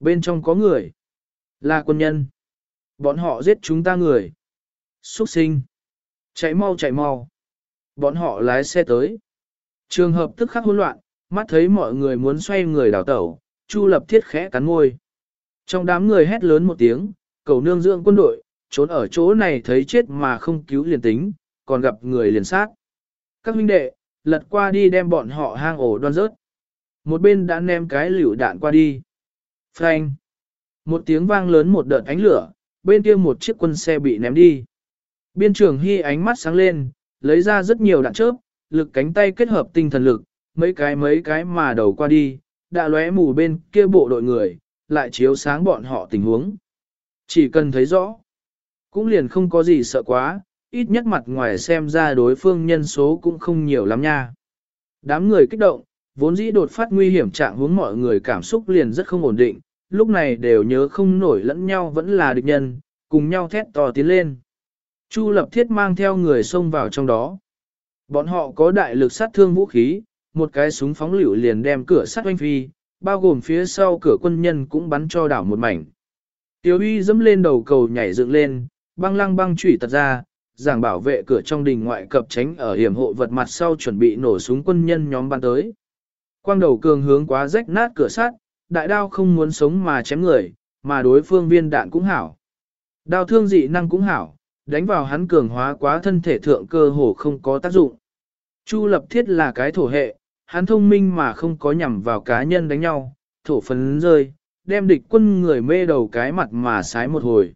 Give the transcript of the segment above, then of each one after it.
Bên trong có người. Là quân nhân. Bọn họ giết chúng ta người. Xuất sinh. Chạy mau chạy mau. Bọn họ lái xe tới. Trường hợp tức khắc hỗn loạn, mắt thấy mọi người muốn xoay người đào tẩu, Chu lập thiết khẽ cắn môi. Trong đám người hét lớn một tiếng, cầu nương dưỡng quân đội, trốn ở chỗ này thấy chết mà không cứu liền tính, còn gặp người liền sát. Các huynh đệ, lật qua đi đem bọn họ hang ổ đoan rớt. Một bên đã ném cái liều đạn qua đi. Phanh. Một tiếng vang lớn một đợt ánh lửa, bên kia một chiếc quân xe bị ném đi. Biên trưởng Hy ánh mắt sáng lên, lấy ra rất nhiều đạn chớp, lực cánh tay kết hợp tinh thần lực, mấy cái mấy cái mà đầu qua đi, đã lóe mù bên kia bộ đội người, lại chiếu sáng bọn họ tình huống. Chỉ cần thấy rõ, cũng liền không có gì sợ quá, ít nhất mặt ngoài xem ra đối phương nhân số cũng không nhiều lắm nha. Đám người kích động, vốn dĩ đột phát nguy hiểm trạng hướng mọi người cảm xúc liền rất không ổn định, lúc này đều nhớ không nổi lẫn nhau vẫn là địch nhân, cùng nhau thét to tiến lên. Chu lập thiết mang theo người xông vào trong đó. Bọn họ có đại lực sát thương vũ khí, một cái súng phóng lựu liền đem cửa sắt oanh phi, bao gồm phía sau cửa quân nhân cũng bắn cho đảo một mảnh. Tiêu uy dẫm lên đầu cầu nhảy dựng lên, băng lăng băng chủy tật ra, giảng bảo vệ cửa trong đình ngoại cập tránh ở hiểm hộ vật mặt sau chuẩn bị nổ súng quân nhân nhóm bắn tới. Quang đầu cường hướng quá rách nát cửa sắt, đại đao không muốn sống mà chém người, mà đối phương viên đạn cũng hảo. Đao thương dị năng cũng hảo, đánh vào hắn cường hóa quá thân thể thượng cơ hồ không có tác dụng. Chu lập thiết là cái thổ hệ, hắn thông minh mà không có nhằm vào cá nhân đánh nhau, thổ phấn rơi, đem địch quân người mê đầu cái mặt mà sái một hồi.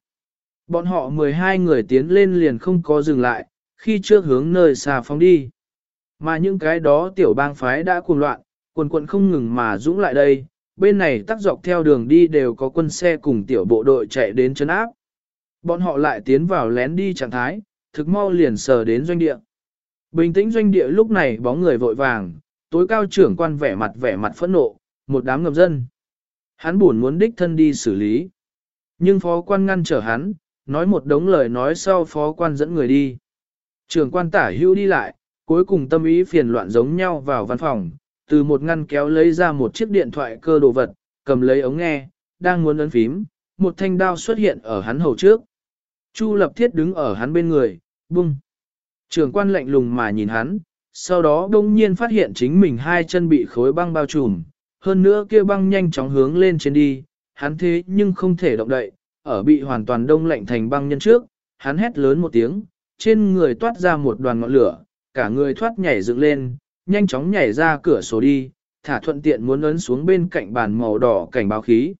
Bọn họ 12 người tiến lên liền không có dừng lại, khi trước hướng nơi xà phóng đi. Mà những cái đó tiểu bang phái đã cuồng loạn, quần quận không ngừng mà dũng lại đây, bên này tắc dọc theo đường đi đều có quân xe cùng tiểu bộ đội chạy đến chân áp. Bọn họ lại tiến vào lén đi trạng thái, thực mau liền sờ đến doanh địa. Bình tĩnh doanh địa lúc này bóng người vội vàng, tối cao trưởng quan vẻ mặt vẻ mặt phẫn nộ, một đám ngầm dân. Hắn buồn muốn đích thân đi xử lý. Nhưng phó quan ngăn trở hắn, nói một đống lời nói sau phó quan dẫn người đi. Trưởng quan tả hưu đi lại, cuối cùng tâm ý phiền loạn giống nhau vào văn phòng, từ một ngăn kéo lấy ra một chiếc điện thoại cơ đồ vật, cầm lấy ống nghe, đang muốn ấn phím, một thanh đao xuất hiện ở hắn hầu trước. Chu lập thiết đứng ở hắn bên người, bung. Trưởng quan lạnh lùng mà nhìn hắn, sau đó đông nhiên phát hiện chính mình hai chân bị khối băng bao trùm, hơn nữa kia băng nhanh chóng hướng lên trên đi, hắn thế nhưng không thể động đậy, ở bị hoàn toàn đông lạnh thành băng nhân trước, hắn hét lớn một tiếng, trên người toát ra một đoàn ngọn lửa, cả người thoát nhảy dựng lên, nhanh chóng nhảy ra cửa sổ đi, thả thuận tiện muốn ấn xuống bên cạnh bàn màu đỏ cảnh báo khí.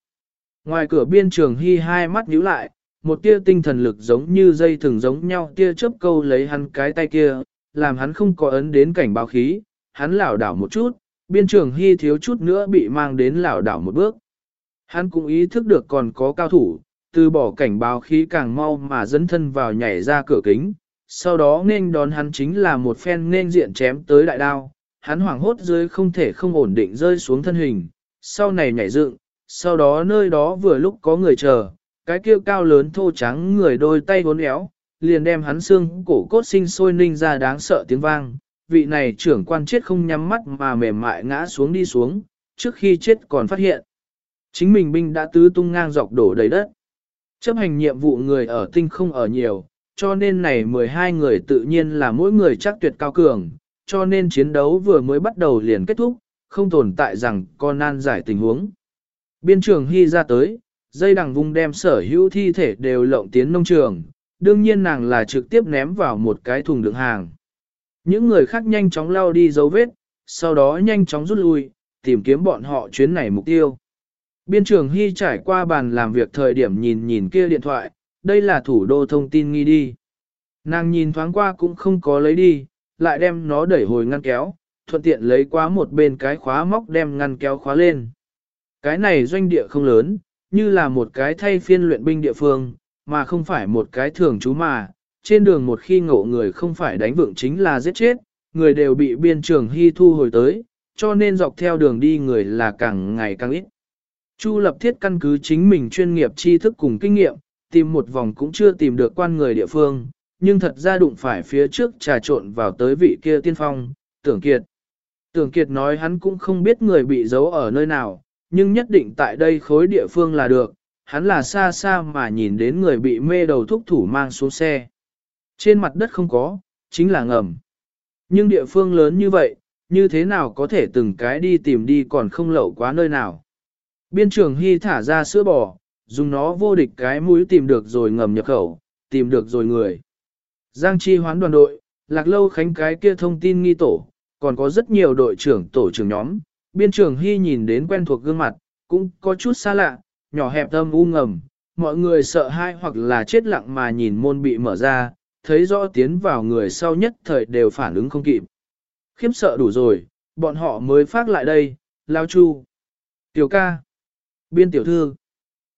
Ngoài cửa biên trường hy hai mắt nhíu lại, một tia tinh thần lực giống như dây thừng giống nhau tia chớp câu lấy hắn cái tay kia, làm hắn không có ấn đến cảnh báo khí, hắn lảo đảo một chút, biên trường hy thiếu chút nữa bị mang đến lảo đảo một bước. Hắn cũng ý thức được còn có cao thủ, từ bỏ cảnh báo khí càng mau mà dẫn thân vào nhảy ra cửa kính, sau đó nên đón hắn chính là một phen nên diện chém tới đại đao, hắn hoảng hốt dưới không thể không ổn định rơi xuống thân hình, sau này nhảy dựng, sau đó nơi đó vừa lúc có người chờ, cái kia cao lớn thô trắng người đôi tay vốn éo, liền đem hắn xương cổ cốt sinh sôi ninh ra đáng sợ tiếng vang, vị này trưởng quan chết không nhắm mắt mà mềm mại ngã xuống đi xuống, trước khi chết còn phát hiện. Chính mình binh đã tứ tung ngang dọc đổ đầy đất. Chấp hành nhiệm vụ người ở tinh không ở nhiều, cho nên này 12 người tự nhiên là mỗi người chắc tuyệt cao cường, cho nên chiến đấu vừa mới bắt đầu liền kết thúc, không tồn tại rằng con nan giải tình huống. Biên trường Hy ra tới, dây đằng vung đem sở hữu thi thể đều lộng tiến nông trường, đương nhiên nàng là trực tiếp ném vào một cái thùng đựng hàng. Những người khác nhanh chóng lao đi dấu vết, sau đó nhanh chóng rút lui, tìm kiếm bọn họ chuyến này mục tiêu. Biên trường Hy trải qua bàn làm việc thời điểm nhìn nhìn kia điện thoại, đây là thủ đô thông tin nghi đi. Nàng nhìn thoáng qua cũng không có lấy đi, lại đem nó đẩy hồi ngăn kéo, thuận tiện lấy qua một bên cái khóa móc đem ngăn kéo khóa lên. Cái này doanh địa không lớn, như là một cái thay phiên luyện binh địa phương, mà không phải một cái thường trú mà, trên đường một khi ngộ người không phải đánh vượng chính là giết chết, người đều bị biên trường hy thu hồi tới, cho nên dọc theo đường đi người là càng ngày càng ít. Chu lập thiết căn cứ chính mình chuyên nghiệp tri thức cùng kinh nghiệm, tìm một vòng cũng chưa tìm được quan người địa phương, nhưng thật ra đụng phải phía trước trà trộn vào tới vị kia tiên phong, tưởng kiệt. Tưởng kiệt nói hắn cũng không biết người bị giấu ở nơi nào, nhưng nhất định tại đây khối địa phương là được, hắn là xa xa mà nhìn đến người bị mê đầu thúc thủ mang xuống xe. Trên mặt đất không có, chính là ngầm. Nhưng địa phương lớn như vậy, như thế nào có thể từng cái đi tìm đi còn không lậu quá nơi nào. Biên trường Hy thả ra sữa bò, dùng nó vô địch cái mũi tìm được rồi ngầm nhập khẩu, tìm được rồi người. Giang Chi hoán đoàn đội, lạc lâu khánh cái kia thông tin nghi tổ, còn có rất nhiều đội trưởng tổ trưởng nhóm. Biên trưởng Hy nhìn đến quen thuộc gương mặt, cũng có chút xa lạ, nhỏ hẹp tâm u ngầm, mọi người sợ hãi hoặc là chết lặng mà nhìn môn bị mở ra, thấy rõ tiến vào người sau nhất thời đều phản ứng không kịp. Khiếp sợ đủ rồi, bọn họ mới phát lại đây, lao chu. Tiểu ca. Biên tiểu thư.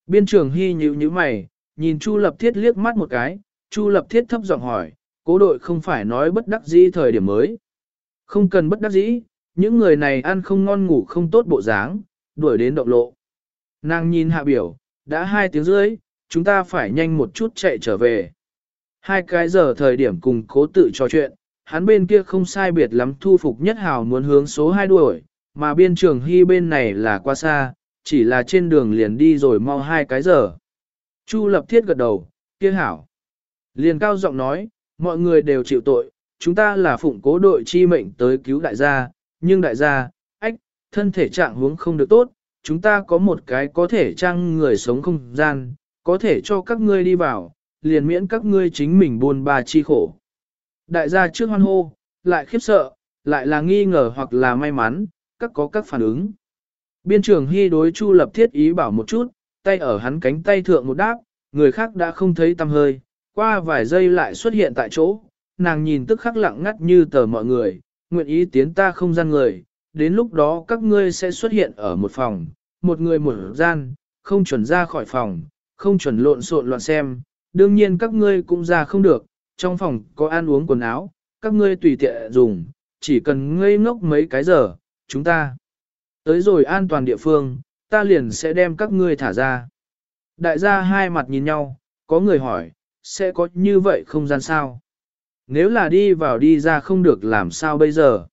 Biên trưởng hy nhíu nhíu mày, nhìn Chu lập thiết liếc mắt một cái, Chu lập thiết thấp giọng hỏi, cố đội không phải nói bất đắc dĩ thời điểm mới. Không cần bất đắc dĩ, những người này ăn không ngon ngủ không tốt bộ dáng, đuổi đến động lộ. Nàng nhìn hạ biểu, đã hai tiếng rưỡi, chúng ta phải nhanh một chút chạy trở về. Hai cái giờ thời điểm cùng cố tự trò chuyện, hắn bên kia không sai biệt lắm thu phục nhất hào muốn hướng số hai đuổi, mà biên trường hy bên này là qua xa, chỉ là trên đường liền đi rồi mau hai cái giờ. Chu lập thiết gật đầu, kia hảo. Liền cao giọng nói, mọi người đều chịu tội, chúng ta là phụng cố đội chi mệnh tới cứu đại gia, nhưng đại gia, ách, thân thể trạng huống không được tốt, chúng ta có một cái có thể trang người sống không gian, có thể cho các ngươi đi vào, liền miễn các ngươi chính mình buồn bà chi khổ. Đại gia trước hoan hô, lại khiếp sợ, lại là nghi ngờ hoặc là may mắn, các có các phản ứng. Biên trưởng hy đối Chu lập thiết ý bảo một chút, tay ở hắn cánh tay thượng một đáp, người khác đã không thấy tâm hơi, qua vài giây lại xuất hiện tại chỗ, nàng nhìn tức khắc lặng ngắt như tờ mọi người, nguyện ý tiến ta không gian người, đến lúc đó các ngươi sẽ xuất hiện ở một phòng, một người một gian, không chuẩn ra khỏi phòng, không chuẩn lộn xộn loạn xem, đương nhiên các ngươi cũng ra không được, trong phòng có ăn uống quần áo, các ngươi tùy tiện dùng, chỉ cần ngây ngốc mấy cái giờ, chúng ta tới rồi an toàn địa phương, ta liền sẽ đem các ngươi thả ra. Đại gia hai mặt nhìn nhau, có người hỏi, sẽ có như vậy không gian sao? Nếu là đi vào đi ra không được làm sao bây giờ?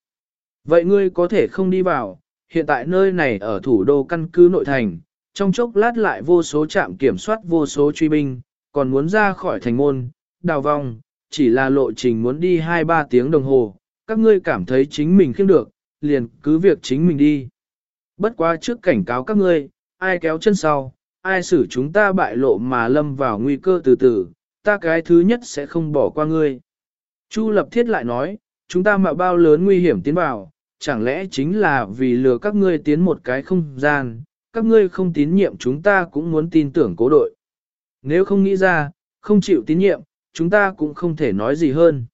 Vậy ngươi có thể không đi vào, hiện tại nơi này ở thủ đô căn cứ nội thành, trong chốc lát lại vô số trạm kiểm soát vô số truy binh, còn muốn ra khỏi thành môn, đào vòng chỉ là lộ trình muốn đi 2-3 tiếng đồng hồ, các ngươi cảm thấy chính mình khiêm được, liền cứ việc chính mình đi. Bất quá trước cảnh cáo các ngươi, ai kéo chân sau, ai xử chúng ta bại lộ mà lâm vào nguy cơ từ từ, ta cái thứ nhất sẽ không bỏ qua ngươi. Chu lập thiết lại nói, chúng ta mạo bao lớn nguy hiểm tiến vào, chẳng lẽ chính là vì lừa các ngươi tiến một cái không gian, các ngươi không tín nhiệm chúng ta cũng muốn tin tưởng cố đội. Nếu không nghĩ ra, không chịu tín nhiệm, chúng ta cũng không thể nói gì hơn.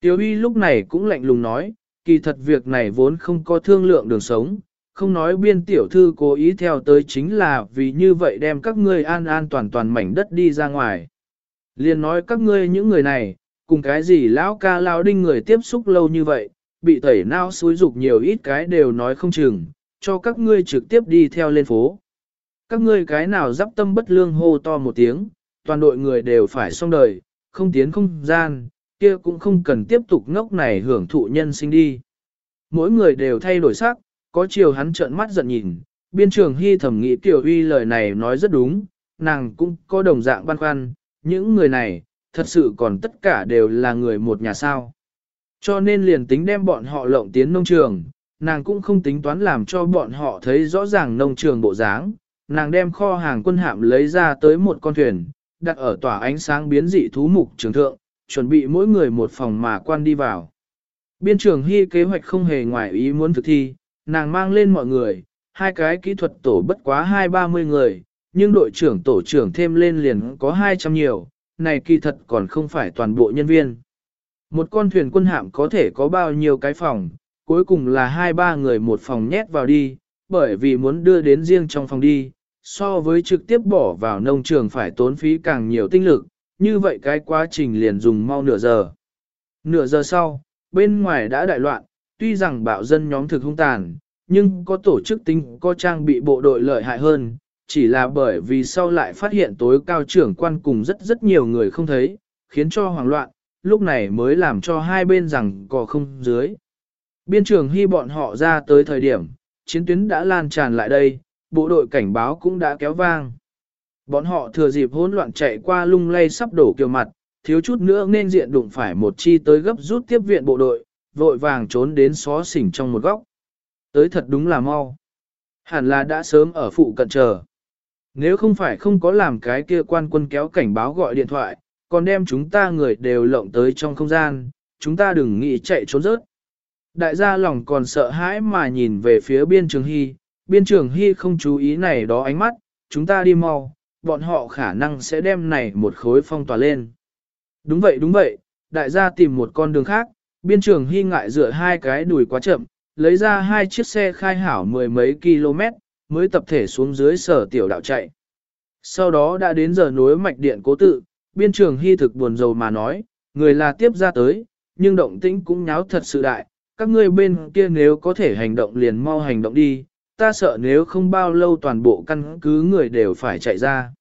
Tiểu uy lúc này cũng lạnh lùng nói, kỳ thật việc này vốn không có thương lượng đường sống, không nói biên tiểu thư cố ý theo tới chính là vì như vậy đem các ngươi an an toàn toàn mảnh đất đi ra ngoài. Liên nói các ngươi những người này, cùng cái gì lão ca lão đinh người tiếp xúc lâu như vậy, bị tẩy nao xúi dục nhiều ít cái đều nói không chừng, cho các ngươi trực tiếp đi theo lên phố. Các ngươi cái nào dắp tâm bất lương hô to một tiếng, toàn đội người đều phải xong đời, không tiến không gian, kia cũng không cần tiếp tục ngốc này hưởng thụ nhân sinh đi. Mỗi người đều thay đổi sắc, có chiều hắn trợn mắt giận nhìn, biên trường hy thẩm nghĩ tiểu uy lời này nói rất đúng, nàng cũng có đồng dạng băn khoăn, những người này, thật sự còn tất cả đều là người một nhà sao. Cho nên liền tính đem bọn họ lộng tiến nông trường, nàng cũng không tính toán làm cho bọn họ thấy rõ ràng nông trường bộ dáng. Nàng đem kho hàng quân hạm lấy ra tới một con thuyền, đặt ở tỏa ánh sáng biến dị thú mục trường thượng, chuẩn bị mỗi người một phòng mà quan đi vào. Biên trường hy kế hoạch không hề ngoài ý muốn thực thi, nàng mang lên mọi người, hai cái kỹ thuật tổ bất quá hai ba mươi người, nhưng đội trưởng tổ trưởng thêm lên liền có 200 nhiều, này kỳ thật còn không phải toàn bộ nhân viên. Một con thuyền quân hạm có thể có bao nhiêu cái phòng, cuối cùng là hai ba người một phòng nhét vào đi, bởi vì muốn đưa đến riêng trong phòng đi, so với trực tiếp bỏ vào nông trường phải tốn phí càng nhiều tinh lực, như vậy cái quá trình liền dùng mau nửa giờ. Nửa giờ sau, bên ngoài đã đại loạn, tuy rằng bạo dân nhóm thực hung tàn, nhưng có tổ chức tính có trang bị bộ đội lợi hại hơn, chỉ là bởi vì sau lại phát hiện tối cao trưởng quan cùng rất rất nhiều người không thấy, khiến cho hoảng loạn, lúc này mới làm cho hai bên rằng có không dưới. Biên trường hy bọn họ ra tới thời điểm, chiến tuyến đã lan tràn lại đây, bộ đội cảnh báo cũng đã kéo vang. Bọn họ thừa dịp hỗn loạn chạy qua lung lay sắp đổ kiều mặt, thiếu chút nữa nên diện đụng phải một chi tới gấp rút tiếp viện bộ đội, vội vàng trốn đến xó xỉnh trong một góc. Tới thật đúng là mau. Hẳn là đã sớm ở phụ cận chờ. Nếu không phải không có làm cái kia quan quân kéo cảnh báo gọi điện thoại, còn đem chúng ta người đều lộng tới trong không gian, chúng ta đừng nghĩ chạy trốn rớt. Đại gia lòng còn sợ hãi mà nhìn về phía biên trường hy, biên trường hy không chú ý này đó ánh mắt, chúng ta đi mau, bọn họ khả năng sẽ đem này một khối phong tỏa lên. Đúng vậy đúng vậy, đại gia tìm một con đường khác, biên trường hy ngại dựa hai cái đùi quá chậm, lấy ra hai chiếc xe khai hảo mười mấy km, mới tập thể xuống dưới sở tiểu đạo chạy. Sau đó đã đến giờ nối mạch điện cố tự, biên trường hy thực buồn rầu mà nói, người là tiếp ra tới, nhưng động tĩnh cũng nháo thật sự đại, các ngươi bên kia nếu có thể hành động liền mau hành động đi, ta sợ nếu không bao lâu toàn bộ căn cứ người đều phải chạy ra.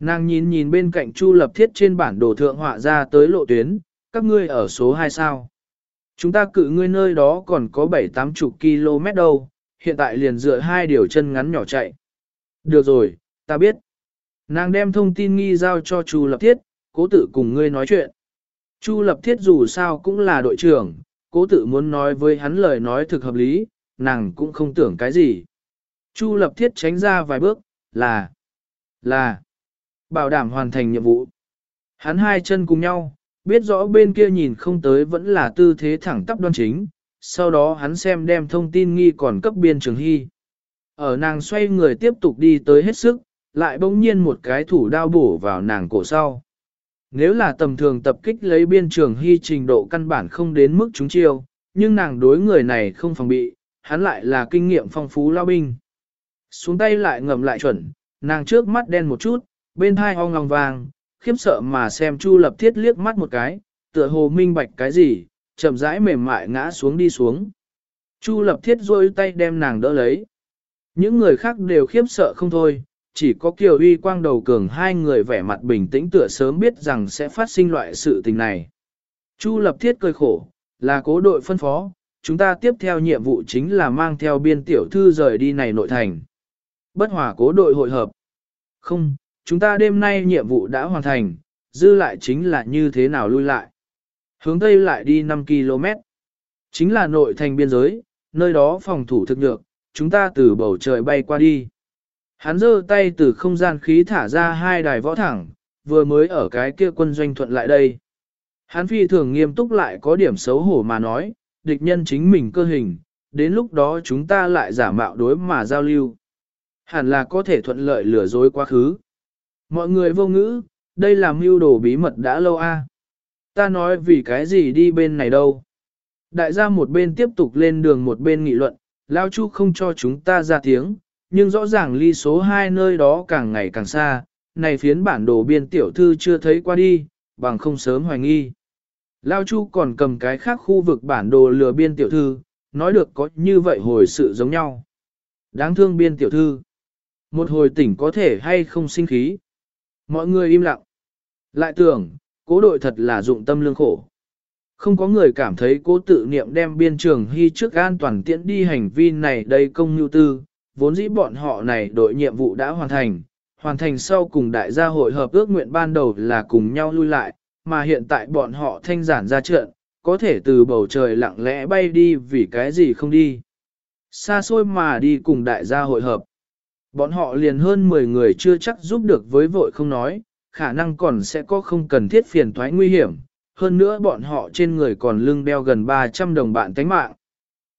Nàng nhìn nhìn bên cạnh Chu Lập Thiết trên bản đồ thượng họa ra tới lộ tuyến, các ngươi ở số 2 sao. Chúng ta cự ngươi nơi đó còn có 7-8 chục km đâu, hiện tại liền dựa hai điều chân ngắn nhỏ chạy. Được rồi, ta biết. Nàng đem thông tin nghi giao cho Chu Lập Thiết, cố tự cùng ngươi nói chuyện. Chu Lập Thiết dù sao cũng là đội trưởng, cố tự muốn nói với hắn lời nói thực hợp lý, nàng cũng không tưởng cái gì. Chu Lập Thiết tránh ra vài bước, là, là, bảo đảm hoàn thành nhiệm vụ. Hắn hai chân cùng nhau, biết rõ bên kia nhìn không tới vẫn là tư thế thẳng tắp đoan chính, sau đó hắn xem đem thông tin nghi còn cấp biên trường hy. Ở nàng xoay người tiếp tục đi tới hết sức, lại bỗng nhiên một cái thủ đao bổ vào nàng cổ sau. Nếu là tầm thường tập kích lấy biên trường hy trình độ căn bản không đến mức chúng chiêu, nhưng nàng đối người này không phòng bị, hắn lại là kinh nghiệm phong phú lao binh. Xuống tay lại ngầm lại chuẩn, nàng trước mắt đen một chút, bên hai ong ngòng vàng, khiếp sợ mà xem Chu Lập Thiết liếc mắt một cái, tựa hồ minh bạch cái gì, chậm rãi mềm mại ngã xuống đi xuống. Chu Lập Thiết rôi tay đem nàng đỡ lấy. Những người khác đều khiếp sợ không thôi, chỉ có Kiều Uy Quang đầu cường hai người vẻ mặt bình tĩnh tựa sớm biết rằng sẽ phát sinh loại sự tình này. Chu Lập Thiết cười khổ, là cố đội phân phó, chúng ta tiếp theo nhiệm vụ chính là mang theo biên tiểu thư rời đi này nội thành. Bất hòa cố đội hội hợp. Không, chúng ta đêm nay nhiệm vụ đã hoàn thành, dư lại chính là như thế nào lui lại. Hướng Tây lại đi 5 km. Chính là nội thành biên giới, nơi đó phòng thủ thực nhược, chúng ta từ bầu trời bay qua đi. Hắn giơ tay từ không gian khí thả ra hai đài võ thẳng, vừa mới ở cái kia quân doanh thuận lại đây. Hắn phi thường nghiêm túc lại có điểm xấu hổ mà nói, địch nhân chính mình cơ hình, đến lúc đó chúng ta lại giả mạo đối mà giao lưu. Hẳn là có thể thuận lợi lừa dối quá khứ. Mọi người vô ngữ, đây là mưu đồ bí mật đã lâu a. Ta nói vì cái gì đi bên này đâu. Đại gia một bên tiếp tục lên đường một bên nghị luận, Lao Chu không cho chúng ta ra tiếng, nhưng rõ ràng ly số 2 nơi đó càng ngày càng xa, này phiến bản đồ biên tiểu thư chưa thấy qua đi, bằng không sớm hoài nghi. Lao Chu còn cầm cái khác khu vực bản đồ lừa biên tiểu thư, nói được có như vậy hồi sự giống nhau. Đáng thương biên tiểu thư. Một hồi tỉnh có thể hay không sinh khí. Mọi người im lặng. Lại tưởng, cố đội thật là dụng tâm lương khổ. Không có người cảm thấy cố tự niệm đem biên trường hy trước an toàn tiễn đi hành vi này đây công nhu tư, vốn dĩ bọn họ này đội nhiệm vụ đã hoàn thành, hoàn thành sau cùng đại gia hội hợp ước nguyện ban đầu là cùng nhau lui lại, mà hiện tại bọn họ thanh giản ra trận, có thể từ bầu trời lặng lẽ bay đi vì cái gì không đi. Xa xôi mà đi cùng đại gia hội hợp. Bọn họ liền hơn 10 người chưa chắc giúp được với vội không nói, khả năng còn sẽ có không cần thiết phiền thoái nguy hiểm, hơn nữa bọn họ trên người còn lưng đeo gần 300 đồng bạn tánh mạng.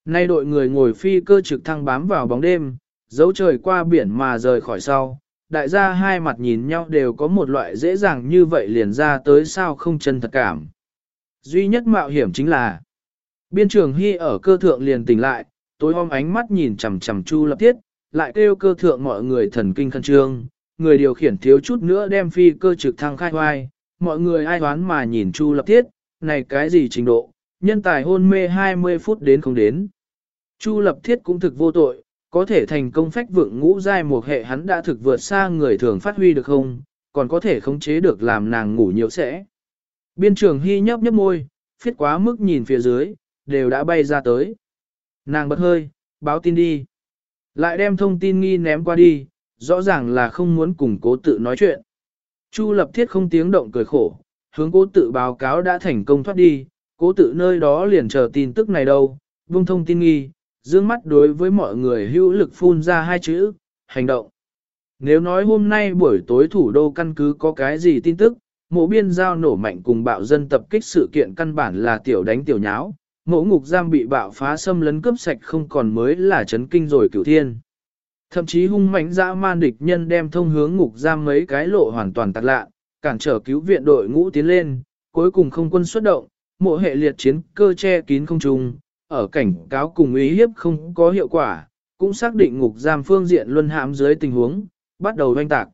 Nay đội người ngồi phi cơ trực thăng bám vào bóng đêm, dấu trời qua biển mà rời khỏi sau, đại gia hai mặt nhìn nhau đều có một loại dễ dàng như vậy liền ra tới sao không chân thật cảm. Duy nhất mạo hiểm chính là, biên trường hy ở cơ thượng liền tỉnh lại, tối hôm ánh mắt nhìn chằm chằm chu lập thiết, lại kêu cơ thượng mọi người thần kinh khẩn trương, người điều khiển thiếu chút nữa đem phi cơ trực thăng khai hoai, mọi người ai đoán mà nhìn chu lập thiết, này cái gì trình độ, nhân tài hôn mê 20 phút đến không đến. Chu lập thiết cũng thực vô tội, có thể thành công phách vượng ngũ giai một hệ hắn đã thực vượt xa người thường phát huy được không, còn có thể khống chế được làm nàng ngủ nhiều sẽ. Biên trường hy nhấp nhấp môi, phiết quá mức nhìn phía dưới, đều đã bay ra tới. Nàng bật hơi, báo tin đi. Lại đem thông tin nghi ném qua đi, rõ ràng là không muốn cùng cố tự nói chuyện. Chu lập thiết không tiếng động cười khổ, hướng cố tự báo cáo đã thành công thoát đi, cố tự nơi đó liền chờ tin tức này đâu, buông thông tin nghi, dương mắt đối với mọi người hữu lực phun ra hai chữ, hành động. Nếu nói hôm nay buổi tối thủ đô căn cứ có cái gì tin tức, mộ biên giao nổ mạnh cùng bạo dân tập kích sự kiện căn bản là tiểu đánh tiểu nháo, mộ ngục giam bị bạo phá xâm lấn cướp sạch không còn mới là chấn kinh rồi cửu thiên. Thậm chí hung mãnh dã man địch nhân đem thông hướng ngục giam mấy cái lộ hoàn toàn tạc lạ, cản trở cứu viện đội ngũ tiến lên, cuối cùng không quân xuất động, mộ hệ liệt chiến cơ che kín không trung, ở cảnh cáo cùng ý hiếp không có hiệu quả, cũng xác định ngục giam phương diện luân hãm dưới tình huống, bắt đầu doanh tạc.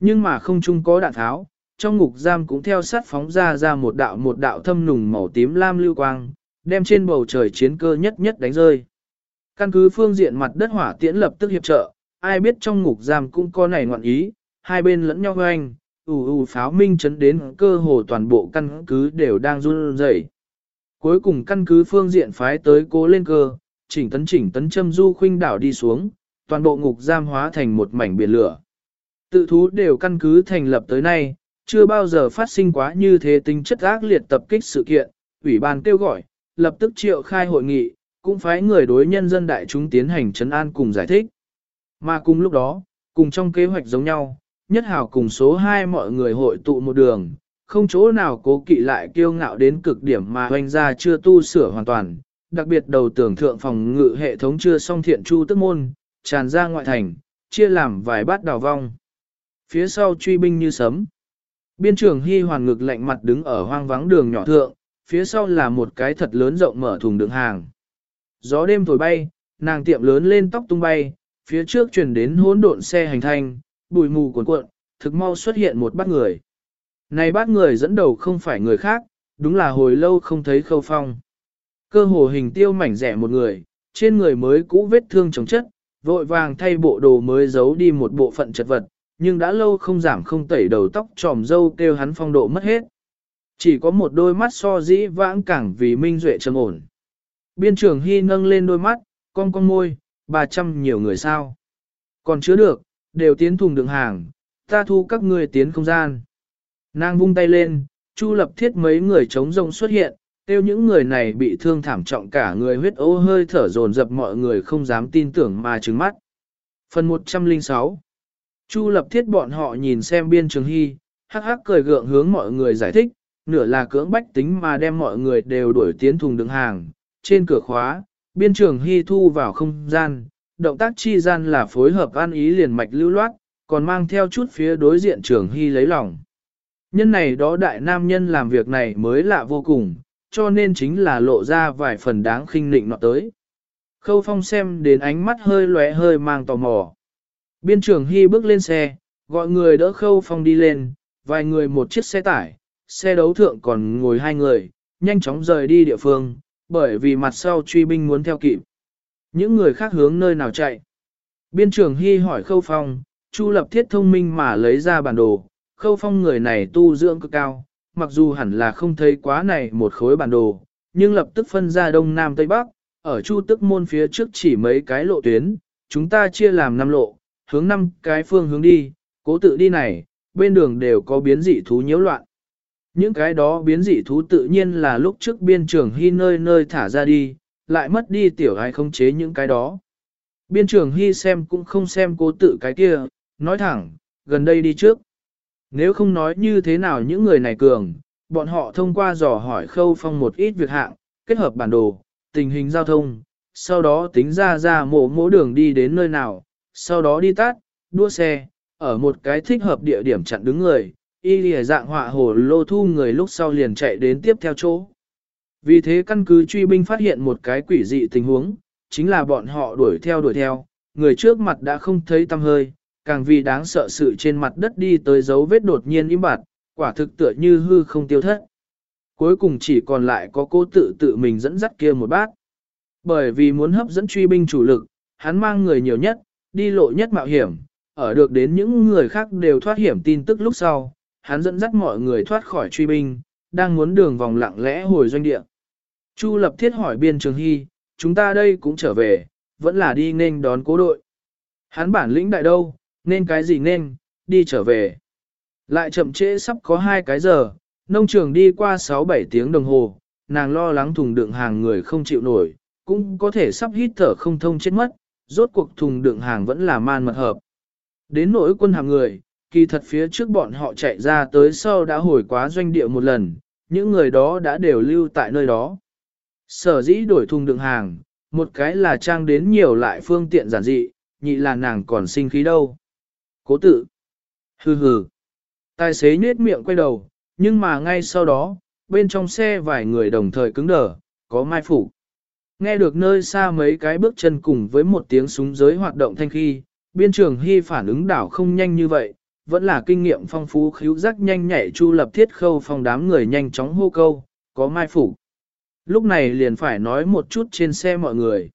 Nhưng mà không trung có đạn tháo, trong ngục giam cũng theo sát phóng ra ra một đạo một đạo thâm nùng màu tím lam lưu quang, đem trên bầu trời chiến cơ nhất nhất đánh rơi. Căn cứ phương diện mặt đất hỏa tiễn lập tức hiệp trợ, ai biết trong ngục giam cũng có này ngoạn ý, hai bên lẫn nhau hoanh, ù ù pháo minh chấn đến cơ hồ toàn bộ căn cứ đều đang run rẩy. Cuối cùng căn cứ phương diện phái tới cố lên cơ, chỉnh tấn chỉnh tấn châm du khuynh đảo đi xuống, toàn bộ ngục giam hóa thành một mảnh biển lửa. Tự thú đều căn cứ thành lập tới nay, chưa bao giờ phát sinh quá như thế tính chất ác liệt tập kích sự kiện, ủy ban kêu gọi, lập tức triệu khai hội nghị, cũng phái người đối nhân dân đại chúng tiến hành trấn an cùng giải thích. Mà cùng lúc đó, cùng trong kế hoạch giống nhau, nhất hào cùng số 2 mọi người hội tụ một đường, không chỗ nào cố kỵ lại kiêu ngạo đến cực điểm mà hoành ra chưa tu sửa hoàn toàn, đặc biệt đầu tưởng thượng phòng ngự hệ thống chưa xong thiện chu tức môn, tràn ra ngoại thành, chia làm vài bát đào vong. Phía sau truy binh như sấm. Biên trưởng Hy Hoàn ngực lạnh mặt đứng ở hoang vắng đường nhỏ thượng, phía sau là một cái thật lớn rộng mở thùng đựng hàng. Gió đêm thổi bay, nàng tiệm lớn lên tóc tung bay, phía trước chuyển đến hỗn độn xe hành thanh, bụi mù cuộn cuộn, thực mau xuất hiện một bát người. Này bát người dẫn đầu không phải người khác, đúng là hồi lâu không thấy khâu phong. Cơ hồ hình tiêu mảnh rẻ một người, trên người mới cũ vết thương chống chất, vội vàng thay bộ đồ mới giấu đi một bộ phận chật vật, nhưng đã lâu không giảm không tẩy đầu tóc tròm dâu kêu hắn phong độ mất hết. Chỉ có một đôi mắt so dĩ vãng cảng vì minh duệ trầm ổn. Biên trưởng Hy nâng lên đôi mắt, con con môi, ba trăm nhiều người sao. Còn chứa được, đều tiến thùng đường hàng, ta thu các ngươi tiến không gian. Nàng vung tay lên, chu lập thiết mấy người chống rông xuất hiện, tiêu những người này bị thương thảm trọng cả người huyết ố hơi thở dồn dập mọi người không dám tin tưởng mà trứng mắt. Phần 106 Chu lập thiết bọn họ nhìn xem biên trường hy, hắc hắc cười gượng hướng mọi người giải thích, nửa là cưỡng bách tính mà đem mọi người đều đuổi tiến thùng đường hàng, trên cửa khóa, biên trường hy thu vào không gian, động tác chi gian là phối hợp an ý liền mạch lưu loát, còn mang theo chút phía đối diện trường hy lấy lòng. Nhân này đó đại nam nhân làm việc này mới lạ vô cùng, cho nên chính là lộ ra vài phần đáng khinh nịnh nọ tới. Khâu phong xem đến ánh mắt hơi lóe hơi mang tò mò. Biên trưởng Hy bước lên xe, gọi người đỡ khâu phong đi lên, vài người một chiếc xe tải, xe đấu thượng còn ngồi hai người, nhanh chóng rời đi địa phương, bởi vì mặt sau truy binh muốn theo kịp. Những người khác hướng nơi nào chạy. Biên trưởng Hy hỏi khâu phong, Chu lập thiết thông minh mà lấy ra bản đồ, khâu phong người này tu dưỡng cực cao, mặc dù hẳn là không thấy quá này một khối bản đồ, nhưng lập tức phân ra đông nam tây bắc, ở chu tức môn phía trước chỉ mấy cái lộ tuyến, chúng ta chia làm năm lộ, hướng năm cái phương hướng đi, cố tự đi này, bên đường đều có biến dị thú nhiễu loạn. Những cái đó biến dị thú tự nhiên là lúc trước biên trường hy nơi nơi thả ra đi, lại mất đi tiểu ai không chế những cái đó. Biên trường hy xem cũng không xem cố tự cái kia, nói thẳng, gần đây đi trước. Nếu không nói như thế nào những người này cường, bọn họ thông qua dò hỏi khâu phong một ít việc hạng, kết hợp bản đồ, tình hình giao thông, sau đó tính ra ra mộ mỗ đường đi đến nơi nào, sau đó đi tát, đua xe, ở một cái thích hợp địa điểm chặn đứng người, y lìa dạng họa hồ lô thu người lúc sau liền chạy đến tiếp theo chỗ. Vì thế căn cứ truy binh phát hiện một cái quỷ dị tình huống, chính là bọn họ đuổi theo đuổi theo, người trước mặt đã không thấy tâm hơi, càng vì đáng sợ sự trên mặt đất đi tới dấu vết đột nhiên im bặt, quả thực tựa như hư không tiêu thất. Cuối cùng chỉ còn lại có cố tự tự mình dẫn dắt kia một bát. Bởi vì muốn hấp dẫn truy binh chủ lực, hắn mang người nhiều nhất, đi lộ nhất mạo hiểm, ở được đến những người khác đều thoát hiểm tin tức lúc sau, hắn dẫn dắt mọi người thoát khỏi truy binh, đang muốn đường vòng lặng lẽ hồi doanh địa. Chu lập thiết hỏi biên trường hy, chúng ta đây cũng trở về, vẫn là đi nên đón cố đội. Hắn bản lĩnh đại đâu, nên cái gì nên, đi trở về. Lại chậm trễ sắp có hai cái giờ, nông trường đi qua 6-7 tiếng đồng hồ, nàng lo lắng thùng đựng hàng người không chịu nổi, cũng có thể sắp hít thở không thông chết mất, rốt cuộc thùng đựng hàng vẫn là man mật hợp. Đến nỗi quân hàng người, kỳ thật phía trước bọn họ chạy ra tới sau đã hồi quá doanh địa một lần, những người đó đã đều lưu tại nơi đó. Sở dĩ đổi thùng đựng hàng, một cái là trang đến nhiều lại phương tiện giản dị, nhị là nàng còn sinh khí đâu. Cố tự. Hừ hừ. Tài xế nhếch miệng quay đầu, nhưng mà ngay sau đó, bên trong xe vài người đồng thời cứng đờ, có mai phủ. Nghe được nơi xa mấy cái bước chân cùng với một tiếng súng giới hoạt động thanh khi, biên trường hy phản ứng đảo không nhanh như vậy, vẫn là kinh nghiệm phong phú khíu giác nhanh nhạy chu lập thiết khâu phòng đám người nhanh chóng hô câu, có mai phủ. Lúc này liền phải nói một chút trên xe mọi người.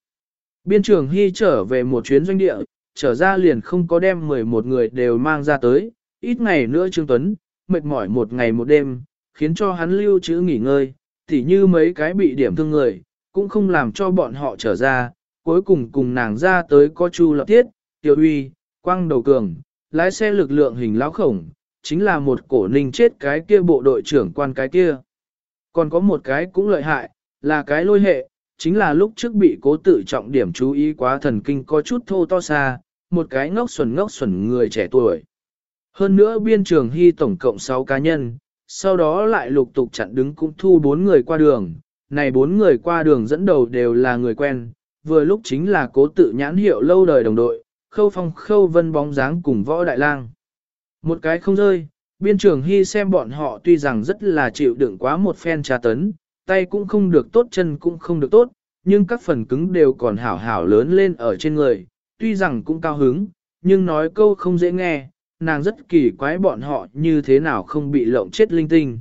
Biên trường hy trở về một chuyến doanh địa, trở ra liền không có đem 11 người đều mang ra tới, ít ngày nữa Trương Tuấn, mệt mỏi một ngày một đêm, khiến cho hắn lưu trữ nghỉ ngơi, tỉ như mấy cái bị điểm thương người, cũng không làm cho bọn họ trở ra, cuối cùng cùng nàng ra tới có Chu Lập Thiết, Tiêu Uy, Quang Đầu Cường, lái xe lực lượng hình lão khổng, chính là một cổ ninh chết cái kia bộ đội trưởng quan cái kia. Còn có một cái cũng lợi hại, là cái lôi hệ, chính là lúc trước bị cố tự trọng điểm chú ý quá thần kinh có chút thô to xa, một cái ngốc xuẩn ngốc xuẩn người trẻ tuổi. Hơn nữa biên trường hy tổng cộng 6 cá nhân, sau đó lại lục tục chặn đứng cũng thu 4 người qua đường, này 4 người qua đường dẫn đầu đều là người quen, vừa lúc chính là cố tự nhãn hiệu lâu đời đồng đội, khâu phong khâu vân bóng dáng cùng võ đại lang. Một cái không rơi, biên trường hy xem bọn họ tuy rằng rất là chịu đựng quá một phen trà tấn, tay cũng không được tốt chân cũng không được tốt, nhưng các phần cứng đều còn hảo hảo lớn lên ở trên người, tuy rằng cũng cao hứng, nhưng nói câu không dễ nghe, nàng rất kỳ quái bọn họ như thế nào không bị lộng chết linh tinh.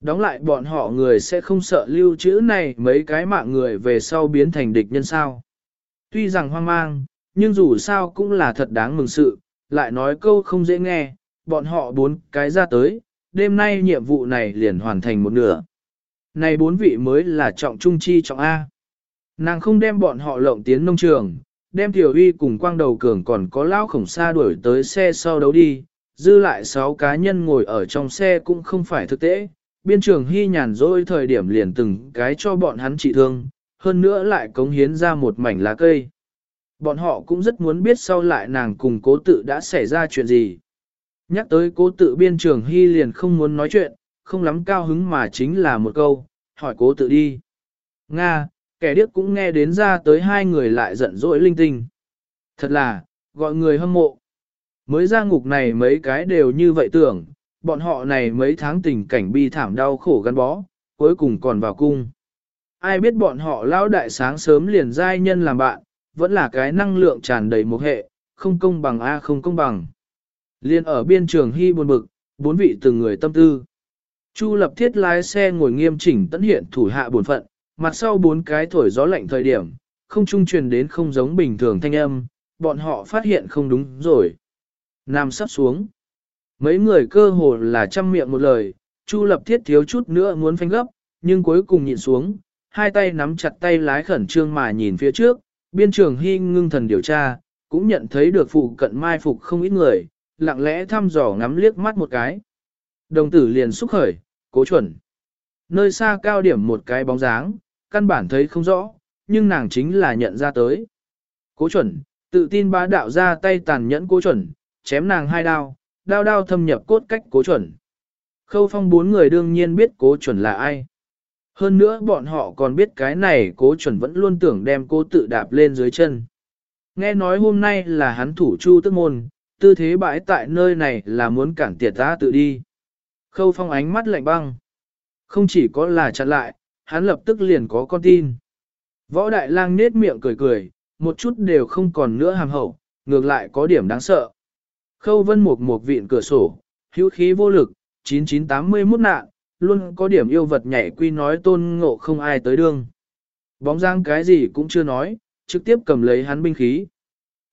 Đóng lại bọn họ người sẽ không sợ lưu trữ này mấy cái mạng người về sau biến thành địch nhân sao. Tuy rằng hoang mang, nhưng dù sao cũng là thật đáng mừng sự, lại nói câu không dễ nghe, bọn họ bốn cái ra tới, đêm nay nhiệm vụ này liền hoàn thành một nửa. Này bốn vị mới là trọng trung chi trọng A. Nàng không đem bọn họ lộng tiến nông trường, đem tiểu uy cùng quang đầu cường còn có lão khổng xa đuổi tới xe sau đấu đi, dư lại sáu cá nhân ngồi ở trong xe cũng không phải thực tế. Biên trường hy nhàn dỗi thời điểm liền từng cái cho bọn hắn trị thương, hơn nữa lại cống hiến ra một mảnh lá cây. Bọn họ cũng rất muốn biết sau lại nàng cùng cố tự đã xảy ra chuyện gì. Nhắc tới cố tự biên trường hy liền không muốn nói chuyện, không lắm cao hứng mà chính là một câu, hỏi cố tự đi. Nga, kẻ điếc cũng nghe đến ra tới hai người lại giận dỗi linh tinh. Thật là, gọi người hâm mộ. Mới ra ngục này mấy cái đều như vậy tưởng, bọn họ này mấy tháng tình cảnh bi thảm đau khổ gắn bó, cuối cùng còn vào cung. Ai biết bọn họ lao đại sáng sớm liền giai nhân làm bạn, vẫn là cái năng lượng tràn đầy một hệ, không công bằng A không công bằng. Liên ở biên trường hy buồn bực, bốn vị từng người tâm tư. Chu lập thiết lái xe ngồi nghiêm chỉnh tận hiện thủ hạ buồn phận, mặt sau bốn cái thổi gió lạnh thời điểm, không trung truyền đến không giống bình thường thanh âm, bọn họ phát hiện không đúng rồi. Nam sắp xuống. Mấy người cơ hồ là chăm miệng một lời, Chu lập thiết thiếu chút nữa muốn phanh gấp, nhưng cuối cùng nhìn xuống, hai tay nắm chặt tay lái khẩn trương mà nhìn phía trước, biên trường hy ngưng thần điều tra, cũng nhận thấy được phụ cận mai phục không ít người, lặng lẽ thăm dò ngắm liếc mắt một cái. Đồng tử liền xúc khởi, cố chuẩn. Nơi xa cao điểm một cái bóng dáng, căn bản thấy không rõ, nhưng nàng chính là nhận ra tới. Cố chuẩn, tự tin bá đạo ra tay tàn nhẫn cố chuẩn, chém nàng hai đao, đao đao thâm nhập cốt cách cố chuẩn. Khâu phong bốn người đương nhiên biết cố chuẩn là ai. Hơn nữa bọn họ còn biết cái này cố chuẩn vẫn luôn tưởng đem cô tự đạp lên dưới chân. Nghe nói hôm nay là hắn thủ chu tức môn, tư thế bãi tại nơi này là muốn cản tiệt ta tự đi. Khâu phong ánh mắt lạnh băng. Không chỉ có là chặn lại, hắn lập tức liền có con tin. Võ đại lang nết miệng cười cười, một chút đều không còn nữa hàm hậu, ngược lại có điểm đáng sợ. Khâu vân mục một vịn cửa sổ, hữu khí vô lực, 9981 nạn, luôn có điểm yêu vật nhảy quy nói tôn ngộ không ai tới đương. Bóng giang cái gì cũng chưa nói, trực tiếp cầm lấy hắn binh khí.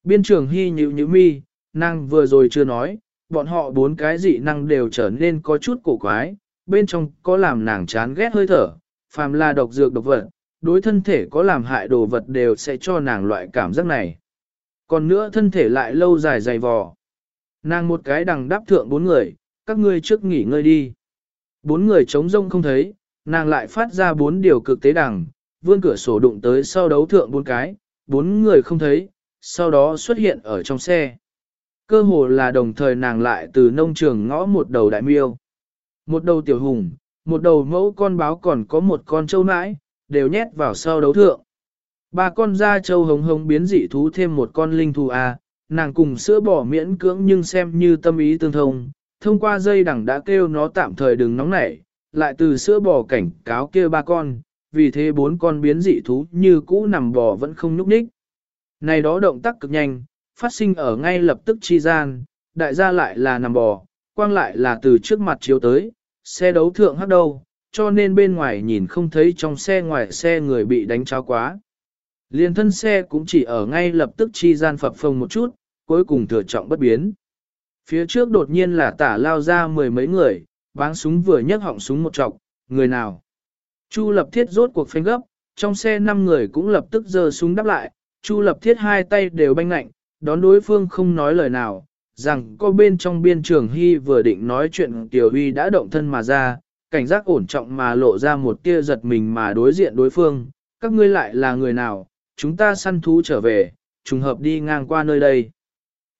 Biên trưởng hy nhịu nhịu mi, năng vừa rồi chưa nói, bọn họ bốn cái dị năng đều trở nên có chút cổ quái, bên trong có làm nàng chán ghét hơi thở, phàm là độc dược độc vật, đối thân thể có làm hại đồ vật đều sẽ cho nàng loại cảm giác này. Còn nữa thân thể lại lâu dài dày vò. Nàng một cái đằng đáp thượng bốn người, các ngươi trước nghỉ ngơi đi. Bốn người trống rông không thấy, nàng lại phát ra bốn điều cực tế đằng, vươn cửa sổ đụng tới sau đấu thượng bốn cái, bốn người không thấy, sau đó xuất hiện ở trong xe. Cơ hồ là đồng thời nàng lại từ nông trường ngõ một đầu đại miêu. Một đầu tiểu hùng, một đầu mẫu con báo còn có một con trâu nãi, đều nhét vào sau đấu thượng. Ba con da trâu hồng hồng biến dị thú thêm một con linh thú A, à, nàng cùng sữa bỏ miễn cưỡng nhưng xem như tâm ý tương thông, thông qua dây đằng đã kêu nó tạm thời đừng nóng nảy, lại từ sữa bò cảnh cáo kia ba con, vì thế bốn con biến dị thú như cũ nằm bò vẫn không nhúc nhích. Này đó động tác cực nhanh, phát sinh ở ngay lập tức chi gian, đại gia lại là nằm bò, quang lại là từ trước mặt chiếu tới, xe đấu thượng hắc đâu, cho nên bên ngoài nhìn không thấy trong xe ngoài xe người bị đánh cháo quá. Liên thân xe cũng chỉ ở ngay lập tức chi gian phập phồng một chút, cuối cùng thừa trọng bất biến. Phía trước đột nhiên là tả lao ra mười mấy người, báng súng vừa nhấc họng súng một trọc, người nào. Chu lập thiết rốt cuộc phanh gấp, trong xe năm người cũng lập tức giơ súng đáp lại, Chu lập thiết hai tay đều banh lạnh, đón đối phương không nói lời nào, rằng có bên trong biên trường hy vừa định nói chuyện Tiểu Huy đã động thân mà ra, cảnh giác ổn trọng mà lộ ra một tia giật mình mà đối diện đối phương, các ngươi lại là người nào, chúng ta săn thú trở về, trùng hợp đi ngang qua nơi đây.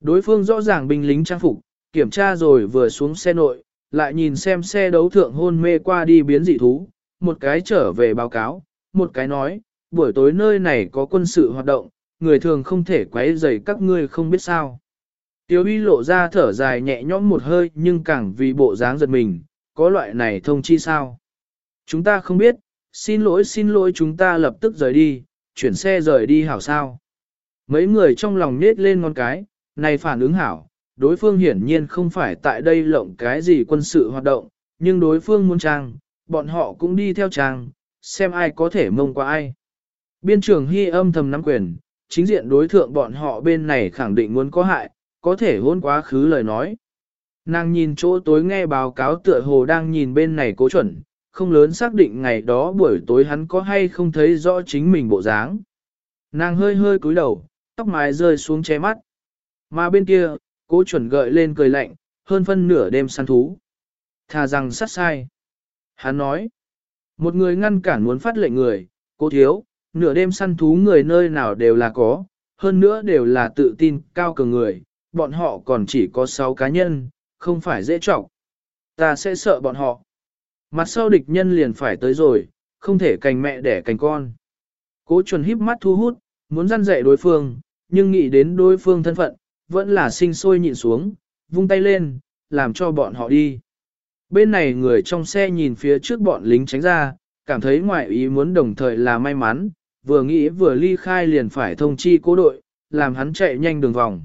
Đối phương rõ ràng binh lính trang phục, kiểm tra rồi vừa xuống xe nội, lại nhìn xem xe đấu thượng hôn mê qua đi biến dị thú, một cái trở về báo cáo, một cái nói, buổi tối nơi này có quân sự hoạt động, người thường không thể quấy rầy các ngươi không biết sao. Tiêu uy lộ ra thở dài nhẹ nhõm một hơi nhưng càng vì bộ dáng giật mình, có loại này thông chi sao? Chúng ta không biết, xin lỗi xin lỗi chúng ta lập tức rời đi, chuyển xe rời đi hảo sao. Mấy người trong lòng nết lên ngón cái, này phản ứng hảo, đối phương hiển nhiên không phải tại đây lộng cái gì quân sự hoạt động, nhưng đối phương muốn trang, bọn họ cũng đi theo trang, xem ai có thể mông qua ai. Biên trưởng hy âm thầm nắm quyền, chính diện đối thượng bọn họ bên này khẳng định muốn có hại, có thể hôn quá khứ lời nói. Nàng nhìn chỗ tối nghe báo cáo tựa hồ đang nhìn bên này cố chuẩn, không lớn xác định ngày đó buổi tối hắn có hay không thấy rõ chính mình bộ dáng. Nàng hơi hơi cúi đầu, tóc mái rơi xuống che mắt. Mà bên kia, cố chuẩn gợi lên cười lạnh, hơn phân nửa đêm săn thú. Thà rằng sát sai. Hắn nói, một người ngăn cản muốn phát lệnh người, cố thiếu, nửa đêm săn thú người nơi nào đều là có, hơn nữa đều là tự tin, cao cường người, bọn họ còn chỉ có 6 cá nhân, không phải dễ trọng. Ta sẽ sợ bọn họ. Mặt sau địch nhân liền phải tới rồi, không thể cành mẹ đẻ cành con. Cố chuẩn híp mắt thu hút, muốn răn dạy đối phương, nhưng nghĩ đến đối phương thân phận, vẫn là sinh sôi nhịn xuống, vung tay lên, làm cho bọn họ đi. Bên này người trong xe nhìn phía trước bọn lính tránh ra, cảm thấy ngoại ý muốn đồng thời là may mắn, vừa nghĩ vừa ly khai liền phải thông chi cố đội, làm hắn chạy nhanh đường vòng.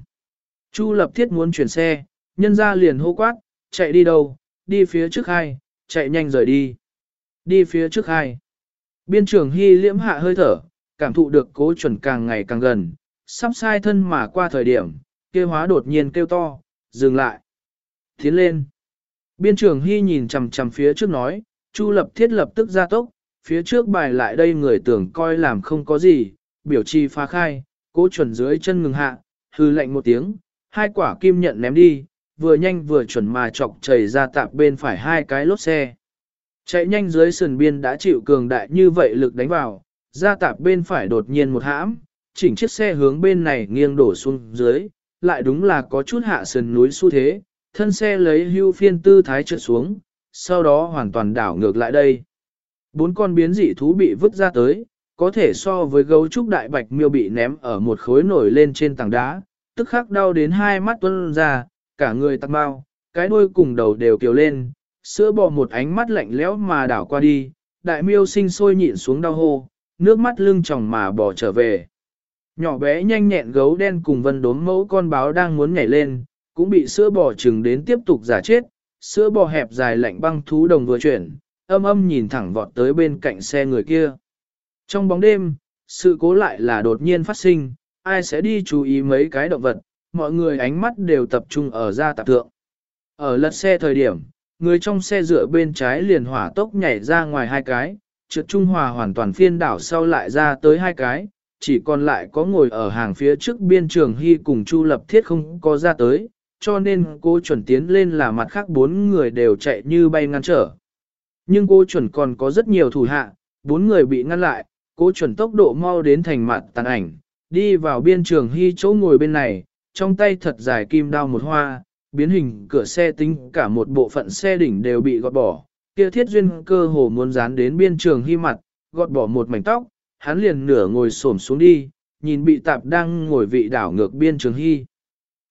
Chu lập thiết muốn chuyển xe, nhân ra liền hô quát, chạy đi đâu, đi phía trước hai, chạy nhanh rời đi. Đi phía trước hai. Biên trưởng Hy liễm hạ hơi thở, cảm thụ được cố chuẩn càng ngày càng gần, sắp sai thân mà qua thời điểm, kêu hóa đột nhiên kêu to, dừng lại. Tiến lên. Biên trưởng Hy nhìn chằm chằm phía trước nói, Chu lập thiết lập tức ra tốc, phía trước bài lại đây người tưởng coi làm không có gì, biểu trì phá khai, cố chuẩn dưới chân ngừng hạ, hư lệnh một tiếng, hai quả kim nhận ném đi, vừa nhanh vừa chuẩn mà chọc chảy ra tạp bên phải hai cái lốt xe. Chạy nhanh dưới sườn biên đã chịu cường đại như vậy lực đánh vào, ra tạp bên phải đột nhiên một hãm, chỉnh chiếc xe hướng bên này nghiêng đổ xuống dưới, lại đúng là có chút hạ sườn núi xu thế, thân xe lấy hưu phiên tư thái trượt xuống, sau đó hoàn toàn đảo ngược lại đây. Bốn con biến dị thú bị vứt ra tới, có thể so với gấu trúc đại bạch miêu bị ném ở một khối nổi lên trên tảng đá, tức khắc đau đến hai mắt tuân ra, cả người tắc bao, cái đuôi cùng đầu đều kiều lên, sữa bò một ánh mắt lạnh lẽo mà đảo qua đi, đại miêu sinh sôi nhịn xuống đau hô, nước mắt lưng tròng mà bỏ trở về. Nhỏ bé nhanh nhẹn gấu đen cùng vân đốm mẫu con báo đang muốn nhảy lên, cũng bị sữa bò chừng đến tiếp tục giả chết, sữa bò hẹp dài lạnh băng thú đồng vừa chuyển, âm âm nhìn thẳng vọt tới bên cạnh xe người kia. Trong bóng đêm, sự cố lại là đột nhiên phát sinh, ai sẽ đi chú ý mấy cái động vật, mọi người ánh mắt đều tập trung ở ra tạp thượng. Ở lật xe thời điểm, người trong xe dựa bên trái liền hỏa tốc nhảy ra ngoài hai cái, trượt trung hòa hoàn toàn phiên đảo sau lại ra tới hai cái, chỉ còn lại có ngồi ở hàng phía trước biên trường hy cùng Chu Lập Thiết không có ra tới, cho nên cô chuẩn tiến lên là mặt khác bốn người đều chạy như bay ngăn trở. Nhưng cô chuẩn còn có rất nhiều thủ hạ, bốn người bị ngăn lại, cô chuẩn tốc độ mau đến thành mặt tàn ảnh, đi vào biên trường hy chỗ ngồi bên này, trong tay thật dài kim đao một hoa, biến hình cửa xe tính cả một bộ phận xe đỉnh đều bị gọt bỏ, kia thiết duyên cơ hồ muốn dán đến biên trường hy mặt, gọt bỏ một mảnh tóc, hắn liền nửa ngồi xổm xuống đi, nhìn bị tạp đang ngồi vị đảo ngược biên trường hy.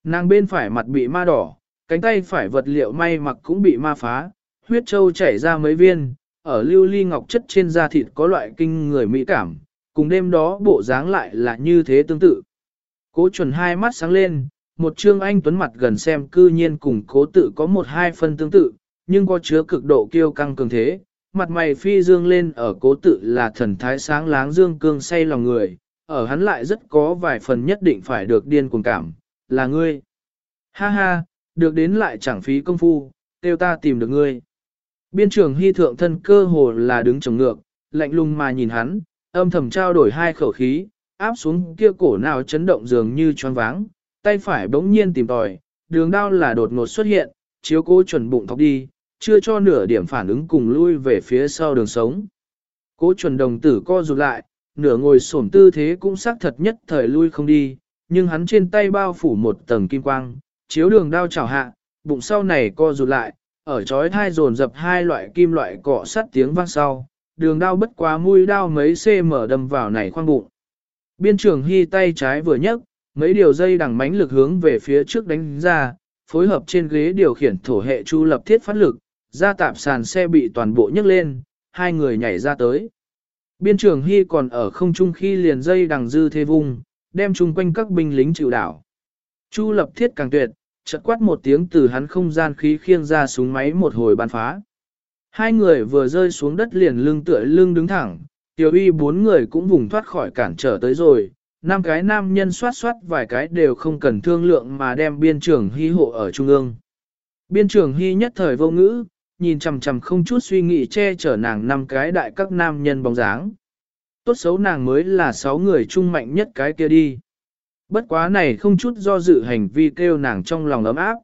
Nàng bên phải mặt bị ma đỏ, cánh tay phải vật liệu may mặc cũng bị ma phá, huyết trâu chảy ra mấy viên, ở lưu ly ngọc chất trên da thịt có loại kinh người mỹ cảm, cùng đêm đó bộ dáng lại là như thế tương tự. Cố chuẩn hai mắt sáng lên, một trương anh tuấn mặt gần xem cư nhiên cùng cố tự có một hai phân tương tự, nhưng có chứa cực độ kiêu căng cường thế, mặt mày phi dương lên ở cố tự là thần thái sáng láng dương cương say lòng người, ở hắn lại rất có vài phần nhất định phải được điên cuồng cảm, là ngươi. Ha ha, được đến lại chẳng phí công phu, tiêu ta tìm được ngươi. Biên trưởng hy thượng thân cơ hồ là đứng trồng ngược, lạnh lùng mà nhìn hắn, âm thầm trao đổi hai khẩu khí, áp xuống kia cổ nào chấn động dường như choáng váng, tay phải bỗng nhiên tìm tòi, đường đao là đột ngột xuất hiện, chiếu cố chuẩn bụng thọc đi, chưa cho nửa điểm phản ứng cùng lui về phía sau đường sống. Cố chuẩn đồng tử co rụt lại, nửa ngồi xổm tư thế cũng xác thật nhất thời lui không đi, nhưng hắn trên tay bao phủ một tầng kim quang, chiếu đường đao chảo hạ, bụng sau này co rụt lại, ở chói thai dồn dập hai loại kim loại cọ sắt tiếng vang sau, đường đao bất quá mũi đao mấy cm đâm vào này khoang bụng. Biên trưởng hy tay trái vừa nhấc, mấy điều dây đằng mánh lực hướng về phía trước đánh ra, phối hợp trên ghế điều khiển thổ hệ chu lập thiết phát lực, ra tạp sàn xe bị toàn bộ nhấc lên, hai người nhảy ra tới. Biên trưởng Hy còn ở không trung khi liền dây đằng dư thê vung, đem chung quanh các binh lính chịu đảo. Chu lập thiết càng tuyệt, chợt quát một tiếng từ hắn không gian khí khiêng ra súng máy một hồi bắn phá. Hai người vừa rơi xuống đất liền lưng tựa lưng đứng thẳng, tiểu y bốn người cũng vùng thoát khỏi cản trở tới rồi, năm cái nam nhân soát soát vài cái đều không cần thương lượng mà đem biên trưởng hy hộ ở trung ương. Biên trưởng hy nhất thời vô ngữ, nhìn chằm chằm không chút suy nghĩ che chở nàng năm cái đại các nam nhân bóng dáng. Tốt xấu nàng mới là sáu người trung mạnh nhất cái kia đi. Bất quá này không chút do dự hành vi kêu nàng trong lòng ấm áp.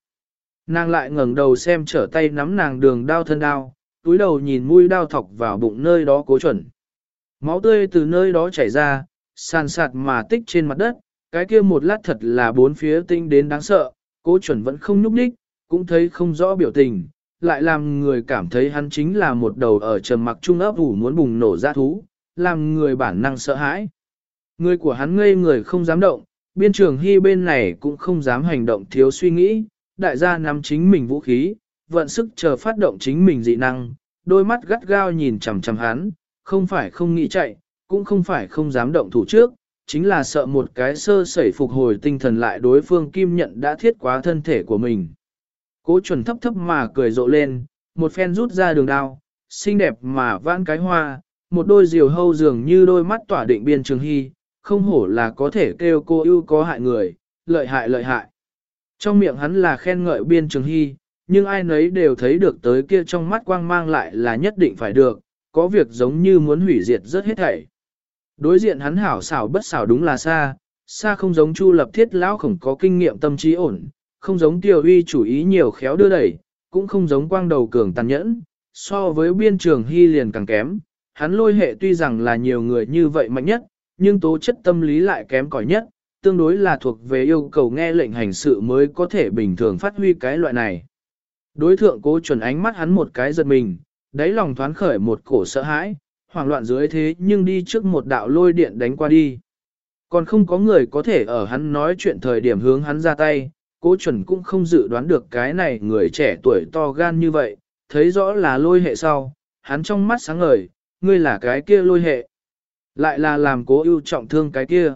Nàng lại ngẩng đầu xem trở tay nắm nàng đường đao thân đao, túi đầu nhìn mũi đao thọc vào bụng nơi đó cố chuẩn. Máu tươi từ nơi đó chảy ra, sàn sạt mà tích trên mặt đất, cái kia một lát thật là bốn phía tinh đến đáng sợ, cố chuẩn vẫn không nhúc nhích, cũng thấy không rõ biểu tình, lại làm người cảm thấy hắn chính là một đầu ở trầm mặc trung ấp ủ muốn bùng nổ ra thú, làm người bản năng sợ hãi. Người của hắn ngây người không dám động, biên trường hy bên này cũng không dám hành động thiếu suy nghĩ, đại gia nắm chính mình vũ khí, vận sức chờ phát động chính mình dị năng, đôi mắt gắt gao nhìn chằm chằm hắn, không phải không nghĩ chạy, cũng không phải không dám động thủ trước, chính là sợ một cái sơ sẩy phục hồi tinh thần lại đối phương kim nhận đã thiết quá thân thể của mình. Cố chuẩn thấp thấp mà cười rộ lên, một phen rút ra đường đao, xinh đẹp mà vãn cái hoa, một đôi diều hâu dường như đôi mắt tỏa định biên trường hy, không hổ là có thể kêu cô ưu có hại người, lợi hại lợi hại. Trong miệng hắn là khen ngợi biên trường hy, nhưng ai nấy đều thấy được tới kia trong mắt quang mang lại là nhất định phải được, có việc giống như muốn hủy diệt rất hết thảy. Đối diện hắn hảo xảo bất xảo đúng là xa, xa không giống chu lập thiết lão khổng có kinh nghiệm tâm trí ổn, không giống tiêu huy chủ ý nhiều khéo đưa đẩy, cũng không giống quang đầu cường tàn nhẫn, so với biên trường hy liền càng kém. Hắn lôi hệ tuy rằng là nhiều người như vậy mạnh nhất, nhưng tố chất tâm lý lại kém cỏi nhất, tương đối là thuộc về yêu cầu nghe lệnh hành sự mới có thể bình thường phát huy cái loại này. Đối thượng cố chuẩn ánh mắt hắn một cái giật mình, đáy lòng thoáng khởi một cổ sợ hãi, hoảng loạn dưới thế nhưng đi trước một đạo lôi điện đánh qua đi. Còn không có người có thể ở hắn nói chuyện thời điểm hướng hắn ra tay, cố chuẩn cũng không dự đoán được cái này người trẻ tuổi to gan như vậy, thấy rõ là lôi hệ sau, hắn trong mắt sáng ngời, ngươi là cái kia lôi hệ. Lại là làm cố ưu trọng thương cái kia.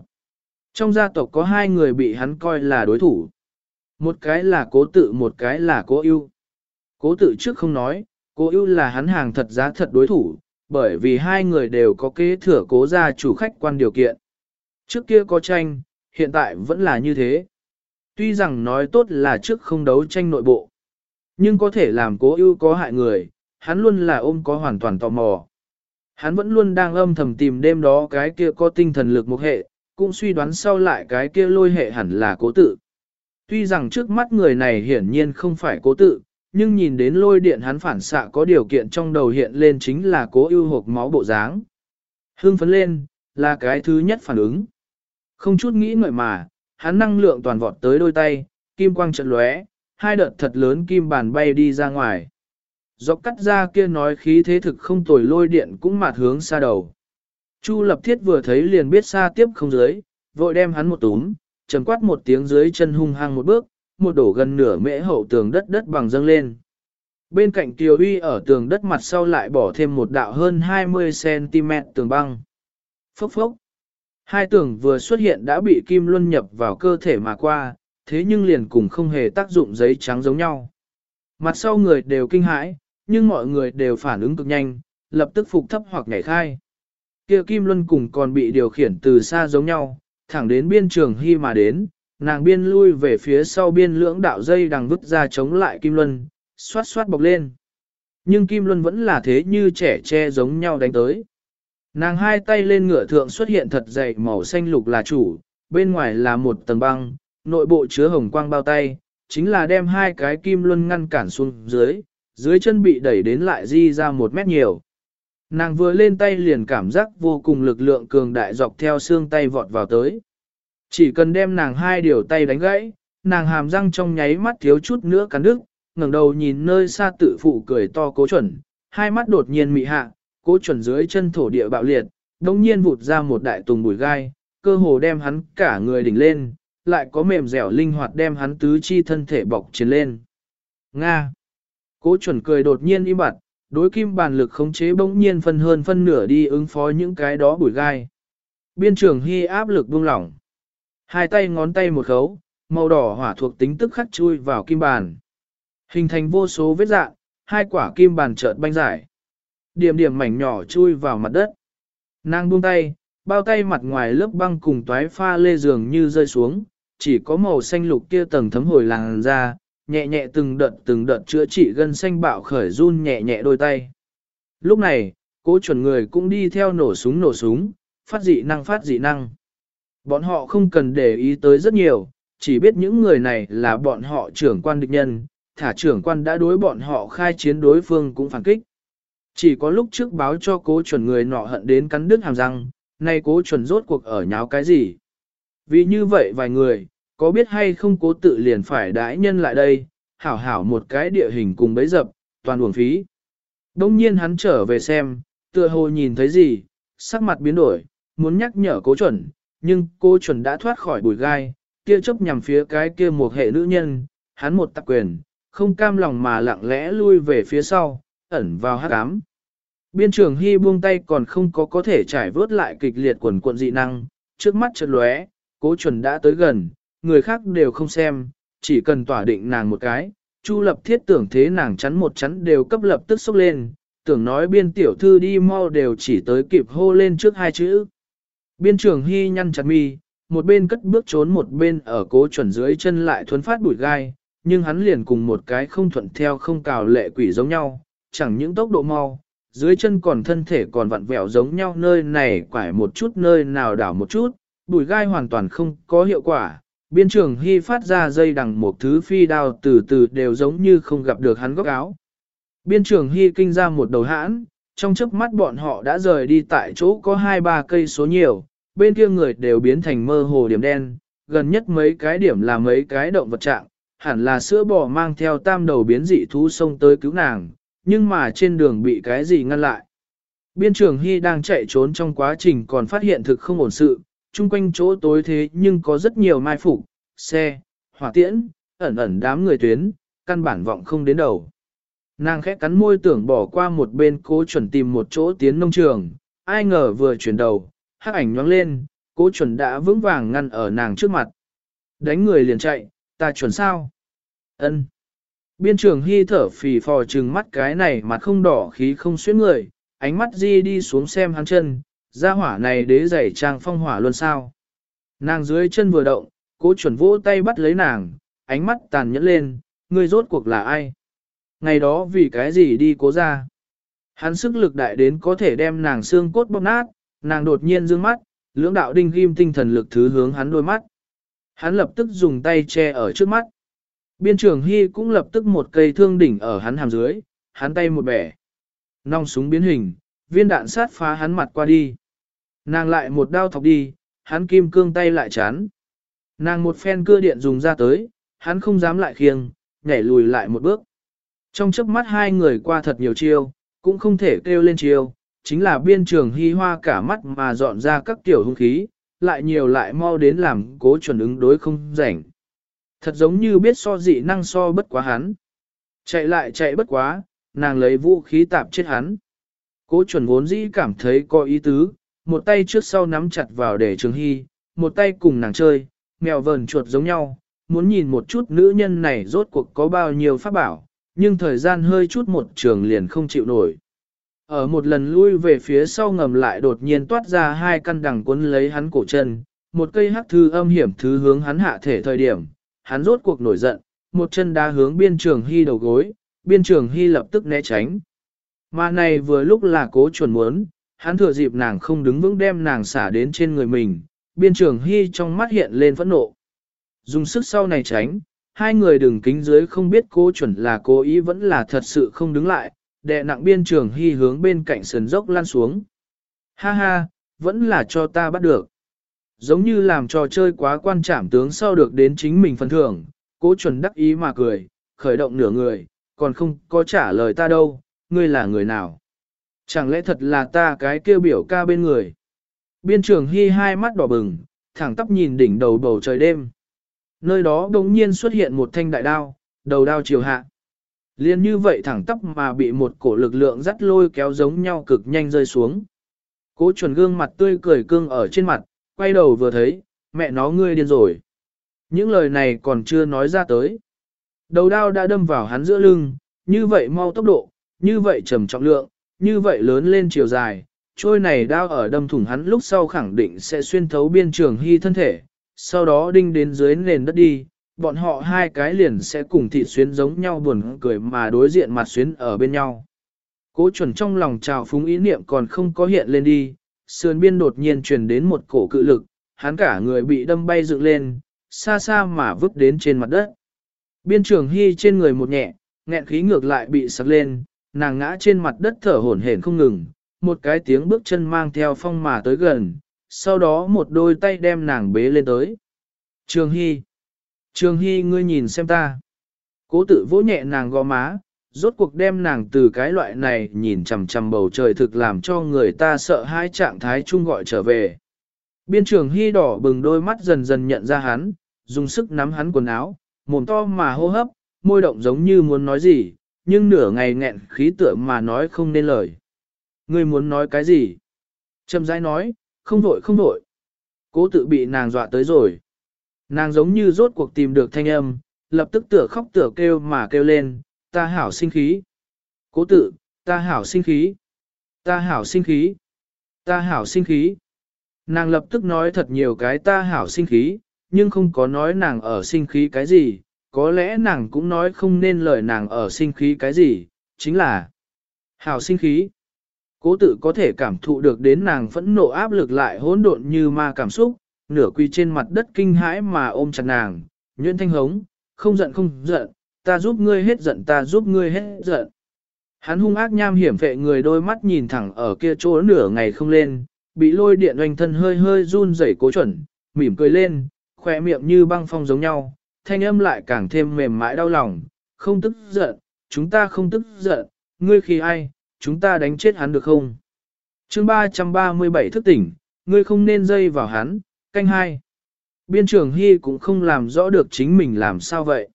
Trong gia tộc có hai người bị hắn coi là đối thủ. Một cái là cố tự một cái là cố ưu. Cố tự trước không nói, cố ưu là hắn hàng thật giá thật đối thủ, bởi vì hai người đều có kế thừa cố gia chủ khách quan điều kiện. Trước kia có tranh, hiện tại vẫn là như thế. Tuy rằng nói tốt là trước không đấu tranh nội bộ, nhưng có thể làm cố ưu có hại người, hắn luôn là ôm có hoàn toàn tò mò. Hắn vẫn luôn đang âm thầm tìm đêm đó cái kia có tinh thần lực một hệ, cũng suy đoán sau lại cái kia lôi hệ hẳn là cố tự. Tuy rằng trước mắt người này hiển nhiên không phải cố tự, nhưng nhìn đến lôi điện hắn phản xạ có điều kiện trong đầu hiện lên chính là cố ưu hộp máu bộ dáng. Hưng phấn lên, là cái thứ nhất phản ứng. Không chút nghĩ ngợi mà, hắn năng lượng toàn vọt tới đôi tay, kim quang trận lóe, hai đợt thật lớn kim bàn bay đi ra ngoài. Dọc cắt ra kia nói khí thế thực không tồi lôi điện cũng mạt hướng xa đầu. Chu lập thiết vừa thấy liền biết xa tiếp không dưới, vội đem hắn một túm, trầm quát một tiếng dưới chân hung hăng một bước, một đổ gần nửa mễ hậu tường đất đất bằng dâng lên. Bên cạnh Kiều Uy ở tường đất mặt sau lại bỏ thêm một đạo hơn 20cm tường băng. Phốc phốc. Hai tưởng vừa xuất hiện đã bị kim luân nhập vào cơ thể mà qua, thế nhưng liền cùng không hề tác dụng giấy trắng giống nhau. Mặt sau người đều kinh hãi, nhưng mọi người đều phản ứng cực nhanh, lập tức phục thấp hoặc nhảy khai. Kia kim luân cùng còn bị điều khiển từ xa giống nhau, thẳng đến biên trường hy mà đến, nàng biên lui về phía sau biên lưỡng đạo dây đằng vứt ra chống lại kim luân, xoát xoát bọc lên. Nhưng kim luân vẫn là thế như trẻ tre giống nhau đánh tới. Nàng hai tay lên ngựa thượng xuất hiện thật dày màu xanh lục là chủ, bên ngoài là một tầng băng, nội bộ chứa hồng quang bao tay, chính là đem hai cái kim luân ngăn cản xuống dưới, dưới chân bị đẩy đến lại di ra một mét nhiều. Nàng vừa lên tay liền cảm giác vô cùng lực lượng cường đại dọc theo xương tay vọt vào tới. Chỉ cần đem nàng hai điều tay đánh gãy, nàng hàm răng trong nháy mắt thiếu chút nữa cắn đứt, ngẩng đầu nhìn nơi xa tự phụ cười to cố chuẩn, hai mắt đột nhiên mị hạ, cố chuẩn dưới chân thổ địa bạo liệt, đồng nhiên vụt ra một đại tùng bùi gai, cơ hồ đem hắn cả người đỉnh lên, lại có mềm dẻo linh hoạt đem hắn tứ chi thân thể bọc chiến lên. Nga! Cố chuẩn cười đột nhiên im bặt, đối kim bàn lực khống chế bỗng nhiên phân hơn phân nửa đi ứng phó những cái đó bùi gai. Biên trường hy áp lực buông lỏng. Hai tay ngón tay một khấu, màu đỏ hỏa thuộc tính tức khắc chui vào kim bàn. Hình thành vô số vết dạng, hai quả kim bàn chợt banh giải. Điểm điểm mảnh nhỏ chui vào mặt đất. Nàng buông tay, bao tay mặt ngoài lớp băng cùng toái pha lê giường như rơi xuống, chỉ có màu xanh lục kia tầng thấm hồi làng ra, nhẹ nhẹ từng đợt từng đợt chữa trị gân xanh bạo khởi run nhẹ nhẹ đôi tay. Lúc này, cố chuẩn người cũng đi theo nổ súng nổ súng, phát dị năng phát dị năng. Bọn họ không cần để ý tới rất nhiều, chỉ biết những người này là bọn họ trưởng quan địch nhân, thả trưởng quan đã đối bọn họ khai chiến đối phương cũng phản kích. Chỉ có lúc trước báo cho cố chuẩn người nọ hận đến cắn đứt hàm răng, nay cố chuẩn rốt cuộc ở nháo cái gì. Vì như vậy vài người, có biết hay không cố tự liền phải đãi nhân lại đây, hảo hảo một cái địa hình cùng bấy dập, toàn uổng phí. Đông nhiên hắn trở về xem, tựa hồ nhìn thấy gì, sắc mặt biến đổi, muốn nhắc nhở cố chuẩn, nhưng cô chuẩn đã thoát khỏi bụi gai, kia chấp nhằm phía cái kia một hệ nữ nhân, hắn một tạc quyền, không cam lòng mà lặng lẽ lui về phía sau, ẩn vào hát ám. Biên trường Hy buông tay còn không có có thể trải vớt lại kịch liệt quần cuộn dị năng, trước mắt chợt lóe, cố chuẩn đã tới gần, người khác đều không xem, chỉ cần tỏa định nàng một cái, Chu lập thiết tưởng thế nàng chắn một chắn đều cấp lập tức sốc lên, tưởng nói biên tiểu thư đi mau đều chỉ tới kịp hô lên trước hai chữ. Biên trường hy nhăn chặt mi, một bên cất bước trốn một bên ở cố chuẩn dưới chân lại thuấn phát bụi gai, nhưng hắn liền cùng một cái không thuận theo không cào lệ quỷ giống nhau, chẳng những tốc độ mau, dưới chân còn thân thể còn vặn vẹo giống nhau nơi này quải một chút nơi nào đảo một chút, bụi gai hoàn toàn không có hiệu quả. Biên trường hy phát ra dây đằng một thứ phi đao từ từ đều giống như không gặp được hắn góc áo. Biên trường hy kinh ra một đầu hãn, trong chớp mắt bọn họ đã rời đi tại chỗ có hai ba cây số nhiều, bên kia người đều biến thành mơ hồ điểm đen, gần nhất mấy cái điểm là mấy cái động vật trạng, hẳn là sữa bò mang theo tam đầu biến dị thú sông tới cứu nàng, nhưng mà trên đường bị cái gì ngăn lại. Biên trường Hy đang chạy trốn trong quá trình còn phát hiện thực không ổn sự, chung quanh chỗ tối thế nhưng có rất nhiều mai phục, xe, hỏa tiễn, ẩn ẩn đám người tuyến, căn bản vọng không đến đầu. Nàng khẽ cắn môi tưởng bỏ qua một bên cố chuẩn tìm một chỗ tiến nông trường, ai ngờ vừa chuyển đầu, hắc ảnh nhoáng lên, cố chuẩn đã vững vàng ngăn ở nàng trước mặt. Đánh người liền chạy, ta chuẩn sao? ân Biên trường hy thở phì phò trừng mắt cái này mặt không đỏ khí không xuyến người, ánh mắt di đi xuống xem hắn chân, ra hỏa này đế giày trang phong hỏa luôn sao. Nàng dưới chân vừa động, cố chuẩn vỗ tay bắt lấy nàng, ánh mắt tàn nhẫn lên, ngươi rốt cuộc là ai? Ngày đó vì cái gì đi cố ra? Hắn sức lực đại đến có thể đem nàng xương cốt bóp nát, nàng đột nhiên dương mắt, lưỡng đạo đinh ghim tinh thần lực thứ hướng hắn đôi mắt. Hắn lập tức dùng tay che ở trước mắt. Biên trưởng Hy cũng lập tức một cây thương đỉnh ở hắn hàm dưới, hắn tay một bẻ. Nong súng biến hình, viên đạn sát phá hắn mặt qua đi. Nàng lại một đao thọc đi, hắn kim cương tay lại chán. Nàng một phen cưa điện dùng ra tới, hắn không dám lại khiêng, nhảy lùi lại một bước. Trong chớp mắt hai người qua thật nhiều chiêu, cũng không thể kêu lên chiêu, chính là biên trường hy hoa cả mắt mà dọn ra các kiểu hung khí, lại nhiều lại mau đến làm cố chuẩn ứng đối không rảnh. Thật giống như biết so dị năng so bất quá hắn. Chạy lại chạy bất quá, nàng lấy vũ khí tạp chết hắn. Cố chuẩn vốn dĩ cảm thấy có ý tứ, một tay trước sau nắm chặt vào để trường hy, một tay cùng nàng chơi, mèo vờn chuột giống nhau, muốn nhìn một chút nữ nhân này rốt cuộc có bao nhiêu pháp bảo, nhưng thời gian hơi chút một trường liền không chịu nổi. Ở một lần lui về phía sau ngầm lại đột nhiên toát ra hai căn đằng cuốn lấy hắn cổ chân, một cây hắc thư âm hiểm thứ hướng hắn hạ thể thời điểm, hắn rốt cuộc nổi giận, một chân đá hướng biên trường hy đầu gối, biên trường hy lập tức né tránh. Mà này vừa lúc là cố chuẩn muốn, hắn thừa dịp nàng không đứng vững đem nàng xả đến trên người mình, biên trường hy trong mắt hiện lên phẫn nộ. Dùng sức sau này tránh, hai người đừng kính dưới không biết cố chuẩn là cố ý vẫn là thật sự không đứng lại, đè nặng biên trường hy hướng bên cạnh sườn dốc lan xuống. Ha ha, vẫn là cho ta bắt được. Giống như làm trò chơi quá quan trảm tướng sau được đến chính mình phần thưởng, cố chuẩn đắc ý mà cười, khởi động nửa người, còn không có trả lời ta đâu, ngươi là người nào? Chẳng lẽ thật là ta cái kêu biểu ca bên người? Biên trường hy hai mắt đỏ bừng, thẳng tắp nhìn đỉnh đầu bầu trời đêm. Nơi đó đống nhiên xuất hiện một thanh đại đao, đầu đao chiều hạ. Liên như vậy thẳng tắp mà bị một cổ lực lượng dắt lôi kéo giống nhau cực nhanh rơi xuống. Cố chuẩn gương mặt tươi cười cương ở trên mặt, quay đầu vừa thấy, mẹ nó ngươi điên rồi. Những lời này còn chưa nói ra tới. Đầu đao đã đâm vào hắn giữa lưng, như vậy mau tốc độ, như vậy trầm trọng lượng, như vậy lớn lên chiều dài, trôi này đao ở đâm thủng hắn lúc sau khẳng định sẽ xuyên thấu biên trường hy thân thể, sau đó đinh đến dưới nền đất đi, bọn họ hai cái liền sẽ cùng thịt xuyến giống nhau buồn cười mà đối diện mặt xuyến ở bên nhau. Cố chuẩn trong lòng trào phúng ý niệm còn không có hiện lên đi, sườn biên đột nhiên truyền đến một cổ cự lực, hắn cả người bị đâm bay dựng lên, xa xa mà vứt đến trên mặt đất. Biên trường hy trên người một nhẹ, nghẹn khí ngược lại bị sặc lên, nàng ngã trên mặt đất thở hổn hển không ngừng, một cái tiếng bước chân mang theo phong mà tới gần, sau đó một đôi tay đem nàng bế lên tới. Trường Hy! Trường Hy ngươi nhìn xem ta. Cố tự vỗ nhẹ nàng gò má, rốt cuộc đem nàng từ cái loại này nhìn chằm chằm bầu trời thực làm cho người ta sợ hai trạng thái chung gọi trở về. Biên trường Hy đỏ bừng đôi mắt dần dần nhận ra hắn, dùng sức nắm hắn quần áo, mồm to mà hô hấp, môi động giống như muốn nói gì, nhưng nửa ngày nghẹn khí tựa mà nói không nên lời. Ngươi muốn nói cái gì? Trầm rãi nói, không vội không vội. Cố tự bị nàng dọa tới rồi. Nàng giống như rốt cuộc tìm được thanh âm, lập tức tựa khóc tựa kêu mà kêu lên, ta hảo sinh khí. Cố tự, ta hảo sinh khí. Ta hảo sinh khí. Ta hảo sinh khí. Nàng lập tức nói thật nhiều cái ta hảo sinh khí, nhưng không có nói nàng ở sinh khí cái gì, có lẽ nàng cũng nói không nên lời nàng ở sinh khí cái gì, chính là hảo sinh khí. Cố tự có thể cảm thụ được đến nàng phẫn nộ áp lực lại hỗn độn như ma cảm xúc, nửa quỳ trên mặt đất kinh hãi mà ôm chặt nàng, nhuyễn thanh hống, không giận không giận, ta giúp ngươi hết giận ta giúp ngươi hết giận. Hắn hung ác nham hiểm vệ người đôi mắt nhìn thẳng ở kia chỗ nửa ngày không lên, bị lôi điện oanh thân hơi hơi run rẩy cố chuẩn, mỉm cười lên, khỏe miệng như băng phong giống nhau, thanh âm lại càng thêm mềm mại đau lòng, không tức giận, chúng ta không tức giận, ngươi khi ai, chúng ta đánh chết hắn được không? chương 337 thức tỉnh, ngươi không nên dây vào hắn, canh hai. Biên trưởng Hy cũng không làm rõ được chính mình làm sao vậy.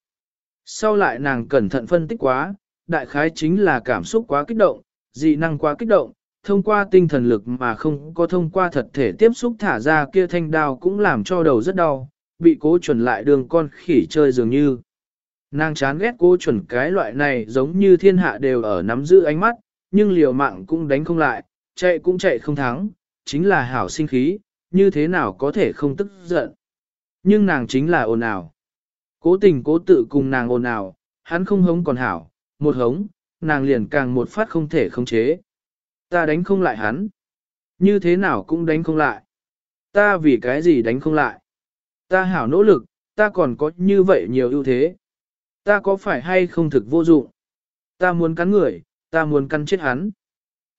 Sau lại nàng cẩn thận phân tích quá, đại khái chính là cảm xúc quá kích động, dị năng quá kích động, thông qua tinh thần lực mà không có thông qua thật thể tiếp xúc thả ra kia thanh đao cũng làm cho đầu rất đau, bị cố chuẩn lại đường con khỉ chơi dường như. Nàng chán ghét cố chuẩn cái loại này giống như thiên hạ đều ở nắm giữ ánh mắt, nhưng liều mạng cũng đánh không lại, chạy cũng chạy không thắng, chính là hảo sinh khí, như thế nào có thể không tức giận. Nhưng nàng chính là ồn ào. Cố tình cố tự cùng nàng ồn ào, hắn không hống còn hảo, một hống, nàng liền càng một phát không thể khống chế. Ta đánh không lại hắn. Như thế nào cũng đánh không lại. Ta vì cái gì đánh không lại? Ta hảo nỗ lực, ta còn có như vậy nhiều ưu thế. Ta có phải hay không thực vô dụng? Ta muốn cắn người, ta muốn cắn chết hắn.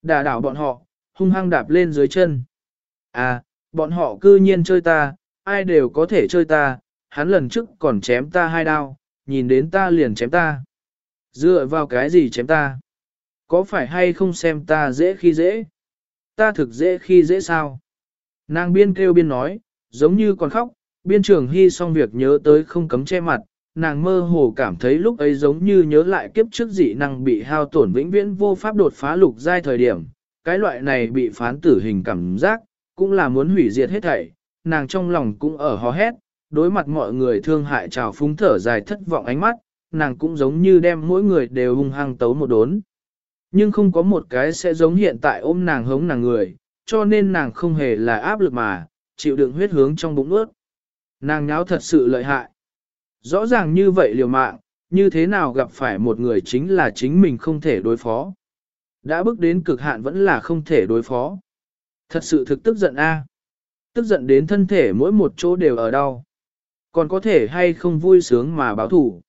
Đả đảo bọn họ, hung hăng đạp lên dưới chân. À, bọn họ cư nhiên chơi ta, ai đều có thể chơi ta, hắn lần trước còn chém ta hai đao, nhìn đến ta liền chém ta. Dựa vào cái gì chém ta? Có phải hay không xem ta dễ khi dễ? Ta thực dễ khi dễ sao? Nàng biên kêu biên nói, giống như còn khóc, biên trường hy xong việc nhớ tới không cấm che mặt, nàng mơ hồ cảm thấy lúc ấy giống như nhớ lại kiếp trước dị năng bị hao tổn vĩnh viễn vô pháp đột phá lục giai thời điểm, cái loại này bị phán tử hình cảm giác, cũng là muốn hủy diệt hết thảy, nàng trong lòng cũng ở hò hét, đối mặt mọi người thương hại trào phúng thở dài thất vọng ánh mắt, nàng cũng giống như đem mỗi người đều hung hăng tấu một đốn. Nhưng không có một cái sẽ giống hiện tại ôm nàng hống nàng người, cho nên nàng không hề là áp lực mà, chịu đựng huyết hướng trong bụng ướt. Nàng nháo thật sự lợi hại. Rõ ràng như vậy liều mạng, như thế nào gặp phải một người chính là chính mình không thể đối phó. Đã bước đến cực hạn vẫn là không thể đối phó. Thật sự thực tức giận a, Tức giận đến thân thể mỗi một chỗ đều ở đau. Còn có thể hay không vui sướng mà báo thủ.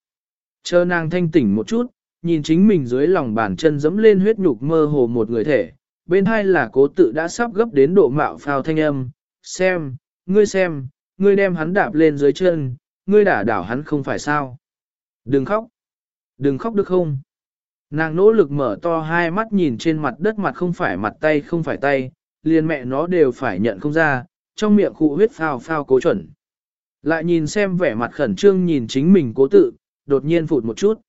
Chờ nàng thanh tỉnh một chút, nhìn chính mình dưới lòng bàn chân dẫm lên huyết nhục mơ hồ một người thể. Bên hai là cố tự đã sắp gấp đến độ mạo phao thanh âm. Xem, ngươi xem, ngươi đem hắn đạp lên dưới chân, ngươi đả đảo hắn không phải sao. Đừng khóc. Đừng khóc được không? Nàng nỗ lực mở to hai mắt nhìn trên mặt đất mặt không phải mặt tay không phải tay, liền mẹ nó đều phải nhận không ra, trong miệng khụ huyết phao phao cố chuẩn. Lại nhìn xem vẻ mặt khẩn trương nhìn chính mình cố tự, đột nhiên phụt một chút.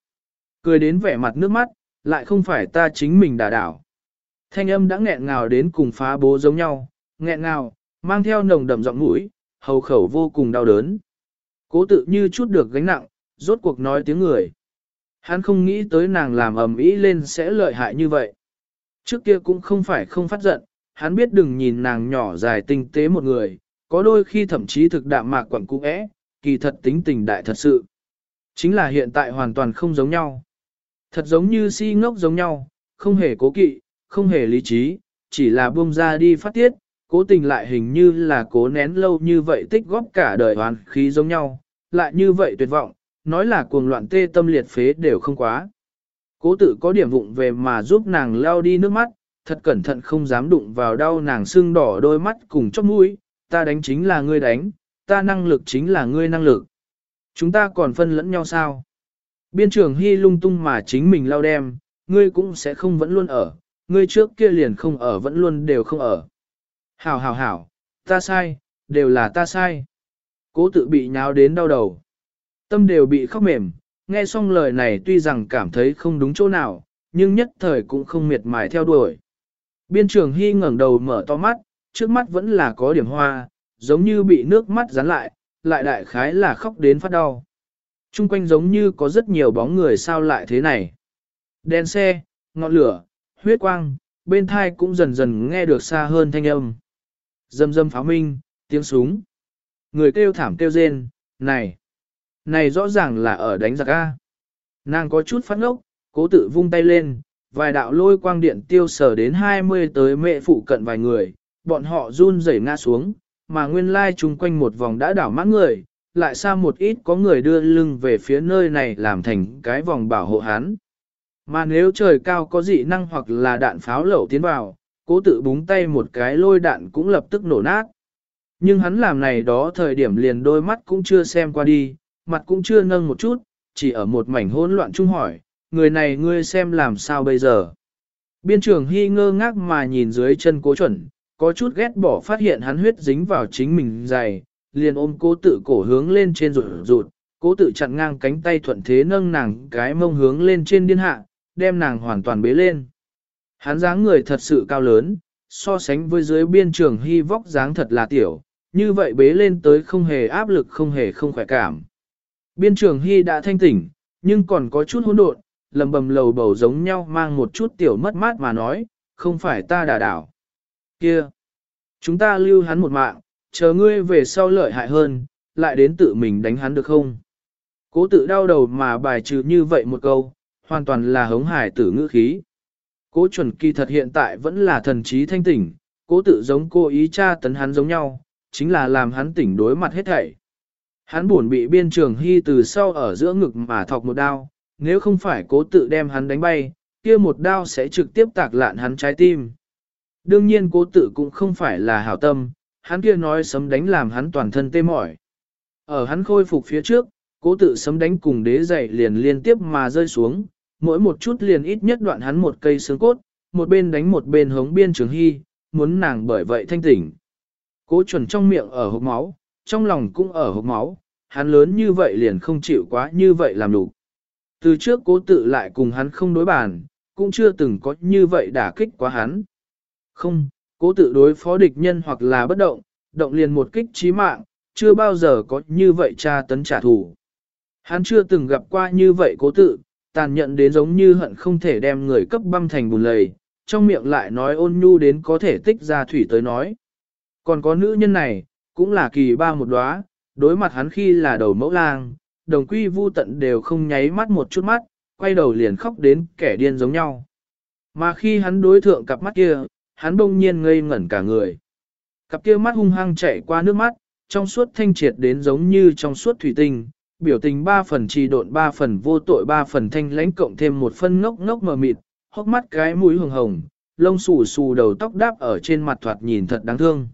Cười đến vẻ mặt nước mắt, lại không phải ta chính mình đả đảo. Thanh âm đã nghẹn ngào đến cùng phá bố giống nhau, nghẹn ngào, mang theo nồng đậm giọng mũi, hầu khẩu vô cùng đau đớn. Cố tự như chút được gánh nặng, rốt cuộc nói tiếng người. Hắn không nghĩ tới nàng làm ầm ĩ lên sẽ lợi hại như vậy. Trước kia cũng không phải không phát giận, hắn biết đừng nhìn nàng nhỏ dài tinh tế một người, có đôi khi thậm chí thực đạm mạc quẩn cung ẽ, kỳ thật tính tình đại thật sự. Chính là hiện tại hoàn toàn không giống nhau. Thật giống như si ngốc giống nhau, không hề cố kỵ, không hề lý trí, chỉ là buông ra đi phát tiết, cố tình lại hình như là cố nén lâu như vậy tích góp cả đời hoàn khí giống nhau, lại như vậy tuyệt vọng, nói là cuồng loạn tê tâm liệt phế đều không quá. Cố tự có điểm vụng về mà giúp nàng lao đi nước mắt, thật cẩn thận không dám đụng vào đau nàng sưng đỏ đôi mắt cùng chóp mũi, ta đánh chính là ngươi đánh, ta năng lực chính là ngươi năng lực. Chúng ta còn phân lẫn nhau sao? Biên trưởng hy lung tung mà chính mình lao đem, ngươi cũng sẽ không vẫn luôn ở, ngươi trước kia liền không ở vẫn luôn đều không ở. Hảo hảo hảo, ta sai, đều là ta sai. Cố tự bị nháo đến đau đầu. Tâm đều bị khóc mềm, nghe xong lời này tuy rằng cảm thấy không đúng chỗ nào, nhưng nhất thời cũng không miệt mài theo đuổi. Biên trưởng Hy ngẩng đầu mở to mắt, trước mắt vẫn là có điểm hoa, giống như bị nước mắt dán lại, lại đại khái là khóc đến phát đau. Trung quanh giống như có rất nhiều bóng người sao lại thế này. Đèn xe, ngọn lửa, huyết quang, bên thai cũng dần dần nghe được xa hơn thanh âm. Dâm dâm pháo minh, tiếng súng. Người kêu thảm kêu rên, này, này rõ ràng là ở đánh giặc A. Nàng có chút phát ngốc, cố tự vung tay lên, vài đạo lôi quang điện tiêu sở đến 20 tới mẹ phụ cận vài người, bọn họ run rẩy ngã xuống, mà nguyên lai chung quanh một vòng đã đảo mãn người, lại xa một ít có người đưa lưng về phía nơi này làm thành cái vòng bảo hộ hắn. Mà nếu trời cao có dị năng hoặc là đạn pháo lẩu tiến vào, cố tự búng tay một cái lôi đạn cũng lập tức nổ nát. Nhưng hắn làm này đó thời điểm liền đôi mắt cũng chưa xem qua đi, mặt cũng chưa nâng một chút, chỉ ở một mảnh hỗn loạn chung hỏi, người này ngươi xem làm sao bây giờ. Biên trưởng hy ngơ ngác mà nhìn dưới chân cố chuẩn, có chút ghét bỏ phát hiện hắn huyết dính vào chính mình dày, liền ôm cố tự cổ hướng lên trên rụt rụt, cố tự chặn ngang cánh tay thuận thế nâng nàng cái mông hướng lên trên điên hạ, đem nàng hoàn toàn bế lên. Hắn dáng người thật sự cao lớn, so sánh với dưới biên trường hy vóc dáng thật là tiểu, như vậy bế lên tới không hề áp lực không hề không khỏe cảm. Biên trường hy đã thanh tỉnh, nhưng còn có chút hỗn độn, lầm bầm lầu bầu giống nhau mang một chút tiểu mất mát mà nói, không phải ta đà đảo. Kia! Chúng ta lưu hắn một mạng, chờ ngươi về sau lợi hại hơn, lại đến tự mình đánh hắn được không? Cố tự đau đầu mà bài trừ như vậy một câu, hoàn toàn là hống hải tử ngữ khí. Cố chuẩn kỳ thật hiện tại vẫn là thần trí thanh tỉnh, cố tự giống cô ý cha tấn hắn giống nhau, chính là làm hắn tỉnh đối mặt hết thảy. Hắn buồn bị biên trường hy từ sau ở giữa ngực mà thọc một đao, nếu không phải cố tự đem hắn đánh bay, kia một đao sẽ trực tiếp tạc lạn hắn trái tim. Đương nhiên cố tự cũng không phải là hảo tâm, hắn kia nói sấm đánh làm hắn toàn thân tê mỏi. Ở hắn khôi phục phía trước, cố tự sấm đánh cùng đế dậy liền liên tiếp mà rơi xuống, mỗi một chút liền ít nhất đoạn hắn một cây xương cốt, một bên đánh một bên hống biên trường hy, muốn nàng bởi vậy thanh tỉnh. Cố chuẩn trong miệng ở hộp máu, trong lòng cũng ở hộp máu, hắn lớn như vậy liền không chịu quá như vậy làm đủ. Từ trước cố tự lại cùng hắn không đối bàn, cũng chưa từng có như vậy đả kích quá hắn. Không, cố tự đối phó địch nhân hoặc là bất động, động liền một kích chí mạng, chưa bao giờ có như vậy tra tấn trả thù. Hắn chưa từng gặp qua như vậy cố tự, tàn nhận đến giống như hận không thể đem người cấp băm thành bùn lầy, trong miệng lại nói ôn nhu đến có thể tích ra thủy tới nói. Còn có nữ nhân này, cũng là kỳ ba một đóa, đối mặt hắn khi là đầu mẫu lang, đồng quy vu tận đều không nháy mắt một chút mắt, quay đầu liền khóc đến kẻ điên giống nhau. Mà khi hắn đối thượng cặp mắt kia, hắn bỗng nhiên ngây ngẩn cả người. Cặp kia mắt hung hăng chạy qua nước mắt, trong suốt thanh triệt đến giống như trong suốt thủy tinh, biểu tình ba phần trì độn ba phần vô tội ba phần thanh lãnh cộng thêm một phân ngốc ngốc mờ mịt, hốc mắt cái mũi hồng hồng, lông xù xù đầu tóc đáp ở trên mặt thoạt nhìn thật đáng thương.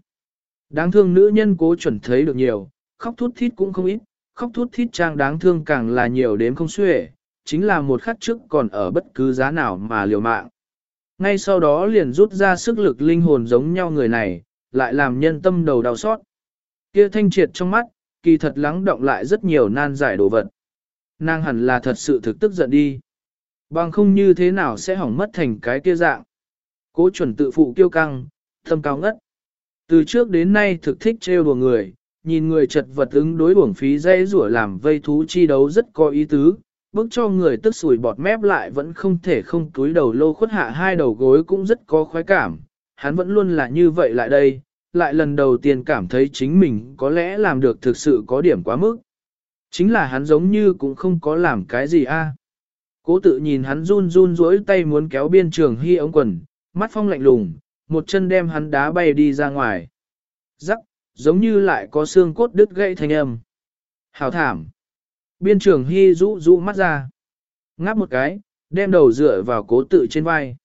Đáng thương nữ nhân cố chuẩn thấy được nhiều, khóc thút thít cũng không ít, khóc thút thít trang đáng thương càng là nhiều đến không xuể, chính là một khắc trước còn ở bất cứ giá nào mà liều mạng. Ngay sau đó liền rút ra sức lực linh hồn giống nhau người này, lại làm nhân tâm đầu đau xót. Kia thanh triệt trong mắt, kỳ thật lắng động lại rất nhiều nan giải đồ vật. Nàng hẳn là thật sự thực tức giận đi. Bằng không như thế nào sẽ hỏng mất thành cái kia dạng. Cố chuẩn tự phụ kiêu căng, thâm cao ngất. Từ trước đến nay thực thích trêu đùa người, nhìn người chật vật ứng đối uổng phí dây rủa làm vây thú chi đấu rất có ý tứ, bước cho người tức sủi bọt mép lại vẫn không thể không túi đầu lô khuất hạ hai đầu gối cũng rất có khoái cảm, hắn vẫn luôn là như vậy lại đây, lại lần đầu tiên cảm thấy chính mình có lẽ làm được thực sự có điểm quá mức. Chính là hắn giống như cũng không có làm cái gì a. Cố tự nhìn hắn run run rỗi tay muốn kéo biên trường hy ống quần, mắt phong lạnh lùng, một chân đem hắn đá bay đi ra ngoài. Rắc, giống như lại có xương cốt đứt gãy thanh âm. Hào thảm. Biên trường hy rũ rũ mắt ra. Ngáp một cái, đem đầu dựa vào cố tự trên vai.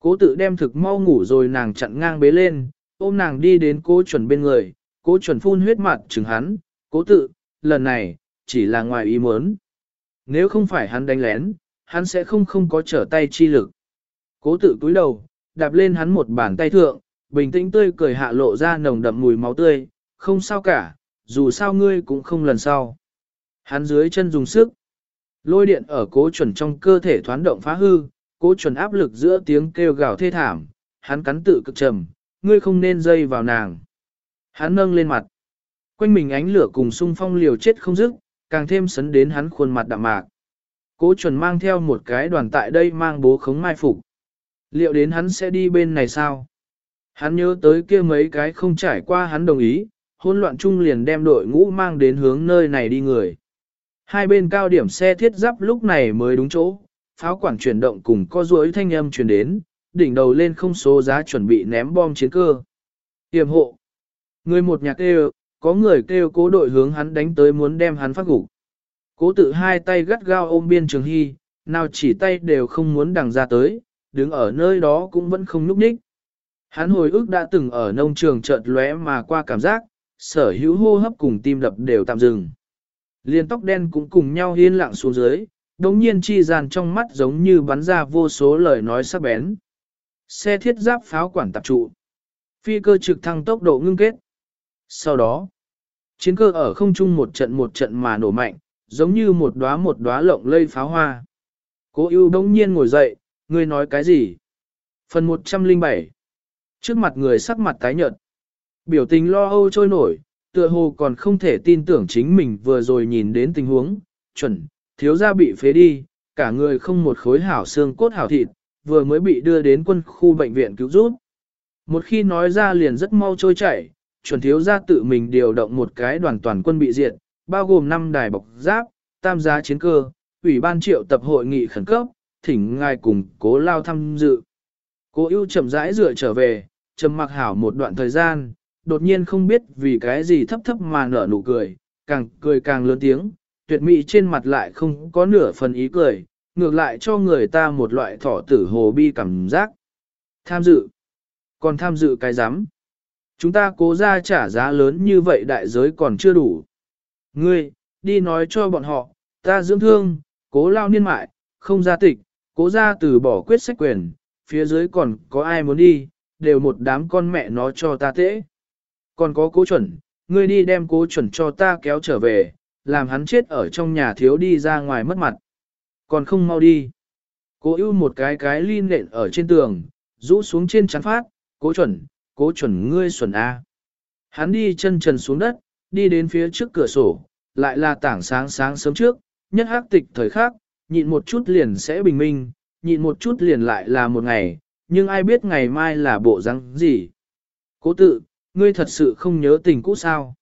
Cố tự đem thực mau ngủ rồi nàng chặn ngang bế lên, ôm nàng đi đến cố chuẩn bên người, cố chuẩn phun huyết mặt chừng hắn, cố tự, lần này, chỉ là ngoài ý muốn. Nếu không phải hắn đánh lén, hắn sẽ không không có trở tay chi lực. Cố tự cúi đầu, đạp lên hắn một bàn tay thượng, bình tĩnh tươi cười hạ lộ ra nồng đậm mùi máu tươi, không sao cả, dù sao ngươi cũng không lần sau. Hắn dưới chân dùng sức, lôi điện ở cố chuẩn trong cơ thể thoán động phá hư, cố chuẩn áp lực giữa tiếng kêu gào thê thảm, hắn cắn tự cực trầm, ngươi không nên dây vào nàng. Hắn nâng lên mặt, quanh mình ánh lửa cùng sung phong liều chết không dứt, càng thêm sấn đến hắn khuôn mặt đạm mạc. Cố chuẩn mang theo một cái đoàn tại đây mang bố khống mai phục. Liệu đến hắn sẽ đi bên này sao? Hắn nhớ tới kia mấy cái không trải qua hắn đồng ý, hỗn loạn chung liền đem đội ngũ mang đến hướng nơi này đi người. Hai bên cao điểm xe thiết giáp lúc này mới đúng chỗ, pháo quản chuyển động cùng co duỗi thanh âm truyền đến, đỉnh đầu lên không số giá chuẩn bị ném bom chiến cơ. Tiềm hộ. Người một nhà kêu, có người kêu cố đội hướng hắn đánh tới muốn đem hắn phát gục. Cố tự hai tay gắt gao ôm biên trường hy, nào chỉ tay đều không muốn đằng ra tới, đứng ở nơi đó cũng vẫn không núp ních. Hắn hồi ức đã từng ở nông trường chợt lóe mà qua cảm giác, sở hữu hô hấp cùng tim đập đều tạm dừng. Liên tóc đen cũng cùng nhau yên lặng xuống dưới, đống nhiên chi dàn trong mắt giống như bắn ra vô số lời nói sắc bén. Xe thiết giáp pháo quản tập trụ. Phi cơ trực thăng tốc độ ngưng kết. Sau đó, chiến cơ ở không trung một trận một trận mà nổ mạnh, giống như một đóa một đóa lộng lây pháo hoa. Cố ưu đống nhiên ngồi dậy, ngươi nói cái gì? Phần 107 Trước mặt người sắc mặt tái nhợt, biểu tình lo âu trôi nổi, tựa hồ còn không thể tin tưởng chính mình vừa rồi nhìn đến tình huống, chuẩn, thiếu gia bị phế đi, cả người không một khối hảo xương cốt hảo thịt, vừa mới bị đưa đến quân khu bệnh viện cứu giúp. Một khi nói ra liền rất mau trôi chảy, chuẩn thiếu gia tự mình điều động một cái đoàn toàn quân bị diệt, bao gồm 5 đài bọc giáp, tam giá chiến cơ, ủy ban triệu tập hội nghị khẩn cấp, thỉnh ngài cùng cố lao tham dự. Cố ưu chậm rãi rửa trở về, trầm mặc hảo một đoạn thời gian, đột nhiên không biết vì cái gì thấp thấp mà nở nụ cười, càng cười càng lớn tiếng, tuyệt mỹ trên mặt lại không có nửa phần ý cười, ngược lại cho người ta một loại thỏ tử hồ bi cảm giác. Tham dự. Còn tham dự cái rắm Chúng ta cố ra trả giá lớn như vậy đại giới còn chưa đủ. Ngươi, đi nói cho bọn họ, ta dưỡng thương, cố lao niên mại, không ra tịch, cố ra từ bỏ quyết sách quyền, phía dưới còn có ai muốn đi, đều một đám con mẹ nó cho ta tễ. Còn có cố chuẩn, ngươi đi đem cố chuẩn cho ta kéo trở về, làm hắn chết ở trong nhà thiếu đi ra ngoài mất mặt. Còn không mau đi. Cố ưu một cái cái ly nện ở trên tường, rũ xuống trên chắn phát, cố chuẩn, cố chuẩn ngươi xuẩn A. Hắn đi chân trần xuống đất, đi đến phía trước cửa sổ, lại là tảng sáng sáng sớm trước, nhất hắc tịch thời khắc, nhịn một chút liền sẽ bình minh, nhịn một chút liền lại là một ngày, nhưng ai biết ngày mai là bộ răng gì. Cố tự, ngươi thật sự không nhớ tình cũ sao.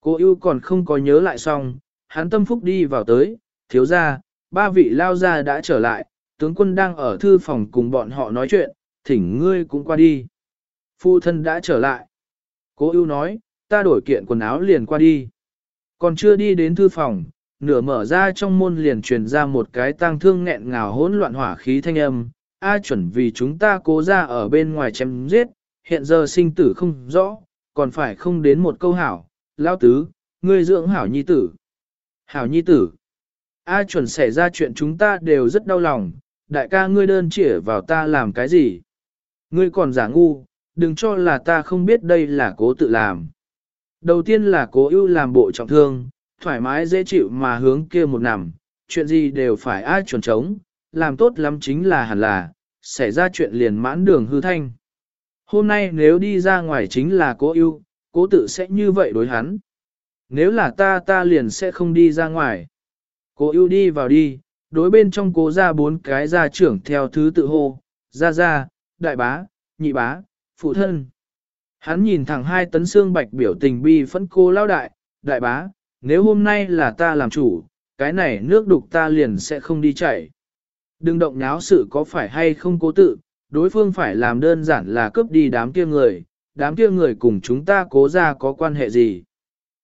Cố ưu còn không có nhớ lại xong, hắn tâm phúc đi vào tới, thiếu ra, ba vị lao ra đã trở lại, tướng quân đang ở thư phòng cùng bọn họ nói chuyện, thỉnh ngươi cũng qua đi. Phu thân đã trở lại. Cố ưu nói, ta đổi kiện quần áo liền qua đi. Còn chưa đi đến thư phòng, nửa mở ra trong môn liền truyền ra một cái tang thương nghẹn ngào hỗn loạn hỏa khí thanh âm. A chuẩn vì chúng ta cố ra ở bên ngoài chém giết, hiện giờ sinh tử không rõ, còn phải không đến một câu hảo. Lao tứ, ngươi dưỡng hảo nhi tử. Hảo nhi tử. A chuẩn xảy ra chuyện chúng ta đều rất đau lòng, đại ca ngươi đơn chỉ vào ta làm cái gì. Ngươi còn giả ngu, đừng cho là ta không biết đây là cố tự làm. Đầu tiên là cố ưu làm bộ trọng thương, thoải mái dễ chịu mà hướng kia một nằm, chuyện gì đều phải ai chuẩn trống, làm tốt lắm chính là hẳn là, xảy ra chuyện liền mãn đường hư thanh. Hôm nay nếu đi ra ngoài chính là cố ưu, cố tự sẽ như vậy đối hắn. Nếu là ta ta liền sẽ không đi ra ngoài. Cố ưu đi vào đi, đối bên trong cố ra bốn cái gia trưởng theo thứ tự hô, gia gia, đại bá, nhị bá, phụ thân. Hắn nhìn thẳng hai tấn xương bạch biểu tình bi phẫn cô lao đại, đại bá, nếu hôm nay là ta làm chủ, cái này nước đục ta liền sẽ không đi chảy. Đừng động nháo sự có phải hay không cố tự, đối phương phải làm đơn giản là cướp đi đám kia người, đám kia người cùng chúng ta cố ra có quan hệ gì.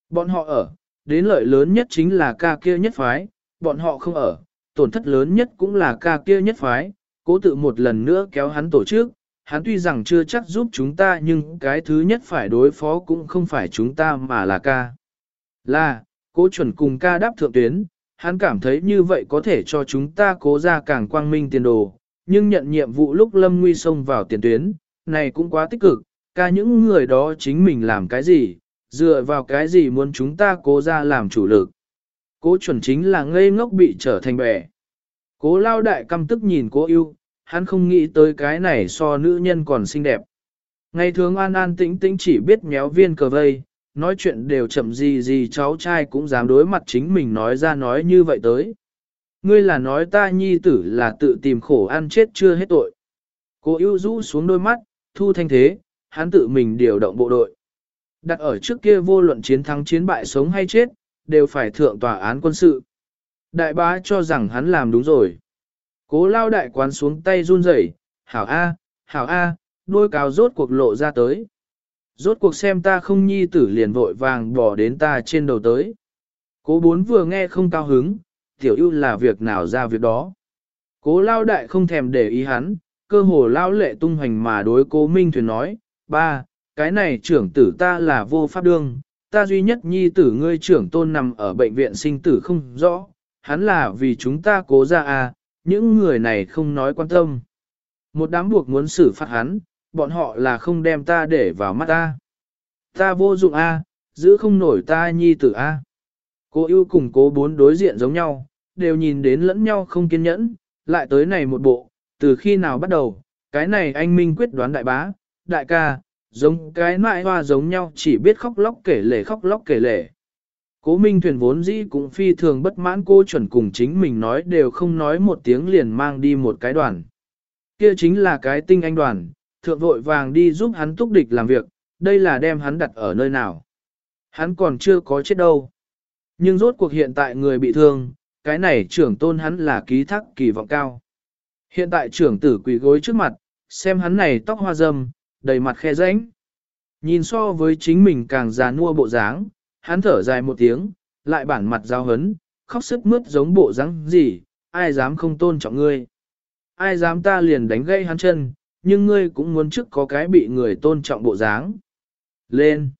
Bọn họ ở, đến lợi lớn nhất chính là ca kia nhất phái, bọn họ không ở, tổn thất lớn nhất cũng là ca kia nhất phái, cố tự một lần nữa kéo hắn tổ chức, hắn tuy rằng chưa chắc giúp chúng ta nhưng cái thứ nhất phải đối phó cũng không phải chúng ta mà là ca. Là, cố chuẩn cùng ca đáp thượng tuyến, hắn cảm thấy như vậy có thể cho chúng ta cố ra càng quang minh tiền đồ, nhưng nhận nhiệm vụ lúc lâm nguy xông vào tiền tuyến, này cũng quá tích cực, ca những người đó chính mình làm cái gì, dựa vào cái gì muốn chúng ta cố ra làm chủ lực. Cố chuẩn chính là ngây ngốc bị trở thành bẻ. Cố lao đại căm tức nhìn cố yêu, hắn không nghĩ tới cái này so nữ nhân còn xinh đẹp. Ngày thường an an tĩnh tĩnh chỉ biết méo viên cờ vây, nói chuyện đều chậm gì gì cháu trai cũng dám đối mặt chính mình nói ra nói như vậy tới. Ngươi là nói ta nhi tử là tự tìm khổ ăn chết chưa hết tội. Cô ưu rũ xuống đôi mắt, thu thanh thế, hắn tự mình điều động bộ đội. Đặt ở trước kia vô luận chiến thắng chiến bại sống hay chết, đều phải thượng tòa án quân sự. Đại bá cho rằng hắn làm đúng rồi. Cố lao đại quán xuống tay run rẩy, hảo A, hảo A, đôi cào rốt cuộc lộ ra tới. Rốt cuộc xem ta không nhi tử liền vội vàng bỏ đến ta trên đầu tới. Cố bốn vừa nghe không cao hứng, tiểu ưu là việc nào ra việc đó. Cố lao đại không thèm để ý hắn, cơ hồ lao lệ tung hoành mà đối cố Minh Thuyền nói, ba, cái này trưởng tử ta là vô pháp đương, ta duy nhất nhi tử ngươi trưởng tôn nằm ở bệnh viện sinh tử không rõ, hắn là vì chúng ta cố ra à, những người này không nói quan tâm. Một đám buộc muốn xử phạt hắn, bọn họ là không đem ta để vào mắt ta. Ta vô dụng a, giữ không nổi ta nhi tử a. Cố ưu cùng cố bốn đối diện giống nhau, đều nhìn đến lẫn nhau không kiên nhẫn, lại tới này một bộ, từ khi nào bắt đầu, cái này anh Minh quyết đoán đại bá, đại ca, giống cái mãi hoa giống nhau chỉ biết khóc lóc kể lể khóc lóc kể lể. Cố Minh Thuyền vốn dĩ cũng phi thường bất mãn cô chuẩn cùng chính mình nói đều không nói một tiếng liền mang đi một cái đoàn. Kia chính là cái tinh anh đoàn, thượng vội vàng đi giúp hắn túc địch làm việc, đây là đem hắn đặt ở nơi nào. Hắn còn chưa có chết đâu. Nhưng rốt cuộc hiện tại người bị thương, cái này trưởng tôn hắn là ký thác kỳ vọng cao. Hiện tại trưởng tử quỳ gối trước mặt, xem hắn này tóc hoa râm, đầy mặt khe rãnh. Nhìn so với chính mình càng già nua bộ dáng, hắn thở dài một tiếng, lại bản mặt giao hấn, khóc sức mướt giống bộ dáng gì, ai dám không tôn trọng ngươi. Ai dám ta liền đánh gây hắn chân, nhưng ngươi cũng muốn trước có cái bị người tôn trọng bộ dáng. Lên!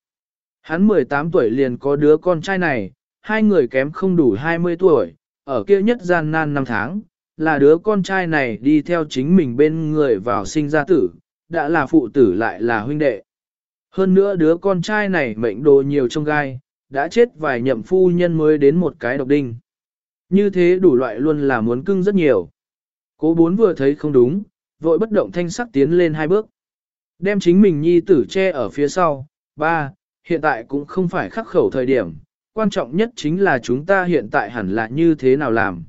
Hắn 18 tuổi liền có đứa con trai này, hai người kém không đủ 20 tuổi, ở kia nhất gian nan năm tháng, là đứa con trai này đi theo chính mình bên người vào sinh ra tử, đã là phụ tử lại là huynh đệ. Hơn nữa đứa con trai này mệnh đồ nhiều trong gai, đã chết vài nhậm phu nhân mới đến một cái độc đinh. Như thế đủ loại luôn là muốn cưng rất nhiều. Cố bốn vừa thấy không đúng, vội bất động thanh sắc tiến lên hai bước. Đem chính mình nhi tử che ở phía sau, ba, hiện tại cũng không phải khắc khẩu thời điểm, quan trọng nhất chính là chúng ta hiện tại hẳn là như thế nào làm.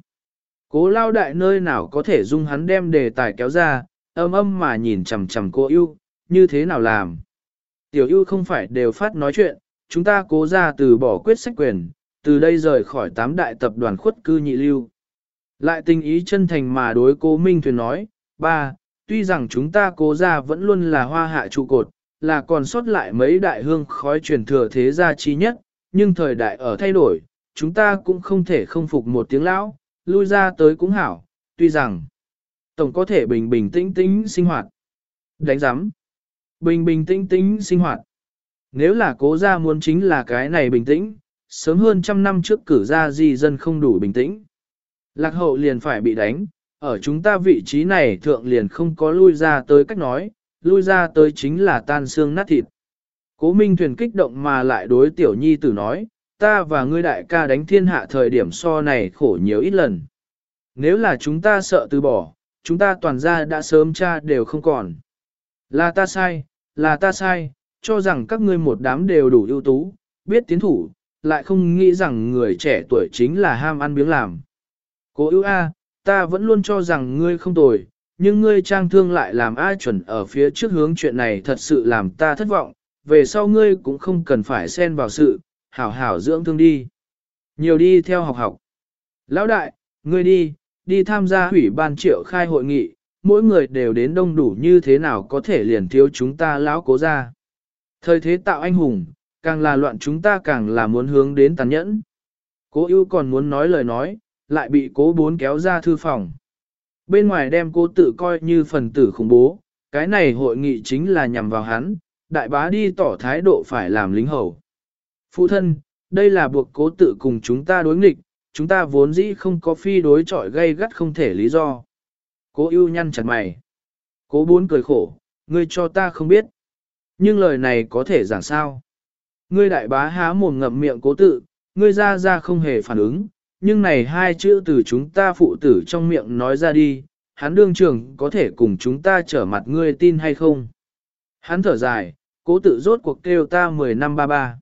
Cố lao đại nơi nào có thể dung hắn đem đề tài kéo ra, âm âm mà nhìn chằm chằm cô yêu, như thế nào làm. Tiểu yêu không phải đều phát nói chuyện, chúng ta cố ra từ bỏ quyết sách quyền, từ đây rời khỏi tám đại tập đoàn khuất cư nhị lưu. Lại tình ý chân thành mà đối cố Minh Thuyền nói, ba, tuy rằng chúng ta cố ra vẫn luôn là hoa hạ trụ cột, là còn sót lại mấy đại hương khói truyền thừa thế gia chi nhất, nhưng thời đại ở thay đổi, chúng ta cũng không thể không phục một tiếng lão, lui ra tới cũng hảo, tuy rằng tổng có thể bình bình tĩnh tĩnh sinh hoạt. Đánh giám. Bình bình tĩnh tĩnh sinh hoạt. Nếu là cố ra muốn chính là cái này bình tĩnh, sớm hơn trăm năm trước cử ra di dân không đủ bình tĩnh. Lạc hậu liền phải bị đánh, ở chúng ta vị trí này thượng liền không có lui ra tới cách nói, lui ra tới chính là tan xương nát thịt. Cố Minh Thuyền kích động mà lại đối tiểu nhi tử nói, ta và ngươi đại ca đánh thiên hạ thời điểm so này khổ nhiều ít lần. Nếu là chúng ta sợ từ bỏ, chúng ta toàn ra đã sớm cha đều không còn. Là ta sai, là ta sai, cho rằng các ngươi một đám đều đủ ưu tú, biết tiến thủ, lại không nghĩ rằng người trẻ tuổi chính là ham ăn biếng làm. Cố ưu A, ta vẫn luôn cho rằng ngươi không tồi, nhưng ngươi trang thương lại làm ai chuẩn ở phía trước hướng chuyện này thật sự làm ta thất vọng, về sau ngươi cũng không cần phải xen vào sự, hảo hảo dưỡng thương đi. Nhiều đi theo học học. Lão đại, ngươi đi, đi tham gia hủy ban triệu khai hội nghị, mỗi người đều đến đông đủ như thế nào có thể liền thiếu chúng ta lão cố ra. Thời thế tạo anh hùng, càng là loạn chúng ta càng là muốn hướng đến tàn nhẫn. Cố ưu còn muốn nói lời nói, lại bị cố bốn kéo ra thư phòng. Bên ngoài đem cô tự coi như phần tử khủng bố, cái này hội nghị chính là nhằm vào hắn, đại bá đi tỏ thái độ phải làm lính hầu. Phụ thân, đây là buộc cố tự cùng chúng ta đối nghịch, chúng ta vốn dĩ không có phi đối chọi gây gắt không thể lý do. Cố ưu nhăn chặt mày. Cố bốn cười khổ, ngươi cho ta không biết. Nhưng lời này có thể giảng sao. Ngươi đại bá há mồm ngậm miệng cố tự, ngươi ra ra không hề phản ứng, nhưng này hai chữ từ chúng ta phụ tử trong miệng nói ra đi, hắn đương trưởng có thể cùng chúng ta trở mặt ngươi tin hay không. Hắn thở dài, cố tự rốt cuộc kêu ta 10 năm ba ba.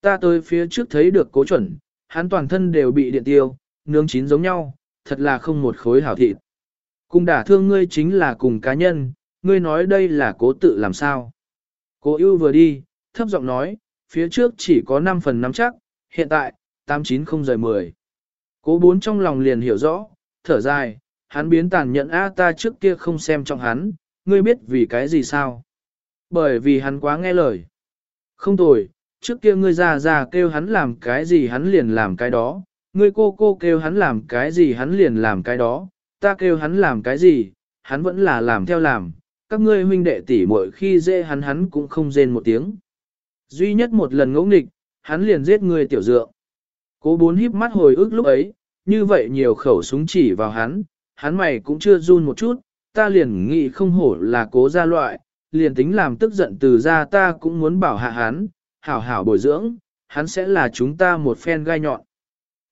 Ta tới phía trước thấy được cố chuẩn, hắn toàn thân đều bị điện tiêu, nướng chín giống nhau, thật là không một khối hảo thịt. Cùng đả thương ngươi chính là cùng cá nhân, ngươi nói đây là cố tự làm sao. Cố ưu vừa đi, thấp giọng nói, phía trước chỉ có 5 phần 5 chắc, hiện tại, 890 rời 10. Cố bốn trong lòng liền hiểu rõ, thở dài, hắn biến tàn nhẫn a ta trước kia không xem trong hắn, ngươi biết vì cái gì sao? Bởi vì hắn quá nghe lời. Không tồi, trước kia ngươi già già kêu hắn làm cái gì hắn liền làm cái đó, ngươi cô cô kêu hắn làm cái gì hắn liền làm cái đó, ta kêu hắn làm cái gì, hắn vẫn là làm theo làm, các ngươi huynh đệ tỷ muội khi dễ hắn hắn cũng không rên một tiếng. Duy nhất một lần ngỗ nghịch, hắn liền giết người tiểu dượng. Cố bốn híp mắt hồi ức lúc ấy, như vậy nhiều khẩu súng chỉ vào hắn, hắn mày cũng chưa run một chút, ta liền nghĩ không hổ là cố gia loại, liền tính làm tức giận từ ra ta cũng muốn bảo hạ hắn, hảo hảo bồi dưỡng, hắn sẽ là chúng ta một phen gai nhọn.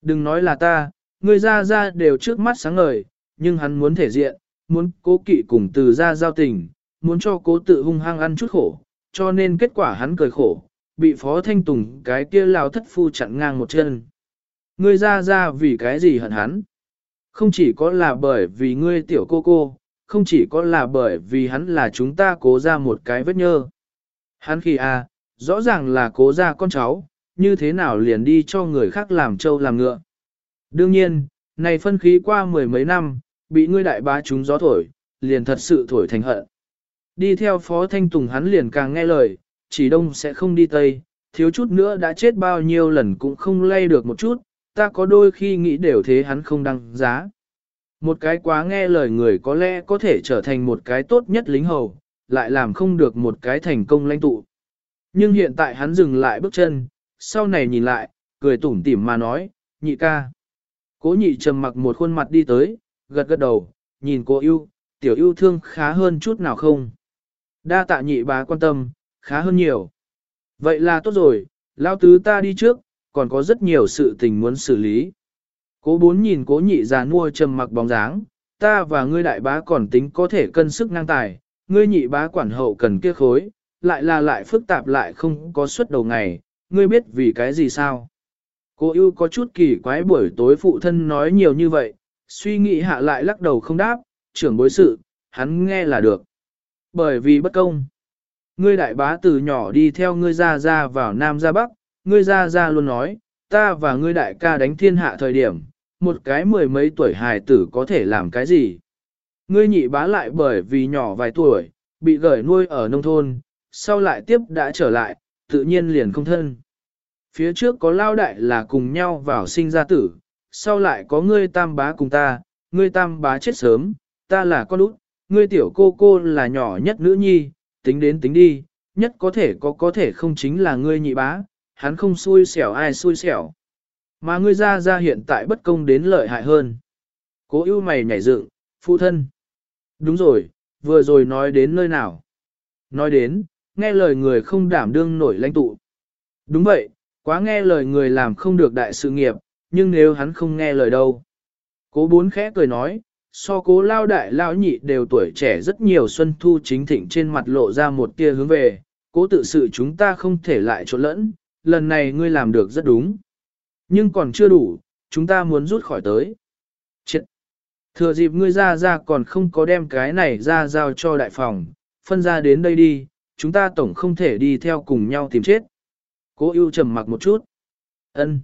Đừng nói là ta, người ra ra đều trước mắt sáng ngời, nhưng hắn muốn thể diện, muốn cố kỵ cùng từ ra giao tình, muốn cho cố tự hung hăng ăn chút khổ, cho nên kết quả hắn cười khổ, bị Phó Thanh Tùng cái kia lao thất phu chặn ngang một chân. Ngươi ra ra vì cái gì hận hắn? Không chỉ có là bởi vì ngươi tiểu cô cô, không chỉ có là bởi vì hắn là chúng ta cố ra một cái vết nhơ. Hắn khi à, rõ ràng là cố ra con cháu, như thế nào liền đi cho người khác làm trâu làm ngựa. Đương nhiên, này phân khí qua mười mấy năm, bị ngươi đại bá chúng gió thổi, liền thật sự thổi thành hận. Đi theo Phó Thanh Tùng hắn liền càng nghe lời, chỉ đông sẽ không đi tây, thiếu chút nữa đã chết bao nhiêu lần cũng không lay được một chút, ta có đôi khi nghĩ đều thế hắn không đăng giá. Một cái quá nghe lời người có lẽ có thể trở thành một cái tốt nhất lính hầu, lại làm không được một cái thành công lãnh tụ. Nhưng hiện tại hắn dừng lại bước chân, sau này nhìn lại, cười tủm tỉm mà nói, nhị ca. Cố nhị trầm mặc một khuôn mặt đi tới, gật gật đầu, nhìn cô yêu, tiểu yêu thương khá hơn chút nào không? Đa tạ nhị bá quan tâm, khá hơn nhiều. Vậy là tốt rồi, lao tứ ta đi trước, còn có rất nhiều sự tình muốn xử lý. Cố bốn nhìn cố nhị già nua trầm mặc bóng dáng, ta và ngươi đại bá còn tính có thể cân sức ngang tài, ngươi nhị bá quản hậu cần kia khối, lại là lại phức tạp lại không có suất đầu ngày, ngươi biết vì cái gì sao? Cô ưu có chút kỳ quái buổi tối phụ thân nói nhiều như vậy, suy nghĩ hạ lại lắc đầu không đáp, trưởng bối sự, hắn nghe là được. Bởi vì bất công. Ngươi đại bá từ nhỏ đi theo ngươi ra ra vào Nam ra Bắc, ngươi ra ra luôn nói, ta và ngươi đại ca đánh thiên hạ thời điểm, một cái mười mấy tuổi hài tử có thể làm cái gì. Ngươi nhị bá lại bởi vì nhỏ vài tuổi, bị gửi nuôi ở nông thôn, sau lại tiếp đã trở lại, tự nhiên liền không thân. Phía trước có lao đại là cùng nhau vào sinh ra tử, sau lại có ngươi tam bá cùng ta, ngươi tam bá chết sớm, ta là con út, ngươi tiểu cô cô là nhỏ nhất nữ nhi, tính đến tính đi, nhất có thể có có thể không chính là ngươi nhị bá, hắn không xui xẻo ai xui xẻo. Mà ngươi ra ra hiện tại bất công đến lợi hại hơn. Cố ưu mày nhảy dựng, phụ thân. Đúng rồi, vừa rồi nói đến nơi nào. Nói đến, nghe lời người không đảm đương nổi lãnh tụ. Đúng vậy, quá nghe lời người làm không được đại sự nghiệp, nhưng nếu hắn không nghe lời đâu. Cố bốn khẽ cười nói, so cố lao đại lao nhị đều tuổi trẻ rất nhiều xuân thu chính thịnh trên mặt lộ ra một tia hướng về, cố tự sự chúng ta không thể lại trộn lẫn, lần này ngươi làm được rất đúng. Nhưng còn chưa đủ, chúng ta muốn rút khỏi tới. Chết! Thừa dịp ngươi ra ra còn không có đem cái này ra giao cho đại phòng, phân ra đến đây đi, chúng ta tổng không thể đi theo cùng nhau tìm chết. Cố ưu trầm mặc một chút. ân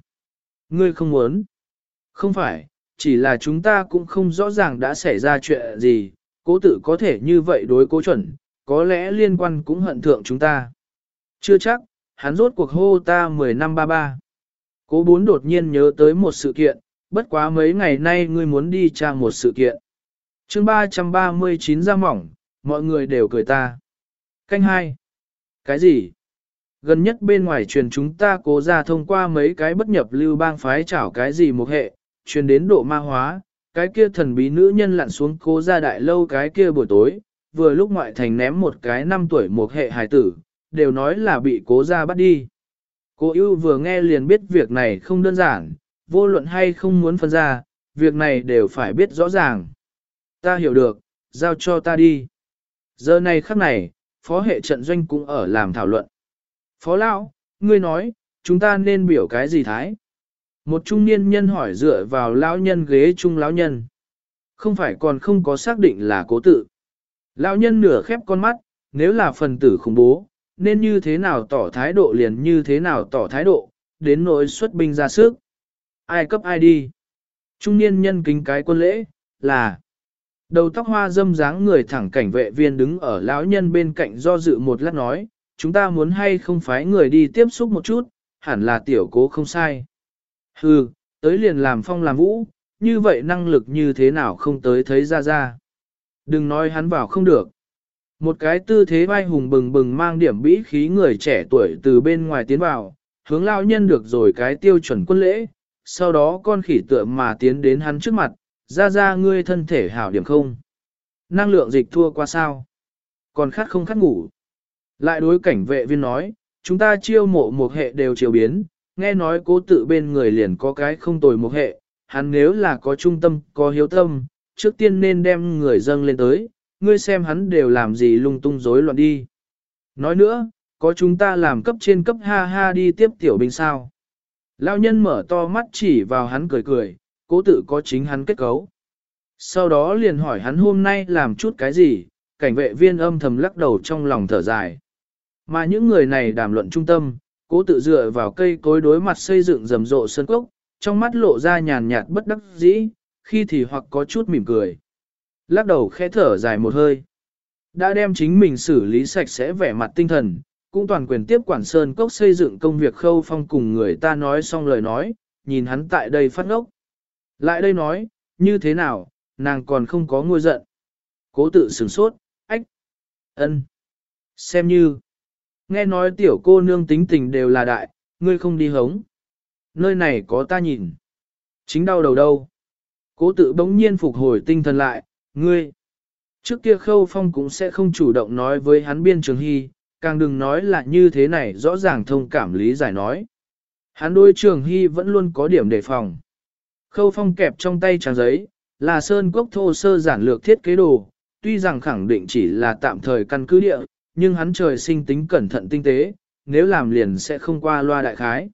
Ngươi không muốn. Không phải, chỉ là chúng ta cũng không rõ ràng đã xảy ra chuyện gì, cố tự có thể như vậy đối cố chuẩn, có lẽ liên quan cũng hận thượng chúng ta. Chưa chắc, hắn rốt cuộc hô ta 10 năm ba ba. Cố bốn đột nhiên nhớ tới một sự kiện, bất quá mấy ngày nay ngươi muốn đi tra một sự kiện. chương 339 ra mỏng, mọi người đều cười ta. Canh hai. Cái gì? Gần nhất bên ngoài truyền chúng ta cố ra thông qua mấy cái bất nhập lưu bang phái chảo cái gì một hệ, truyền đến độ ma hóa, cái kia thần bí nữ nhân lặn xuống cố ra đại lâu cái kia buổi tối, vừa lúc ngoại thành ném một cái năm tuổi một hệ hài tử, đều nói là bị cố ra bắt đi. Cô ưu vừa nghe liền biết việc này không đơn giản, vô luận hay không muốn phân ra, việc này đều phải biết rõ ràng. Ta hiểu được, giao cho ta đi. Giờ này khắc này, phó hệ trận doanh cũng ở làm thảo luận. Phó Lão, ngươi nói, chúng ta nên biểu cái gì thái? Một trung niên nhân hỏi dựa vào lão nhân ghế trung lão nhân. Không phải còn không có xác định là cố tự. Lão nhân nửa khép con mắt, nếu là phần tử khủng bố, nên như thế nào tỏ thái độ liền như thế nào tỏ thái độ, đến nỗi xuất binh ra sức. Ai cấp ai đi? Trung niên nhân kính cái quân lễ, là Đầu tóc hoa dâm dáng người thẳng cảnh vệ viên đứng ở lão nhân bên cạnh do dự một lát nói, chúng ta muốn hay không phái người đi tiếp xúc một chút, hẳn là tiểu cố không sai. Hừ, tới liền làm phong làm vũ, như vậy năng lực như thế nào không tới thấy ra ra. Đừng nói hắn vào không được. Một cái tư thế vai hùng bừng bừng mang điểm bĩ khí người trẻ tuổi từ bên ngoài tiến vào, hướng lao nhân được rồi cái tiêu chuẩn quân lễ, sau đó con khỉ tựa mà tiến đến hắn trước mặt, ra ra ngươi thân thể hảo điểm không. Năng lượng dịch thua qua sao. Còn khát không khát ngủ. Lại đối cảnh vệ viên nói, chúng ta chiêu mộ một hệ đều chiều biến, nghe nói cố tự bên người liền có cái không tồi một hệ, hắn nếu là có trung tâm, có hiếu tâm, trước tiên nên đem người dâng lên tới, ngươi xem hắn đều làm gì lung tung rối loạn đi. Nói nữa, có chúng ta làm cấp trên cấp ha ha đi tiếp tiểu binh sao. Lao nhân mở to mắt chỉ vào hắn cười cười, cố tự có chính hắn kết cấu. Sau đó liền hỏi hắn hôm nay làm chút cái gì, cảnh vệ viên âm thầm lắc đầu trong lòng thở dài. Mà những người này đàm luận trung tâm, cố tự dựa vào cây cối đối mặt xây dựng rầm rộ sân cốc, trong mắt lộ ra nhàn nhạt bất đắc dĩ, khi thì hoặc có chút mỉm cười. Lắc đầu khẽ thở dài một hơi. Đã đem chính mình xử lý sạch sẽ vẻ mặt tinh thần, cũng toàn quyền tiếp quản sơn cốc xây dựng công việc khâu phong cùng người ta nói xong lời nói, nhìn hắn tại đây phát ngốc. Lại đây nói, như thế nào, nàng còn không có ngôi giận. Cố tự sửng sốt, ách, ân, xem như, nghe nói tiểu cô nương tính tình đều là đại, ngươi không đi hống. Nơi này có ta nhìn. Chính đau đầu đâu. Cố tự bỗng nhiên phục hồi tinh thần lại, ngươi. Trước kia khâu phong cũng sẽ không chủ động nói với hắn biên trường hy, càng đừng nói là như thế này rõ ràng thông cảm lý giải nói. Hắn đôi trường hy vẫn luôn có điểm đề phòng. Khâu phong kẹp trong tay trang giấy, là sơn quốc thô sơ giản lược thiết kế đồ, tuy rằng khẳng định chỉ là tạm thời căn cứ địa, nhưng hắn trời sinh tính cẩn thận tinh tế, nếu làm liền sẽ không qua loa đại khái.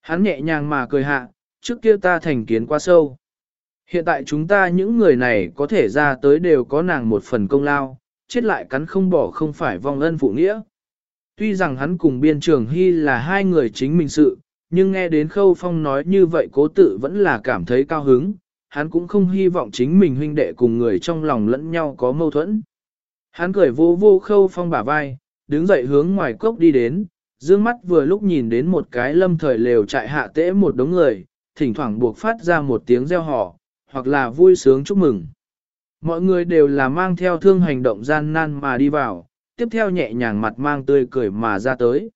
Hắn nhẹ nhàng mà cười hạ, trước kia ta thành kiến quá sâu. Hiện tại chúng ta những người này có thể ra tới đều có nàng một phần công lao, chết lại cắn không bỏ không phải vong ân phụ nghĩa. Tuy rằng hắn cùng biên trường hy là hai người chính mình sự, nhưng nghe đến khâu phong nói như vậy cố tự vẫn là cảm thấy cao hứng, hắn cũng không hy vọng chính mình huynh đệ cùng người trong lòng lẫn nhau có mâu thuẫn. Hắn cười vô vô khâu phong bả vai, đứng dậy hướng ngoài cốc đi đến, dương mắt vừa lúc nhìn đến một cái lâm thời lều trại hạ tễ một đống người, thỉnh thoảng buộc phát ra một tiếng reo hò, hoặc là vui sướng chúc mừng. Mọi người đều là mang theo thương hành động gian nan mà đi vào, tiếp theo nhẹ nhàng mặt mang tươi cười mà ra tới.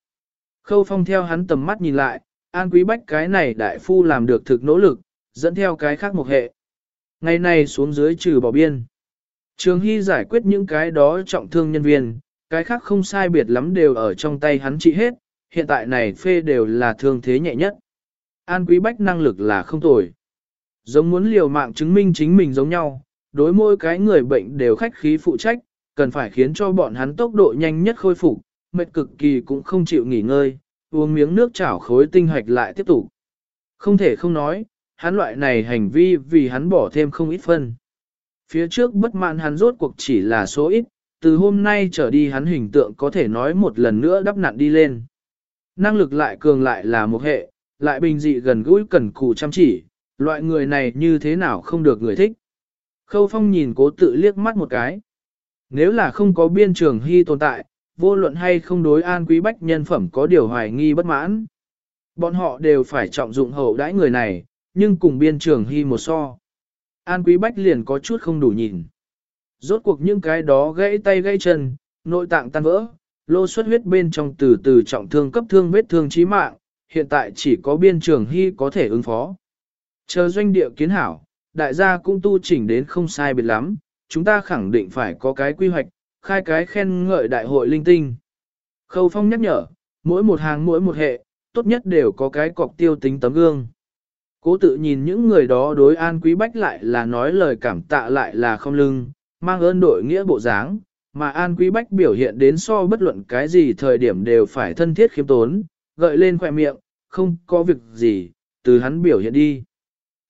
Khâu phong theo hắn tầm mắt nhìn lại, an quý bách cái này đại phu làm được thực nỗ lực, dẫn theo cái khác một hệ. Ngày này xuống dưới trừ bỏ biên. Trường Hy giải quyết những cái đó trọng thương nhân viên, cái khác không sai biệt lắm đều ở trong tay hắn trị hết, hiện tại này phê đều là thương thế nhẹ nhất. An Quý Bách năng lực là không tồi. Giống muốn liều mạng chứng minh chính mình giống nhau, đối mỗi cái người bệnh đều khách khí phụ trách, cần phải khiến cho bọn hắn tốc độ nhanh nhất khôi phục, mệt cực kỳ cũng không chịu nghỉ ngơi, uống miếng nước chảo khối tinh hoạch lại tiếp tục. Không thể không nói, hắn loại này hành vi vì hắn bỏ thêm không ít phân. Phía trước bất mãn hắn rốt cuộc chỉ là số ít, từ hôm nay trở đi hắn hình tượng có thể nói một lần nữa đắp nặn đi lên. Năng lực lại cường lại là một hệ, lại bình dị gần gũi cần cù chăm chỉ, loại người này như thế nào không được người thích. Khâu phong nhìn cố tự liếc mắt một cái. Nếu là không có biên trường hy tồn tại, vô luận hay không đối an quý bách nhân phẩm có điều hoài nghi bất mãn. Bọn họ đều phải trọng dụng hậu đãi người này, nhưng cùng biên trường hy một so. An quý bách liền có chút không đủ nhìn. Rốt cuộc những cái đó gãy tay gãy chân, nội tạng tan vỡ, lô xuất huyết bên trong từ từ trọng thương cấp thương vết thương chí mạng, hiện tại chỉ có biên trường hy có thể ứng phó. Chờ doanh địa kiến hảo, đại gia cũng tu chỉnh đến không sai biệt lắm, chúng ta khẳng định phải có cái quy hoạch, khai cái khen ngợi đại hội linh tinh. Khâu Phong nhắc nhở, mỗi một hàng mỗi một hệ, tốt nhất đều có cái cọc tiêu tính tấm gương. Cố tự nhìn những người đó đối an quý bách lại là nói lời cảm tạ lại là không lưng, mang ơn đội nghĩa bộ dáng, mà an quý bách biểu hiện đến so bất luận cái gì thời điểm đều phải thân thiết khiêm tốn, gợi lên khỏe miệng, không có việc gì, từ hắn biểu hiện đi.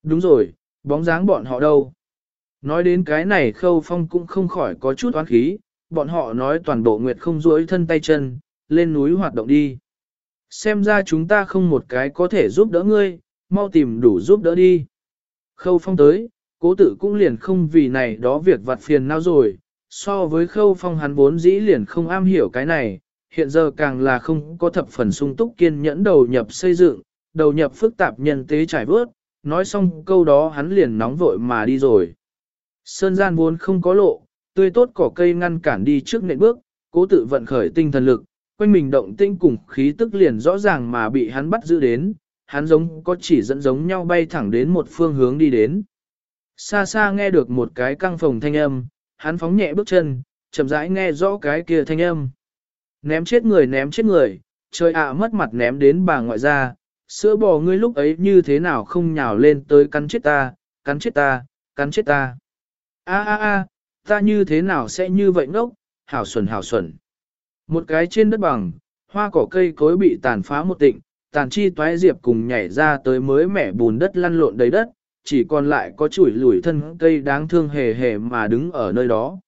Đúng rồi, bóng dáng bọn họ đâu? Nói đến cái này khâu phong cũng không khỏi có chút oán khí, bọn họ nói toàn bộ nguyệt không duỗi thân tay chân, lên núi hoạt động đi. Xem ra chúng ta không một cái có thể giúp đỡ ngươi, mau tìm đủ giúp đỡ đi. Khâu phong tới, cố tử cũng liền không vì này đó việc vặt phiền não rồi, so với khâu phong hắn vốn dĩ liền không am hiểu cái này, hiện giờ càng là không có thập phần sung túc kiên nhẫn đầu nhập xây dựng, đầu nhập phức tạp nhân tế trải vớt, nói xong câu đó hắn liền nóng vội mà đi rồi. Sơn gian vốn không có lộ, tươi tốt cỏ cây ngăn cản đi trước nệm bước, cố tự vận khởi tinh thần lực, quanh mình động tinh cùng khí tức liền rõ ràng mà bị hắn bắt giữ đến, hắn giống có chỉ dẫn giống nhau bay thẳng đến một phương hướng đi đến. Xa xa nghe được một cái căng phòng thanh âm, hắn phóng nhẹ bước chân, chậm rãi nghe rõ cái kia thanh âm. Ném chết người ném chết người, trời ạ mất mặt ném đến bà ngoại ra, sữa bò ngươi lúc ấy như thế nào không nhào lên tới cắn chết ta, cắn chết ta, cắn chết ta. A a a, ta như thế nào sẽ như vậy ngốc, hảo xuẩn hảo xuẩn. Một cái trên đất bằng, hoa cỏ cây cối bị tàn phá một tịnh, tàn chi toái diệp cùng nhảy ra tới mới mẻ bùn đất lăn lộn đầy đất, chỉ còn lại có chuỗi lủi thân cây đáng thương hề hề mà đứng ở nơi đó.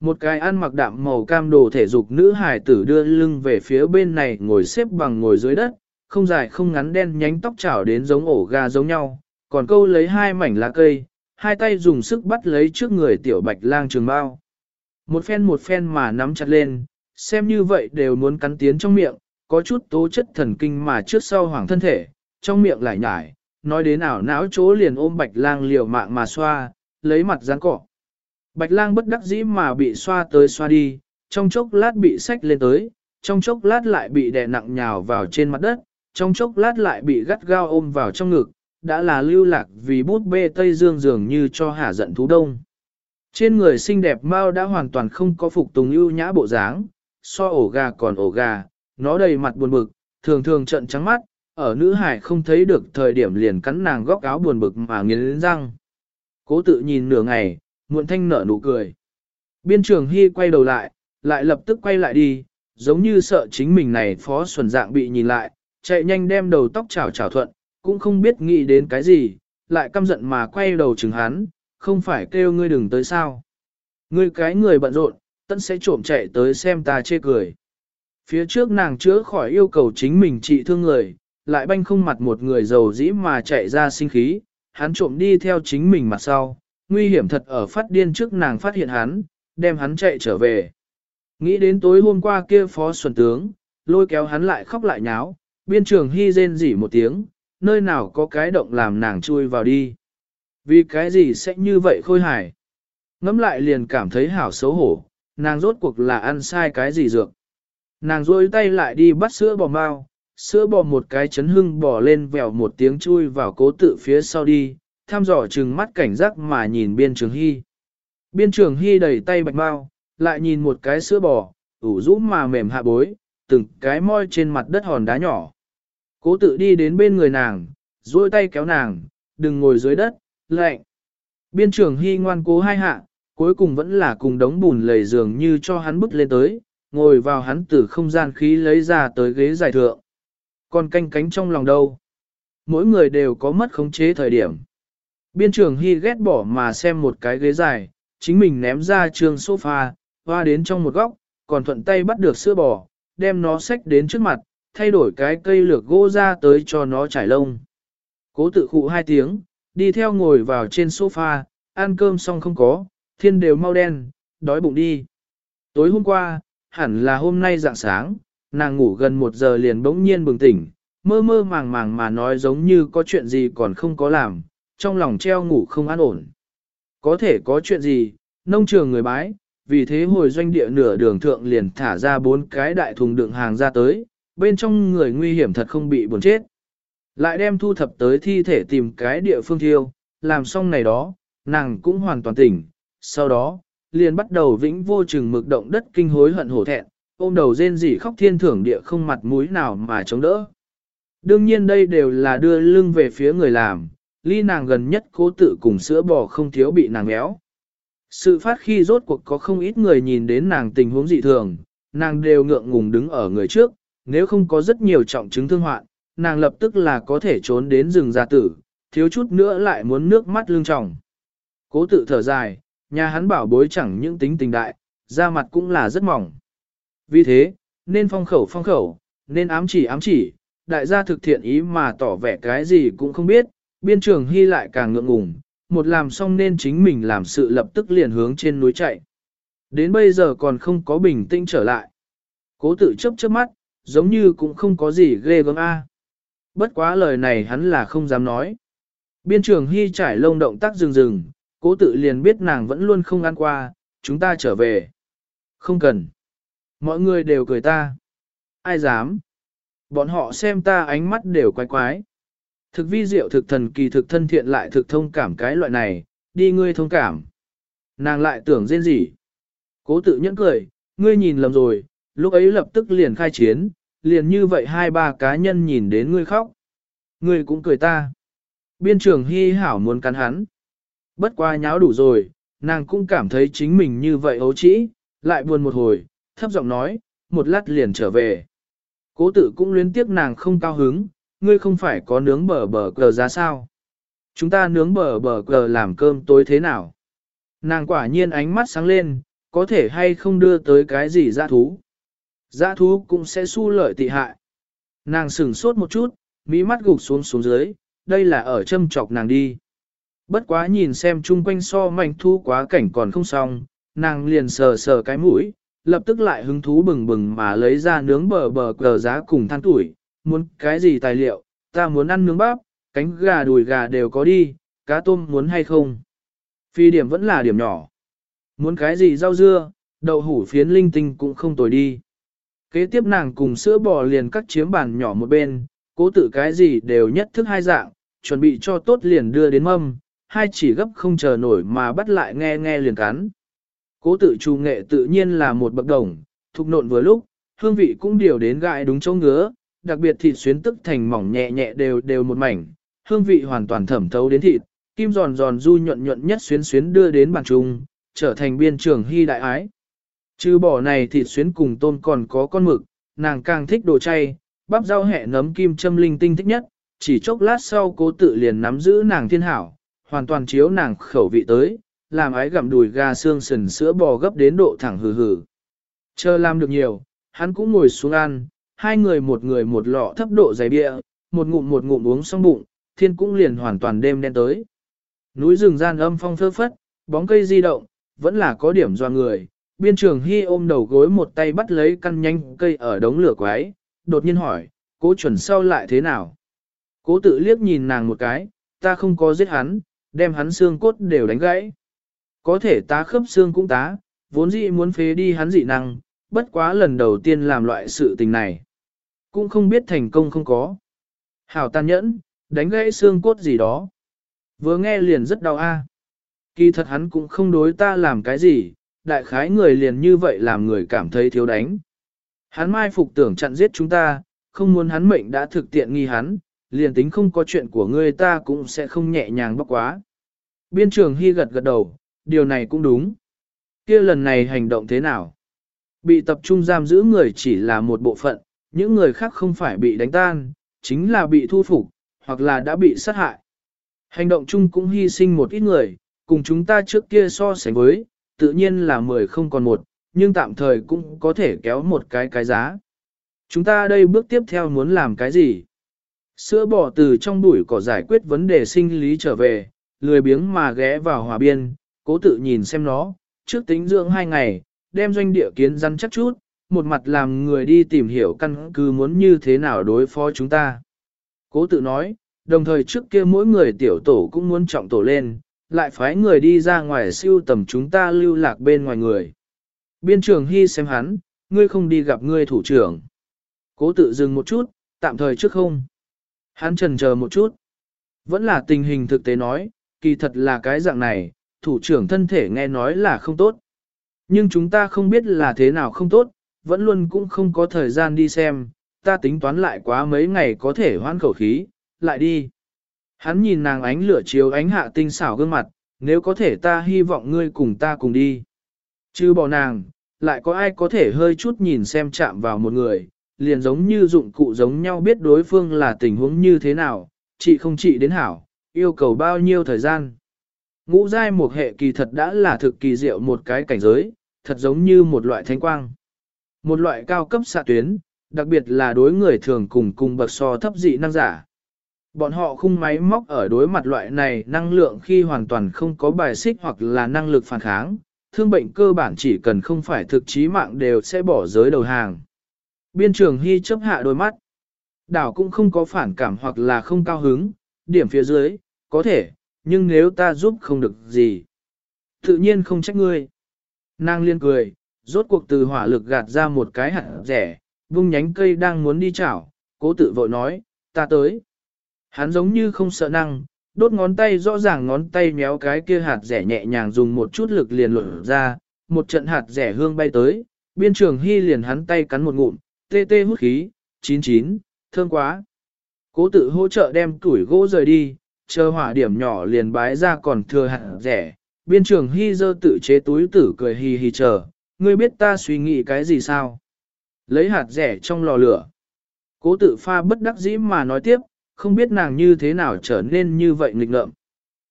Một cái ăn mặc đạm màu cam đồ thể dục nữ hài tử đưa lưng về phía bên này ngồi xếp bằng ngồi dưới đất, không dài không ngắn đen nhánh tóc chảo đến giống ổ gà giống nhau, còn câu lấy hai mảnh lá cây, hai tay dùng sức bắt lấy trước người tiểu bạch lang trường bao. Một phen một phen mà nắm chặt lên, xem như vậy đều muốn cắn tiến trong miệng, có chút tố chất thần kinh mà trước sau hoảng thân thể, trong miệng lại nhải, nói đến ảo não chỗ liền ôm bạch lang liều mạng mà xoa, lấy mặt dán cỏ. Bạch lang bất đắc dĩ mà bị xoa tới xoa đi, trong chốc lát bị sách lên tới, trong chốc lát lại bị đè nặng nhào vào trên mặt đất, trong chốc lát lại bị gắt gao ôm vào trong ngực, đã là lưu lạc vì bút bê Tây Dương dường như cho hả giận thú đông. Trên người xinh đẹp Mao đã hoàn toàn không có phục tùng ưu nhã bộ dáng, so ổ gà còn ổ gà, nó đầy mặt buồn bực, thường thường trận trắng mắt, ở nữ hải không thấy được thời điểm liền cắn nàng góc áo buồn bực mà nghiến răng. Cố tự nhìn nửa ngày, muộn thanh nở nụ cười. Biên trường Hy quay đầu lại, lại lập tức quay lại đi, giống như sợ chính mình này phó xuẩn dạng bị nhìn lại, chạy nhanh đem đầu tóc chảo chảo thuận, cũng không biết nghĩ đến cái gì, lại căm giận mà quay đầu chừng hắn, không phải kêu ngươi đừng tới sao. Ngươi cái người bận rộn, tận sẽ trộm chạy tới xem ta chê cười. Phía trước nàng chữa khỏi yêu cầu chính mình trị thương người, lại banh không mặt một người giàu dĩ mà chạy ra sinh khí, hắn trộm đi theo chính mình mặt sau, nguy hiểm thật ở phát điên trước nàng phát hiện hắn, đem hắn chạy trở về. Nghĩ đến tối hôm qua kia phó xuân tướng, lôi kéo hắn lại khóc lại nháo, biên trường hy rên rỉ một tiếng, nơi nào có cái động làm nàng chui vào đi. Vì cái gì sẽ như vậy khôi hài? Ngắm lại liền cảm thấy hảo xấu hổ, nàng rốt cuộc là ăn sai cái gì dược. Nàng rôi tay lại đi bắt sữa bò mau, sữa bò một cái chấn hưng bò lên vèo một tiếng chui vào cố tự phía sau đi, tham dò trừng mắt cảnh giác mà nhìn biên trường hy. Biên trường hy đẩy tay bạch mau, lại nhìn một cái sữa bò, ủ rũ mà mềm hạ bối, từng cái môi trên mặt đất hòn đá nhỏ. Cố tự đi đến bên người nàng, duỗi tay kéo nàng, đừng ngồi dưới đất, lạnh. Biên trưởng hy ngoan cố hai hạ, cuối cùng vẫn là cùng đống bùn lầy giường như cho hắn bước lên tới, ngồi vào hắn từ không gian khí lấy ra tới ghế giải thượng. Còn canh cánh trong lòng đâu? Mỗi người đều có mất khống chế thời điểm. Biên trưởng hy ghét bỏ mà xem một cái ghế dài, chính mình ném ra trường sofa, hoa đến trong một góc, còn thuận tay bắt được sữa bò, đem nó xách đến trước mặt, thay đổi cái cây lược gỗ ra tới cho nó trải lông. Cố tự khụ hai tiếng, đi theo ngồi vào trên sofa, ăn cơm xong không có, thiên đều mau đen, đói bụng đi. Tối hôm qua, hẳn là hôm nay dạng sáng, nàng ngủ gần một giờ liền bỗng nhiên bừng tỉnh, mơ mơ màng màng mà nói giống như có chuyện gì còn không có làm, trong lòng treo ngủ không an ổn. Có thể có chuyện gì, nông trường người bái, vì thế hồi doanh địa nửa đường thượng liền thả ra bốn cái đại thùng đựng hàng ra tới, bên trong người nguy hiểm thật không bị buồn chết. Lại đem thu thập tới thi thể tìm cái địa phương thiêu, làm xong này đó, nàng cũng hoàn toàn tỉnh, sau đó, liền bắt đầu vĩnh vô chừng mực động đất kinh hối hận hổ thẹn, ôm đầu rên rỉ khóc thiên thưởng địa không mặt mũi nào mà chống đỡ. Đương nhiên đây đều là đưa lưng về phía người làm, ly nàng gần nhất cố tự cùng sữa bò không thiếu bị nàng méo. Sự phát khi rốt cuộc có không ít người nhìn đến nàng tình huống dị thường, nàng đều ngượng ngùng đứng ở người trước, nếu không có rất nhiều trọng chứng thương hoạn, nàng lập tức là có thể trốn đến rừng gia tử, thiếu chút nữa lại muốn nước mắt lưng tròng. Cố tự thở dài, nhà hắn bảo bối chẳng những tính tình đại, da mặt cũng là rất mỏng. Vì thế, nên phong khẩu phong khẩu, nên ám chỉ ám chỉ, đại gia thực thiện ý mà tỏ vẻ cái gì cũng không biết, biên trường hy lại càng ngượng ngùng, một làm xong nên chính mình làm sự lập tức liền hướng trên núi chạy. Đến bây giờ còn không có bình tĩnh trở lại. Cố tự chấp chớp mắt, giống như cũng không có gì ghê gớm a. Bất quá lời này hắn là không dám nói. Biên trường hy trải lông động tác rừng rừng, cố tự liền biết nàng vẫn luôn không ăn qua, chúng ta trở về. Không cần. Mọi người đều cười ta. Ai dám? Bọn họ xem ta ánh mắt đều quái quái. Thực vi diệu thực thần kỳ thực thân thiện lại thực thông cảm cái loại này, đi ngươi thông cảm. Nàng lại tưởng riêng gì? Cố tự nhẫn cười, ngươi nhìn lầm rồi, lúc ấy lập tức liền khai chiến, liền như vậy hai ba cá nhân nhìn đến ngươi khóc. Ngươi cũng cười ta. Biên trưởng hy hảo muốn cắn hắn. Bất qua nháo đủ rồi, nàng cũng cảm thấy chính mình như vậy ấu trĩ, lại buồn một hồi, thấp giọng nói, một lát liền trở về. Cố tự cũng luyến tiếc nàng không cao hứng, ngươi không phải có nướng bờ bờ cờ ra sao? Chúng ta nướng bờ bờ cờ làm cơm tối thế nào? Nàng quả nhiên ánh mắt sáng lên, có thể hay không đưa tới cái gì ra thú? Dã thú cũng sẽ su lợi tị hại. Nàng sửng sốt một chút, mỹ mắt gục xuống xuống dưới, đây là ở châm chọc nàng đi. Bất quá nhìn xem chung quanh so mảnh thu quá cảnh còn không xong, nàng liền sờ sờ cái mũi, lập tức lại hứng thú bừng bừng mà lấy ra nướng bờ bờ cờ giá cùng than tuổi, muốn cái gì tài liệu, ta muốn ăn nướng bắp, cánh gà đùi gà đều có đi, cá tôm muốn hay không. Phi điểm vẫn là điểm nhỏ. Muốn cái gì rau dưa, đậu hủ phiến linh tinh cũng không tồi đi. Kế tiếp nàng cùng sữa bò liền cắt chiếm bàn nhỏ một bên, cố tự cái gì đều nhất thức hai dạng, chuẩn bị cho tốt liền đưa đến mâm, hai chỉ gấp không chờ nổi mà bắt lại nghe nghe liền cắn. Cố tự trù nghệ tự nhiên là một bậc đồng, thục nộn vừa lúc, hương vị cũng điều đến gại đúng chỗ ngứa, đặc biệt thịt xuyến tức thành mỏng nhẹ nhẹ đều đều một mảnh, hương vị hoàn toàn thẩm thấu đến thịt, kim giòn giòn du nhuận nhuận nhất xuyến xuyến đưa đến bàn trung, trở thành biên trường hy đại ái. Trừ bỏ này thịt xuyến cùng tôm còn có con mực, nàng càng thích đồ chay, bắp rau hẹ nấm kim châm linh tinh thích nhất, chỉ chốc lát sau cố tự liền nắm giữ nàng thiên hảo, hoàn toàn chiếu nàng khẩu vị tới, làm ái gặm đùi gà xương sườn sữa bò gấp đến độ thẳng hừ hừ. Chờ làm được nhiều, hắn cũng ngồi xuống ăn, hai người một người một lọ thấp độ dày bia, một ngụm một ngụm uống xong bụng, thiên cũng liền hoàn toàn đêm đen tới. Núi rừng gian âm phong phơ phất, bóng cây di động, vẫn là có điểm doa người. Biên trường Hy ôm đầu gối một tay bắt lấy căn nhanh cây ở đống lửa quái, đột nhiên hỏi, cố chuẩn sau lại thế nào? Cố tự liếc nhìn nàng một cái, ta không có giết hắn, đem hắn xương cốt đều đánh gãy. Có thể tá khớp xương cũng tá, vốn dĩ muốn phế đi hắn dị năng, bất quá lần đầu tiên làm loại sự tình này. Cũng không biết thành công không có. Hảo tàn nhẫn, đánh gãy xương cốt gì đó. Vừa nghe liền rất đau a. Kỳ thật hắn cũng không đối ta làm cái gì, đại khái người liền như vậy làm người cảm thấy thiếu đánh. Hắn mai phục tưởng chặn giết chúng ta, không muốn hắn mệnh đã thực tiện nghi hắn, liền tính không có chuyện của ngươi ta cũng sẽ không nhẹ nhàng bóc quá. Biên trường Hy gật gật đầu, điều này cũng đúng. kia lần này hành động thế nào? Bị tập trung giam giữ người chỉ là một bộ phận, những người khác không phải bị đánh tan, chính là bị thu phục, hoặc là đã bị sát hại. Hành động chung cũng hy sinh một ít người, cùng chúng ta trước kia so sánh với, tự nhiên là 10 không còn một, nhưng tạm thời cũng có thể kéo một cái cái giá. Chúng ta đây bước tiếp theo muốn làm cái gì? Sữa bò từ trong bụi cỏ giải quyết vấn đề sinh lý trở về, lười biếng mà ghé vào hòa biên, cố tự nhìn xem nó, trước tính dưỡng hai ngày, đem doanh địa kiến rắn chắc chút, một mặt làm người đi tìm hiểu căn cứ muốn như thế nào đối phó chúng ta. Cố tự nói, đồng thời trước kia mỗi người tiểu tổ cũng muốn trọng tổ lên, lại phái người đi ra ngoài siêu tầm chúng ta lưu lạc bên ngoài người. Biên trường hy xem hắn, ngươi không đi gặp ngươi thủ trưởng. Cố tự dừng một chút, tạm thời trước không. Hắn trần chờ một chút. Vẫn là tình hình thực tế nói, kỳ thật là cái dạng này, thủ trưởng thân thể nghe nói là không tốt. Nhưng chúng ta không biết là thế nào không tốt, vẫn luôn cũng không có thời gian đi xem, ta tính toán lại quá mấy ngày có thể hoãn khẩu khí, lại đi. Hắn nhìn nàng ánh lửa chiếu ánh hạ tinh xảo gương mặt, nếu có thể ta hy vọng ngươi cùng ta cùng đi. Chứ bỏ nàng, lại có ai có thể hơi chút nhìn xem chạm vào một người, liền giống như dụng cụ giống nhau biết đối phương là tình huống như thế nào, chị không chị đến hảo, yêu cầu bao nhiêu thời gian. Ngũ giai một hệ kỳ thật đã là thực kỳ diệu một cái cảnh giới, thật giống như một loại thánh quang. Một loại cao cấp xạ tuyến, đặc biệt là đối người thường cùng cùng bậc so thấp dị năng giả. Bọn họ khung máy móc ở đối mặt loại này năng lượng khi hoàn toàn không có bài xích hoặc là năng lực phản kháng, thương bệnh cơ bản chỉ cần không phải thực chí mạng đều sẽ bỏ giới đầu hàng. Biên trường Hy chấp hạ đôi mắt. Đảo cũng không có phản cảm hoặc là không cao hứng, điểm phía dưới, có thể, nhưng nếu ta giúp không được gì. Tự nhiên không trách ngươi. Nàng liên cười, rốt cuộc từ hỏa lực gạt ra một cái hạt rẻ, vung nhánh cây đang muốn đi chảo, cố tự vội nói, ta tới. Hắn giống như không sợ năng, đốt ngón tay rõ ràng ngón tay méo cái kia hạt rẻ nhẹ nhàng dùng một chút lực liền lột ra, một trận hạt rẻ hương bay tới, biên trường hy liền hắn tay cắn một ngụm, tê tê hút khí, chín chín, thương quá. Cố tự hỗ trợ đem tuổi gỗ rời đi, chờ hỏa điểm nhỏ liền bái ra còn thừa hạt rẻ, biên trường hy dơ tự chế túi tử cười hì hì chờ, ngươi biết ta suy nghĩ cái gì sao? Lấy hạt rẻ trong lò lửa. Cố tự pha bất đắc dĩ mà nói tiếp, không biết nàng như thế nào trở nên như vậy nghịch ngợm.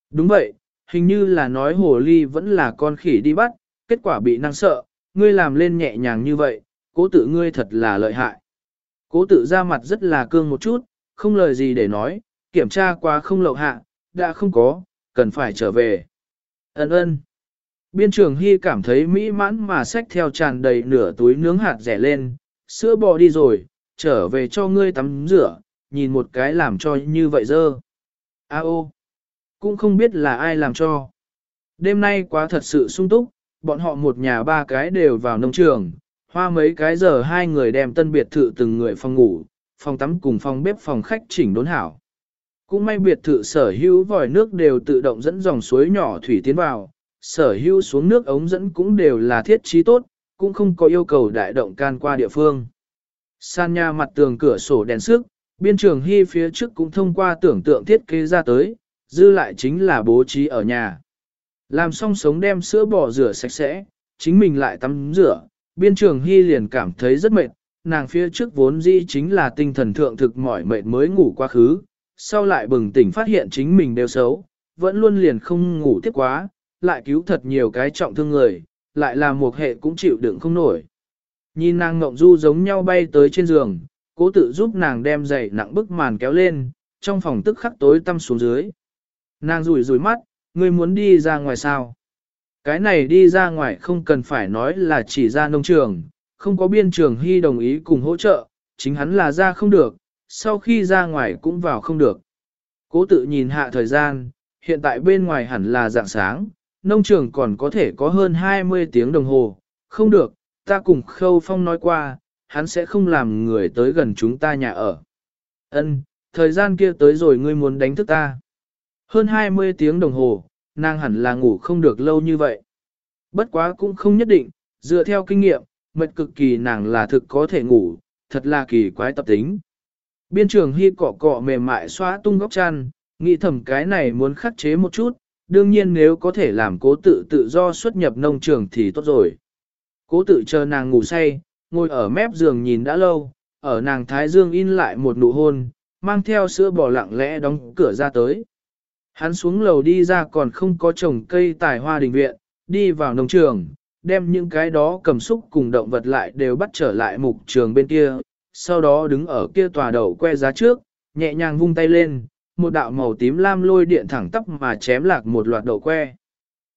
Đúng vậy, hình như là nói hồ ly vẫn là con khỉ đi bắt, kết quả bị năng sợ, ngươi làm lên nhẹ nhàng như vậy, cố tự ngươi thật là lợi hại. Cố tự ra mặt rất là cương một chút, không lời gì để nói, kiểm tra qua không lậu hạ, đã không có, cần phải trở về. Ấn ơn. Biên trường Hy cảm thấy mỹ mãn mà xách theo tràn đầy nửa túi nướng hạt rẻ lên, sữa bò đi rồi, trở về cho ngươi tắm rửa, nhìn một cái làm cho như vậy dơ. A ô, cũng không biết là ai làm cho. Đêm nay quá thật sự sung túc, bọn họ một nhà ba cái đều vào nông trường, hoa mấy cái giờ hai người đem tân biệt thự từng người phòng ngủ, phòng tắm cùng phòng bếp phòng khách chỉnh đốn hảo. Cũng may biệt thự sở hữu vòi nước đều tự động dẫn dòng suối nhỏ thủy tiến vào, sở hữu xuống nước ống dẫn cũng đều là thiết trí tốt, cũng không có yêu cầu đại động can qua địa phương. San nhà mặt tường cửa sổ đèn sức, biên trường hy phía trước cũng thông qua tưởng tượng thiết kế ra tới, dư lại chính là bố trí ở nhà. Làm xong sống đem sữa bò rửa sạch sẽ, chính mình lại tắm rửa, biên trường hy liền cảm thấy rất mệt, nàng phía trước vốn dĩ chính là tinh thần thượng thực mỏi mệt mới ngủ quá khứ, sau lại bừng tỉnh phát hiện chính mình đều xấu, vẫn luôn liền không ngủ tiếp quá, lại cứu thật nhiều cái trọng thương người, lại là một hệ cũng chịu đựng không nổi. Nhìn nàng ngộng du giống nhau bay tới trên giường, cố tự giúp nàng đem giày nặng bức màn kéo lên, trong phòng tức khắc tối tăm xuống dưới. Nàng rủi rủi mắt, ngươi muốn đi ra ngoài sao? Cái này đi ra ngoài không cần phải nói là chỉ ra nông trường, không có biên trường hy đồng ý cùng hỗ trợ, chính hắn là ra không được, sau khi ra ngoài cũng vào không được. Cố tự nhìn hạ thời gian, hiện tại bên ngoài hẳn là dạng sáng, nông trường còn có thể có hơn 20 tiếng đồng hồ, không được, ta cùng Khâu Phong nói qua, hắn sẽ không làm người tới gần chúng ta nhà ở. Ân, thời gian kia tới rồi ngươi muốn đánh thức ta. Hơn 20 tiếng đồng hồ, nàng hẳn là ngủ không được lâu như vậy. Bất quá cũng không nhất định, dựa theo kinh nghiệm, mệt cực kỳ nàng là thực có thể ngủ, thật là kỳ quái tập tính. Biên trường hy cọ cọ mềm mại xóa tung góc chăn, nghĩ thầm cái này muốn khắc chế một chút, đương nhiên nếu có thể làm cố tự tự do xuất nhập nông trường thì tốt rồi. Cố tự chờ nàng ngủ say, ngồi ở mép giường nhìn đã lâu, ở nàng thái dương in lại một nụ hôn, mang theo sữa bò lặng lẽ đóng cửa ra tới. Hắn xuống lầu đi ra còn không có trồng cây tài hoa đình viện, đi vào nông trường, đem những cái đó cầm xúc cùng động vật lại đều bắt trở lại mục trường bên kia, sau đó đứng ở kia tòa đầu que giá trước, nhẹ nhàng vung tay lên, một đạo màu tím lam lôi điện thẳng tắp mà chém lạc một loạt đầu que.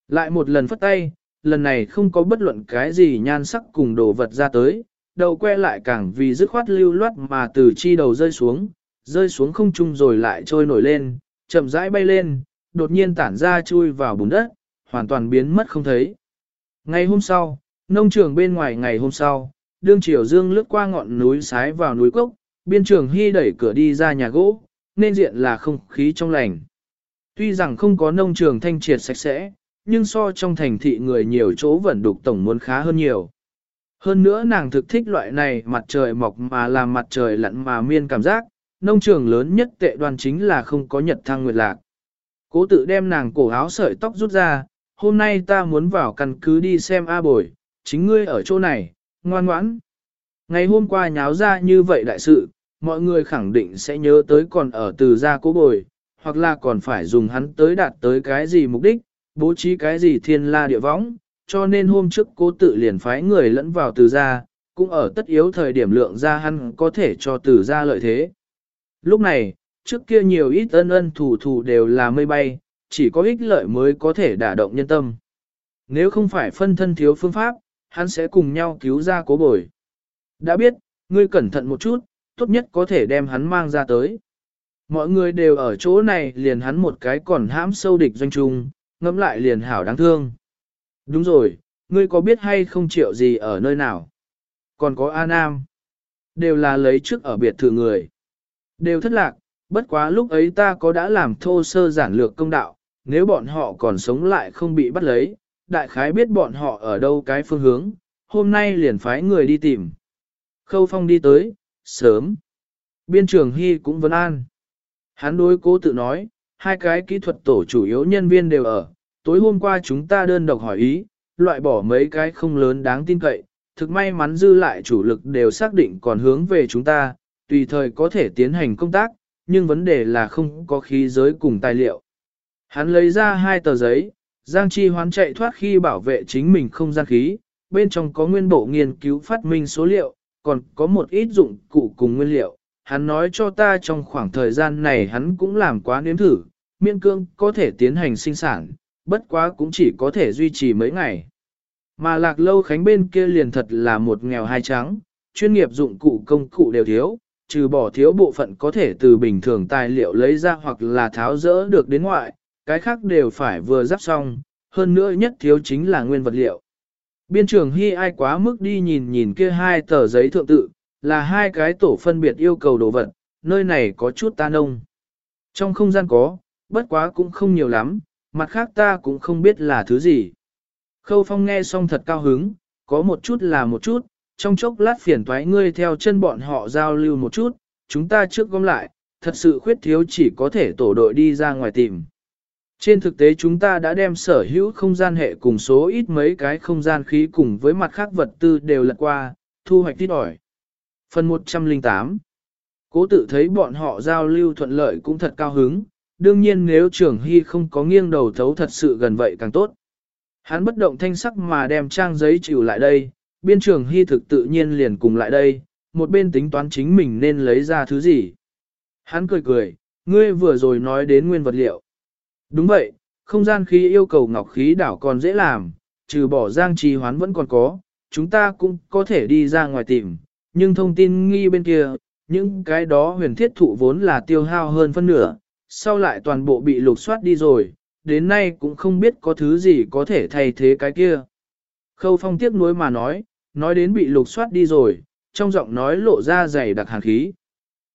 Lại một lần phất tay, lần này không có bất luận cái gì nhan sắc cùng đồ vật ra tới, đầu que lại càng vì dứt khoát lưu loát mà từ chi đầu rơi xuống, rơi xuống không trung rồi lại trôi nổi lên, chậm rãi bay lên, đột nhiên tản ra chui vào bùn đất, hoàn toàn biến mất không thấy. Ngày hôm sau, nông trường bên ngoài ngày hôm sau, đương triều dương lướt qua ngọn núi sái vào núi cốc, biên trường hy đẩy cửa đi ra nhà gỗ, nên diện là không khí trong lành. Tuy rằng không có nông trường thanh triệt sạch sẽ, nhưng so trong thành thị người nhiều chỗ vẫn đục tổng muốn khá hơn nhiều. Hơn nữa nàng thực thích loại này mặt trời mọc mà làm mặt trời lặn mà miên cảm giác, nông trường lớn nhất tệ đoan chính là không có nhật thăng nguyệt lạc. Cố tự đem nàng cổ áo sợi tóc rút ra, hôm nay ta muốn vào căn cứ đi xem A bồi, chính ngươi ở chỗ này, ngoan ngoãn. Ngày hôm qua nháo ra như vậy đại sự, mọi người khẳng định sẽ nhớ tới còn ở từ gia cố bồi, hoặc là còn phải dùng hắn tới đạt tới cái gì mục đích, bố trí cái gì thiên la địa võng, cho nên hôm trước cố tự liền phái người lẫn vào từ gia, cũng ở tất yếu thời điểm lượng ra hắn có thể cho từ gia lợi thế. Lúc này, trước kia nhiều ít ân ân thủ thủ đều là mây bay, chỉ có ích lợi mới có thể đả động nhân tâm. Nếu không phải phân thân thiếu phương pháp, hắn sẽ cùng nhau cứu ra cố bồi. Đã biết, ngươi cẩn thận một chút, tốt nhất có thể đem hắn mang ra tới. Mọi người đều ở chỗ này liền hắn một cái còn hãm sâu địch doanh trung, ngẫm lại liền hảo đáng thương. Đúng rồi, ngươi có biết hay không triệu gì ở nơi nào? Còn có A Nam. Đều là lấy trước ở biệt thự người. Đều thất lạc, bất quá lúc ấy ta có đã làm thô sơ giản lược công đạo, nếu bọn họ còn sống lại không bị bắt lấy, đại khái biết bọn họ ở đâu cái phương hướng, hôm nay liền phái người đi tìm. Khâu Phong đi tới, sớm. Biên trường Hy cũng vấn an. Hắn đối cố tự nói, hai cái kỹ thuật tổ chủ yếu nhân viên đều ở, tối hôm qua chúng ta đơn độc hỏi ý, loại bỏ mấy cái không lớn đáng tin cậy, thực may mắn dư lại chủ lực đều xác định còn hướng về chúng ta, tùy thời có thể tiến hành công tác, nhưng vấn đề là không có khí giới cùng tài liệu. Hắn lấy ra hai tờ giấy, Giang Chi hoán chạy thoát khi bảo vệ chính mình không gian khí, bên trong có nguyên bộ nghiên cứu phát minh số liệu, còn có một ít dụng cụ cùng nguyên liệu. Hắn nói cho ta trong khoảng thời gian này hắn cũng làm quá nếm thử, miên cương có thể tiến hành sinh sản, bất quá cũng chỉ có thể duy trì mấy ngày. Mà lạc lâu khánh bên kia liền thật là một nghèo hai trắng, chuyên nghiệp dụng cụ công cụ đều thiếu, trừ bỏ thiếu bộ phận có thể từ bình thường tài liệu lấy ra hoặc là tháo rỡ được đến ngoại, cái khác đều phải vừa giáp xong, hơn nữa nhất thiếu chính là nguyên vật liệu. Biên trường hy ai quá mức đi nhìn nhìn kia hai tờ giấy thượng tự, là hai cái tổ phân biệt yêu cầu đồ vật, nơi này có chút ta nông. Trong không gian có, bất quá cũng không nhiều lắm, mặt khác ta cũng không biết là thứ gì. Khâu phong nghe xong thật cao hứng, có một chút là một chút, trong chốc lát phiền toái ngươi theo chân bọn họ giao lưu một chút, chúng ta trước gom lại, thật sự khuyết thiếu chỉ có thể tổ đội đi ra ngoài tìm. Trên thực tế chúng ta đã đem sở hữu không gian hệ cùng số ít mấy cái không gian khí cùng với mặt khác vật tư đều lật qua, thu hoạch ít ỏi. Phần 108 Cố tự thấy bọn họ giao lưu thuận lợi cũng thật cao hứng, đương nhiên nếu trưởng hy không có nghiêng đầu thấu thật sự gần vậy càng tốt. Hắn bất động thanh sắc mà đem trang giấy chịu lại đây, biên trưởng hy thực tự nhiên liền cùng lại đây, một bên tính toán chính mình nên lấy ra thứ gì. Hắn cười cười, ngươi vừa rồi nói đến nguyên vật liệu. Đúng vậy, không gian khí yêu cầu ngọc khí đảo còn dễ làm, trừ bỏ giang trì hoán vẫn còn có, chúng ta cũng có thể đi ra ngoài tìm, nhưng thông tin nghi bên kia, những cái đó huyền thiết thụ vốn là tiêu hao hơn phân nửa, sau lại toàn bộ bị lục soát đi rồi, đến nay cũng không biết có thứ gì có thể thay thế cái kia. Khâu phong tiếc nuối mà nói, nói đến bị lục soát đi rồi, trong giọng nói lộ ra dày đặc hàn khí.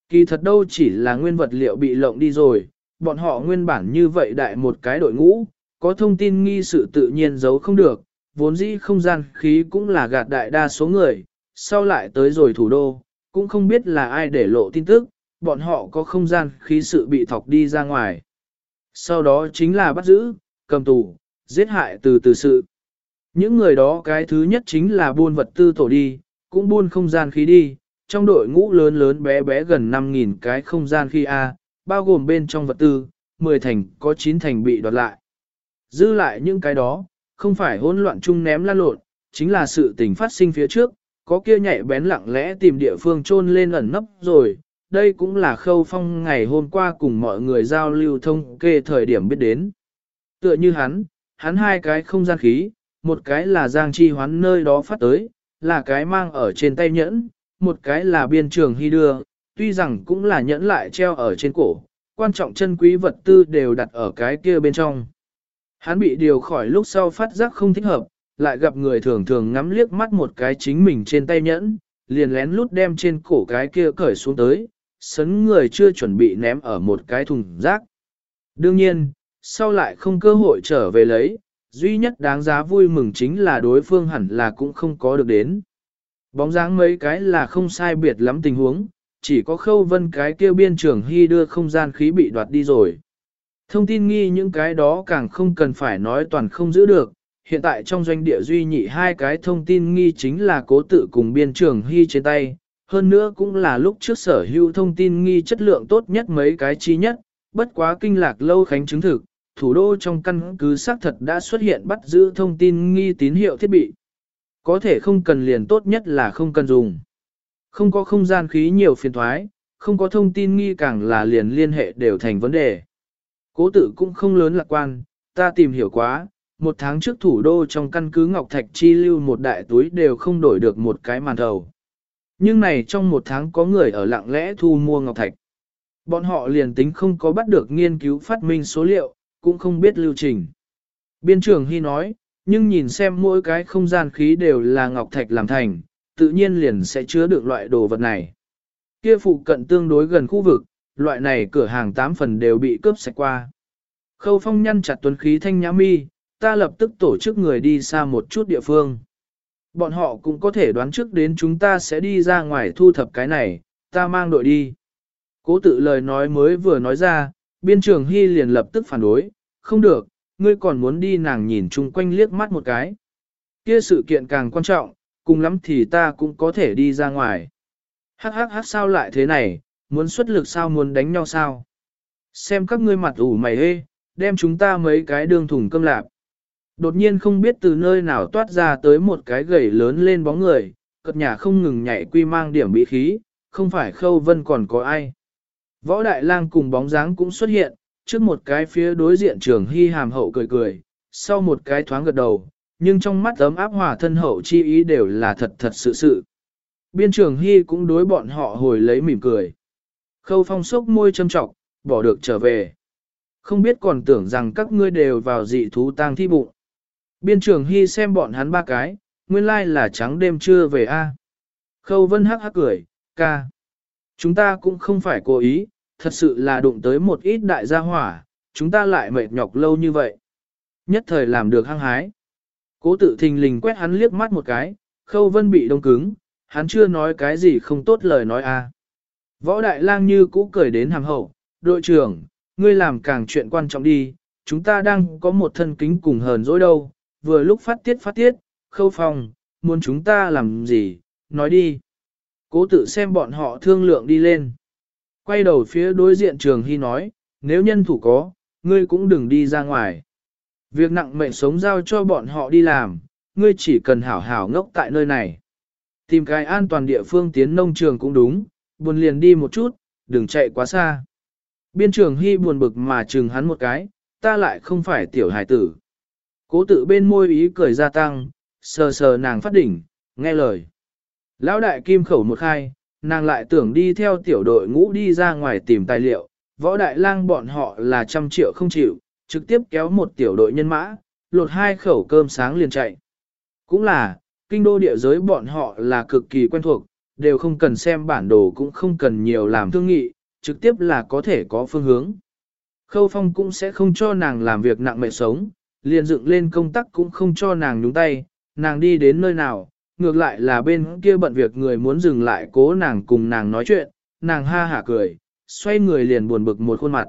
Kỳ thật đâu chỉ là nguyên vật liệu bị lộng đi rồi, bọn họ nguyên bản như vậy đại một cái đội ngũ, có thông tin nghi sự tự nhiên giấu không được, vốn dĩ không gian khí cũng là gạt đại đa số người, sau lại tới rồi thủ đô, cũng không biết là ai để lộ tin tức, bọn họ có không gian khí sự bị thọc đi ra ngoài. Sau đó chính là bắt giữ, cầm tù, giết hại từ từ sự. Những người đó cái thứ nhất chính là buôn vật tư tổ đi, cũng buôn không gian khí đi, trong đội ngũ lớn lớn bé bé gần 5.000 cái không gian khí A, bao gồm bên trong vật tư, 10 thành có 9 thành bị đoạt lại. Dư lại những cái đó, không phải hỗn loạn chung ném lan lộn, chính là sự tình phát sinh phía trước, có kia nhạy bén lặng lẽ tìm địa phương chôn lên ẩn nấp rồi. Đây cũng là khâu phong ngày hôm qua cùng mọi người giao lưu thông kê thời điểm biết đến. Tựa như hắn, hắn hai cái không gian khí, một cái là giang chi hoán nơi đó phát tới, là cái mang ở trên tay nhẫn, một cái là biên trường hy đưa, tuy rằng cũng là nhẫn lại treo ở trên cổ, quan trọng chân quý vật tư đều đặt ở cái kia bên trong. Hắn bị điều khỏi lúc sau phát giác không thích hợp, lại gặp người thường thường ngắm liếc mắt một cái chính mình trên tay nhẫn, liền lén lút đem trên cổ cái kia cởi xuống tới, sấn người chưa chuẩn bị ném ở một cái thùng rác. Đương nhiên, sau lại không cơ hội trở về lấy, duy nhất đáng giá vui mừng chính là đối phương hẳn là cũng không có được đến. Bóng dáng mấy cái là không sai biệt lắm tình huống, chỉ có khâu vân cái kêu biên trưởng hy đưa không gian khí bị đoạt đi rồi. Thông tin nghi những cái đó càng không cần phải nói toàn không giữ được, hiện tại trong doanh địa duy nhị hai cái thông tin nghi chính là cố tự cùng biên trưởng hy trên tay, hơn nữa cũng là lúc trước sở hữu thông tin nghi chất lượng tốt nhất mấy cái chi nhất, bất quá kinh lạc lâu khánh chứng thực, thủ đô trong căn cứ xác thật đã xuất hiện bắt giữ thông tin nghi tín hiệu thiết bị. Có thể không cần liền tốt nhất là không cần dùng. Không có không gian khí nhiều phiền thoái, không có thông tin nghi càng là liền liên hệ đều thành vấn đề. Cố tự cũng không lớn lạc quan, ta tìm hiểu quá, một tháng trước thủ đô trong căn cứ Ngọc Thạch chi lưu một đại túi đều không đổi được một cái màn thầu. Nhưng này trong một tháng có người ở lặng lẽ thu mua Ngọc Thạch. Bọn họ liền tính không có bắt được nghiên cứu phát minh số liệu, cũng không biết lưu trình. Biên trưởng Hy nói, nhưng nhìn xem mỗi cái không gian khí đều là Ngọc Thạch làm thành, tự nhiên liền sẽ chứa được loại đồ vật này. Kia phụ cận tương đối gần khu vực, loại này cửa hàng 8 phần đều bị cướp sạch qua. Khâu phong nhăn chặt tuấn khí thanh nhã mi, ta lập tức tổ chức người đi xa một chút địa phương. Bọn họ cũng có thể đoán trước đến chúng ta sẽ đi ra ngoài thu thập cái này, ta mang đội đi. Cố tự lời nói mới vừa nói ra, biên trường Hy liền lập tức phản đối, không được, ngươi còn muốn đi nàng nhìn chung quanh liếc mắt một cái. Kia sự kiện càng quan trọng, cùng lắm thì ta cũng có thể đi ra ngoài. Hắc hắc hắc sao lại thế này, muốn xuất lực sao muốn đánh nhau sao? Xem các ngươi mặt ủ mày hê, đem chúng ta mấy cái đường thùng cơm lạp. Đột nhiên không biết từ nơi nào toát ra tới một cái gầy lớn lên bóng người, cật nhà không ngừng nhảy quy mang điểm bị khí, không phải khâu vân còn có ai. Võ Đại Lang cùng bóng dáng cũng xuất hiện, trước một cái phía đối diện trường hy hàm hậu cười cười, sau một cái thoáng gật đầu, nhưng trong mắt ấm áp hòa thân hậu chi ý đều là thật thật sự sự. Biên trường Hy cũng đối bọn họ hồi lấy mỉm cười. Khâu phong sốc môi châm trọng, bỏ được trở về. Không biết còn tưởng rằng các ngươi đều vào dị thú tang thi bụng. Biên trường Hy xem bọn hắn ba cái, nguyên lai là trắng đêm trưa về a. Khâu vân hắc hắc cười, ca. Chúng ta cũng không phải cố ý, thật sự là đụng tới một ít đại gia hỏa, chúng ta lại mệt nhọc lâu như vậy. Nhất thời làm được hăng hái. Cố tự thình lình quét hắn liếc mắt một cái, khâu vân bị đông cứng, hắn chưa nói cái gì không tốt lời nói a. Võ đại lang như cũ cười đến hàm hậu, đội trưởng, ngươi làm càng chuyện quan trọng đi, chúng ta đang có một thân kính cùng hờn dỗi đâu, vừa lúc phát tiết phát tiết, khâu phòng, muốn chúng ta làm gì, nói đi. Cố tự xem bọn họ thương lượng đi lên. Quay đầu phía đối diện trường hy nói, nếu nhân thủ có, ngươi cũng đừng đi ra ngoài. Việc nặng mệnh sống giao cho bọn họ đi làm, ngươi chỉ cần hảo hảo ngốc tại nơi này. Tìm cái an toàn địa phương tiến nông trường cũng đúng, buồn liền đi một chút, đừng chạy quá xa. Biên trường hy buồn bực mà chừng hắn một cái, ta lại không phải tiểu hải tử. Cố tự bên môi ý cười gia tăng, sờ sờ nàng phát đỉnh, nghe lời. Lão đại kim khẩu một khai, nàng lại tưởng đi theo tiểu đội ngũ đi ra ngoài tìm tài liệu, võ đại lang bọn họ là trăm triệu không chịu, trực tiếp kéo một tiểu đội nhân mã, lột hai khẩu cơm sáng liền chạy. Cũng là, kinh đô địa giới bọn họ là cực kỳ quen thuộc, đều không cần xem bản đồ cũng không cần nhiều làm thương nghị, trực tiếp là có thể có phương hướng. Khâu phong cũng sẽ không cho nàng làm việc nặng mệt sống, liền dựng lên công tác cũng không cho nàng nhúng tay, nàng đi đến nơi nào, ngược lại là bên kia bận việc người muốn dừng lại cố nàng cùng nàng nói chuyện, nàng ha hả cười, xoay người liền buồn bực một khuôn mặt.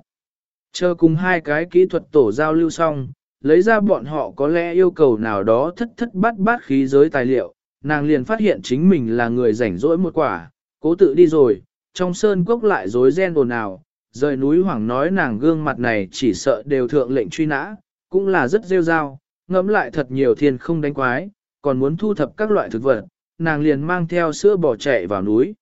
Chờ cùng hai cái kỹ thuật tổ giao lưu xong, lấy ra bọn họ có lẽ yêu cầu nào đó thất thất bát bát khí giới tài liệu, nàng liền phát hiện chính mình là người rảnh rỗi một quả, cố tự đi rồi, trong sơn cốc lại rối ren ồn ào, rời núi hoảng nói nàng gương mặt này chỉ sợ đều thượng lệnh truy nã, cũng là rất rêu rao, ngẫm lại thật nhiều thiên không đánh quái, còn muốn thu thập các loại thực vật, nàng liền mang theo sữa bò chạy vào núi.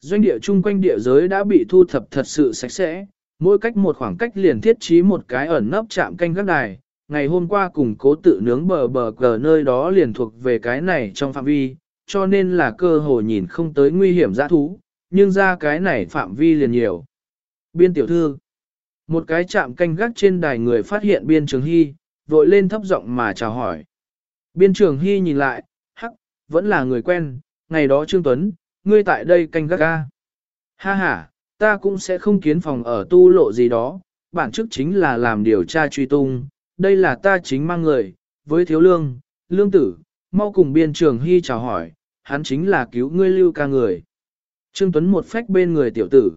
Doanh địa chung quanh địa giới đã bị thu thập thật sự sạch sẽ, mỗi cách một khoảng cách liền thiết trí một cái ẩn nấp chạm canh gác đài. Ngày hôm qua cùng cố tự nướng bờ bờ cờ nơi đó liền thuộc về cái này trong phạm vi, cho nên là cơ hồ nhìn không tới nguy hiểm giã thú, nhưng ra cái này phạm vi liền nhiều. Biên tiểu thư một cái chạm canh gác trên đài người phát hiện biên trường hy, vội lên thấp giọng mà chào hỏi. Biên trường hy nhìn lại, hắc, vẫn là người quen, ngày đó Trương Tuấn, ngươi tại đây canh gác ga. Ha ha, ta cũng sẽ không kiến phòng ở tu lộ gì đó, bản chức chính là làm điều tra truy tung, đây là ta chính mang người, với thiếu lương, lương tử, mau cùng biên trường hy chào hỏi, hắn chính là cứu ngươi lưu ca người. Trương Tuấn một phách bên người tiểu tử.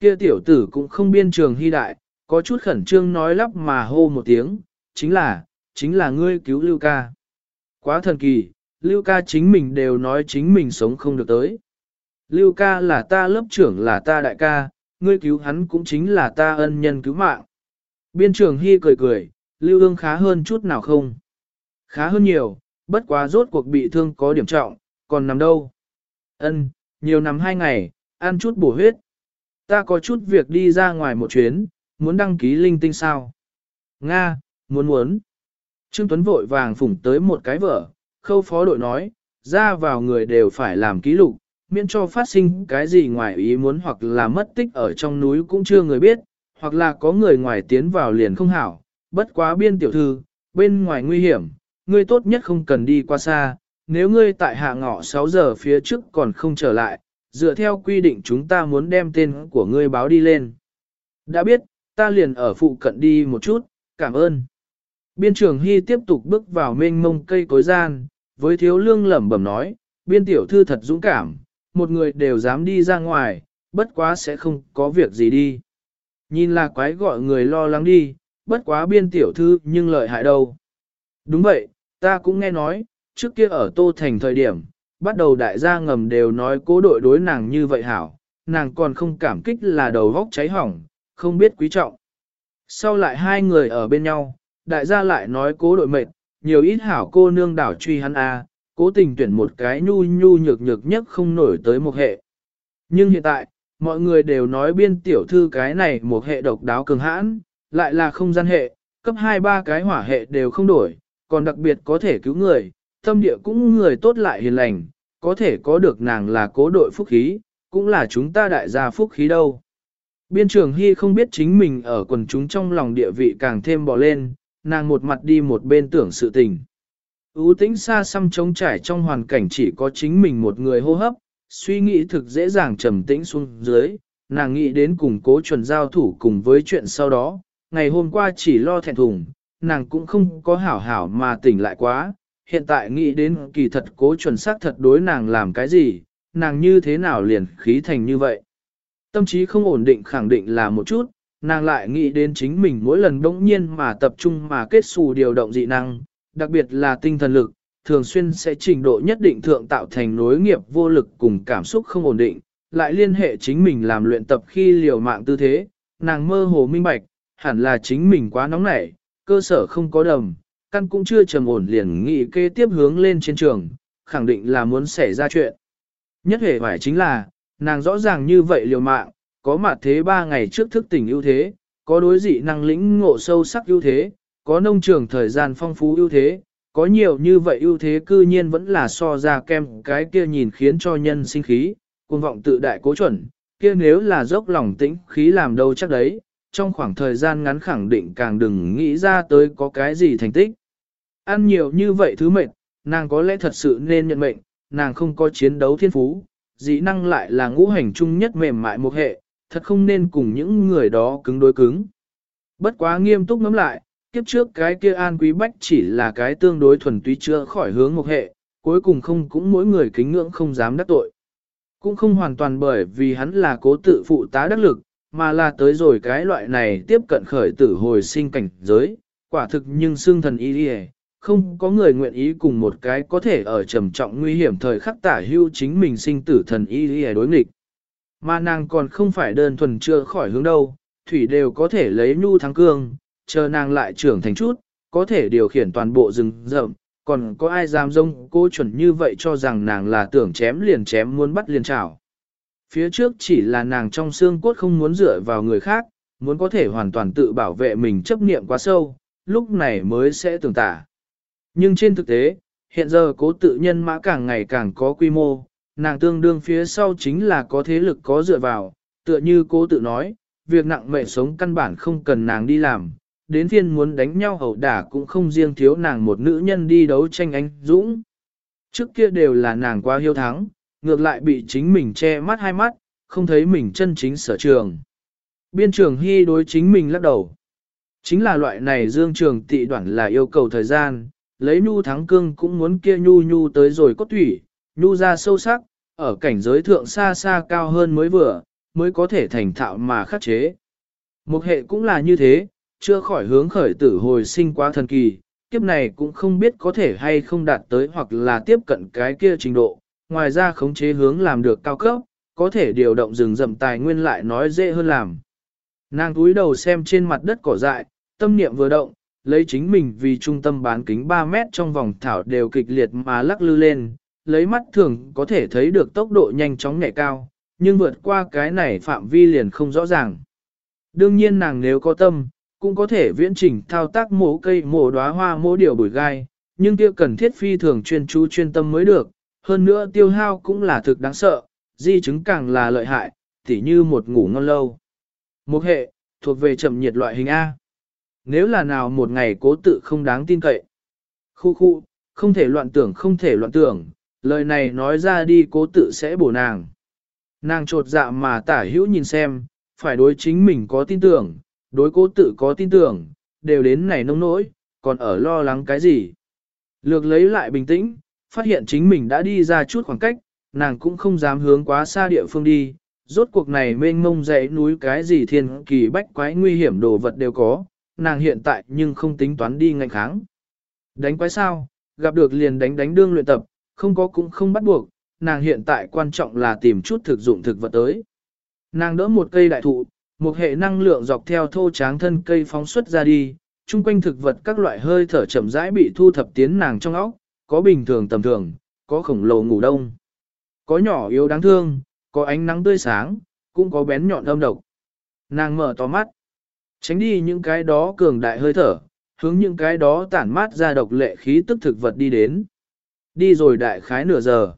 Kia tiểu tử cũng không biên trường hy đại, có chút khẩn trương nói lắp mà hô một tiếng, chính là, chính là ngươi cứu lưu ca. Quá thần kỳ, lưu ca chính mình đều nói chính mình sống không được tới. Lưu ca là ta lớp trưởng là ta đại ca, ngươi cứu hắn cũng chính là ta ân nhân cứu mạng. Biên trường Hy cười cười, Lưu ương khá hơn chút nào không? Khá hơn nhiều, bất quá rốt cuộc bị thương có điểm trọng, còn nằm đâu? Ân, nhiều nằm hai ngày, ăn chút bổ huyết. Ta có chút việc đi ra ngoài một chuyến, muốn đăng ký linh tinh sao? Nga, muốn muốn. Trương Tuấn vội vàng phủng tới một cái vở, khâu phó đội nói, ra vào người đều phải làm ký lục, miễn cho phát sinh cái gì ngoài ý muốn hoặc là mất tích ở trong núi cũng chưa người biết, hoặc là có người ngoài tiến vào liền không hảo, bất quá biên tiểu thư, bên ngoài nguy hiểm, ngươi tốt nhất không cần đi qua xa, nếu ngươi tại hạ ngọ 6 giờ phía trước còn không trở lại, dựa theo quy định chúng ta muốn đem tên của ngươi báo đi lên. Đã biết, ta liền ở phụ cận đi một chút, cảm ơn. Biên trưởng Hy tiếp tục bước vào mênh mông cây cối gian, với thiếu lương lẩm bẩm nói, biên tiểu thư thật dũng cảm, một người đều dám đi ra ngoài, bất quá sẽ không có việc gì đi. Nhìn là quái gọi người lo lắng đi, bất quá biên tiểu thư nhưng lợi hại đâu. Đúng vậy, ta cũng nghe nói, trước kia ở Tô Thành thời điểm, bắt đầu đại gia ngầm đều nói cố đội đối nàng như vậy hảo, nàng còn không cảm kích là đầu vóc cháy hỏng, không biết quý trọng. Sau lại hai người ở bên nhau, đại gia lại nói cố đội mệt, nhiều ít hảo cô nương đảo truy hắn a, cố tình tuyển một cái nhu nhu nhược nhược nhất không nổi tới một hệ. Nhưng hiện tại, mọi người đều nói biên tiểu thư cái này một hệ độc đáo cường hãn, lại là không gian hệ, cấp hai ba cái hỏa hệ đều không đổi, còn đặc biệt có thể cứu người, tâm địa cũng người tốt lại hiền lành, có thể có được nàng là cố đội phúc khí, cũng là chúng ta đại gia phúc khí đâu. Biên trường Hy không biết chính mình ở quần chúng trong lòng địa vị càng thêm bỏ lên, nàng một mặt đi một bên tưởng sự tình. Ú tĩnh xa xăm trống trải trong hoàn cảnh chỉ có chính mình một người hô hấp, suy nghĩ thực dễ dàng trầm tĩnh xuống dưới, nàng nghĩ đến cùng cố chuẩn giao thủ cùng với chuyện sau đó, ngày hôm qua chỉ lo thẹn thùng, nàng cũng không có hảo hảo mà tỉnh lại quá, hiện tại nghĩ đến kỳ thật cố chuẩn xác thật đối nàng làm cái gì, nàng như thế nào liền khí thành như vậy. Tâm trí không ổn định khẳng định là một chút, nàng lại nghĩ đến chính mình mỗi lần đống nhiên mà tập trung mà kết xù điều động dị năng, đặc biệt là tinh thần lực, thường xuyên sẽ trình độ nhất định thượng tạo thành nối nghiệp vô lực cùng cảm xúc không ổn định, lại liên hệ chính mình làm luyện tập khi liều mạng tư thế, nàng mơ hồ minh bạch, hẳn là chính mình quá nóng nảy, cơ sở không có đầm, căn cũng chưa trầm ổn liền nghị kế tiếp hướng lên trên trường, khẳng định là muốn xảy ra chuyện. Nhất hệ phải chính là, nàng rõ ràng như vậy liều mạng, có mặt thế ba ngày trước thức tỉnh ưu thế, có đối dị năng lĩnh ngộ sâu sắc ưu thế, có nông trường thời gian phong phú ưu thế, có nhiều như vậy ưu thế cư nhiên vẫn là so ra kem cái kia nhìn khiến cho nhân sinh khí, cuồng vọng tự đại cố chuẩn, kia nếu là dốc lòng tĩnh khí làm đâu chắc đấy, trong khoảng thời gian ngắn khẳng định càng đừng nghĩ ra tới có cái gì thành tích. Ăn nhiều như vậy thứ mệnh, nàng có lẽ thật sự nên nhận mệnh, nàng không có chiến đấu thiên phú, dĩ năng lại là ngũ hành chung nhất mềm mại một hệ, thật không nên cùng những người đó cứng đối cứng. Bất quá nghiêm túc ngắm lại, kiếp trước cái kia an quý bách chỉ là cái tương đối thuần túy chưa khỏi hướng một hệ, cuối cùng không cũng mỗi người kính ngưỡng không dám đắc tội. Cũng không hoàn toàn bởi vì hắn là cố tự phụ tá đắc lực, mà là tới rồi cái loại này tiếp cận khởi tử hồi sinh cảnh giới, quả thực nhưng xương thần y đi không có người nguyện ý cùng một cái có thể ở trầm trọng nguy hiểm thời khắc tả hưu chính mình sinh tử thần y đi đối nghịch. Mà nàng còn không phải đơn thuần chưa khỏi hướng đâu, thủy đều có thể lấy nhu thắng cương, chờ nàng lại trưởng thành chút, có thể điều khiển toàn bộ rừng rậm, còn có ai dám dông cô chuẩn như vậy cho rằng nàng là tưởng chém liền chém muốn bắt liền chảo. Phía trước chỉ là nàng trong xương cốt không muốn dựa vào người khác, muốn có thể hoàn toàn tự bảo vệ mình chấp niệm quá sâu, lúc này mới sẽ tưởng tả. Nhưng trên thực tế, hiện giờ cố tự nhân mã càng ngày càng có quy mô, nàng tương đương phía sau chính là có thế lực có dựa vào, tựa như cố tự nói, việc nặng mệ sống căn bản không cần nàng đi làm, đến phiên muốn đánh nhau hậu đả cũng không riêng thiếu nàng một nữ nhân đi đấu tranh anh dũng. Trước kia đều là nàng quá hiếu thắng, ngược lại bị chính mình che mắt hai mắt, không thấy mình chân chính sở trường. Biên trường hy đối chính mình lắc đầu. Chính là loại này dương trường tị đoạn là yêu cầu thời gian, lấy nhu thắng cương cũng muốn kia nhu nhu tới rồi cốt thủy, nhu ra sâu sắc, ở cảnh giới thượng xa xa cao hơn mới vừa, mới có thể thành thạo mà khắc chế. Một hệ cũng là như thế, chưa khỏi hướng khởi tử hồi sinh quá thần kỳ, kiếp này cũng không biết có thể hay không đạt tới hoặc là tiếp cận cái kia trình độ, ngoài ra khống chế hướng làm được cao cấp, có thể điều động rừng rậm tài nguyên lại nói dễ hơn làm. Nàng túi đầu xem trên mặt đất cỏ dại, tâm niệm vừa động, lấy chính mình vì trung tâm bán kính 3 mét trong vòng thảo đều kịch liệt mà lắc lư lên, lấy mắt thường có thể thấy được tốc độ nhanh chóng nhẹ cao, nhưng vượt qua cái này phạm vi liền không rõ ràng. Đương nhiên nàng nếu có tâm, cũng có thể viễn chỉnh thao tác mổ cây mổ đóa hoa mổ điều bụi gai, nhưng kia cần thiết phi thường chuyên chú chuyên tâm mới được, hơn nữa tiêu hao cũng là thực đáng sợ, di chứng càng là lợi hại, tỉ như một ngủ ngon lâu. Một hệ, thuộc về chậm nhiệt loại hình A. Nếu là nào một ngày cố tự không đáng tin cậy. Khu khu, không thể loạn tưởng không thể loạn tưởng, lời này nói ra đi cố tự sẽ bổ nàng. Nàng trột dạ mà tả hữu nhìn xem, phải đối chính mình có tin tưởng, đối cố tự có tin tưởng, đều đến này nông nỗi, còn ở lo lắng cái gì. Lược lấy lại bình tĩnh, phát hiện chính mình đã đi ra chút khoảng cách, nàng cũng không dám hướng quá xa địa phương đi, rốt cuộc này mênh mông dãy núi cái gì thiên kỳ bách quái nguy hiểm đồ vật đều có, nàng hiện tại nhưng không tính toán đi ngạnh kháng. Đánh quái sao, gặp được liền đánh đánh đương luyện tập, không có cũng không bắt buộc, nàng hiện tại quan trọng là tìm chút thực dụng thực vật tới. Nàng đỡ một cây đại thụ, một hệ năng lượng dọc theo thô tráng thân cây phóng xuất ra đi, chung quanh thực vật các loại hơi thở chậm rãi bị thu thập tiến nàng trong óc, có bình thường tầm thường, có khổng lồ ngủ đông, có nhỏ yếu đáng thương, có ánh nắng tươi sáng, cũng có bén nhọn âm độc. Nàng mở to mắt, tránh đi những cái đó cường đại hơi thở, hướng những cái đó tản mát ra độc lệ khí tức thực vật đi đến. Đi rồi đại khái nửa giờ.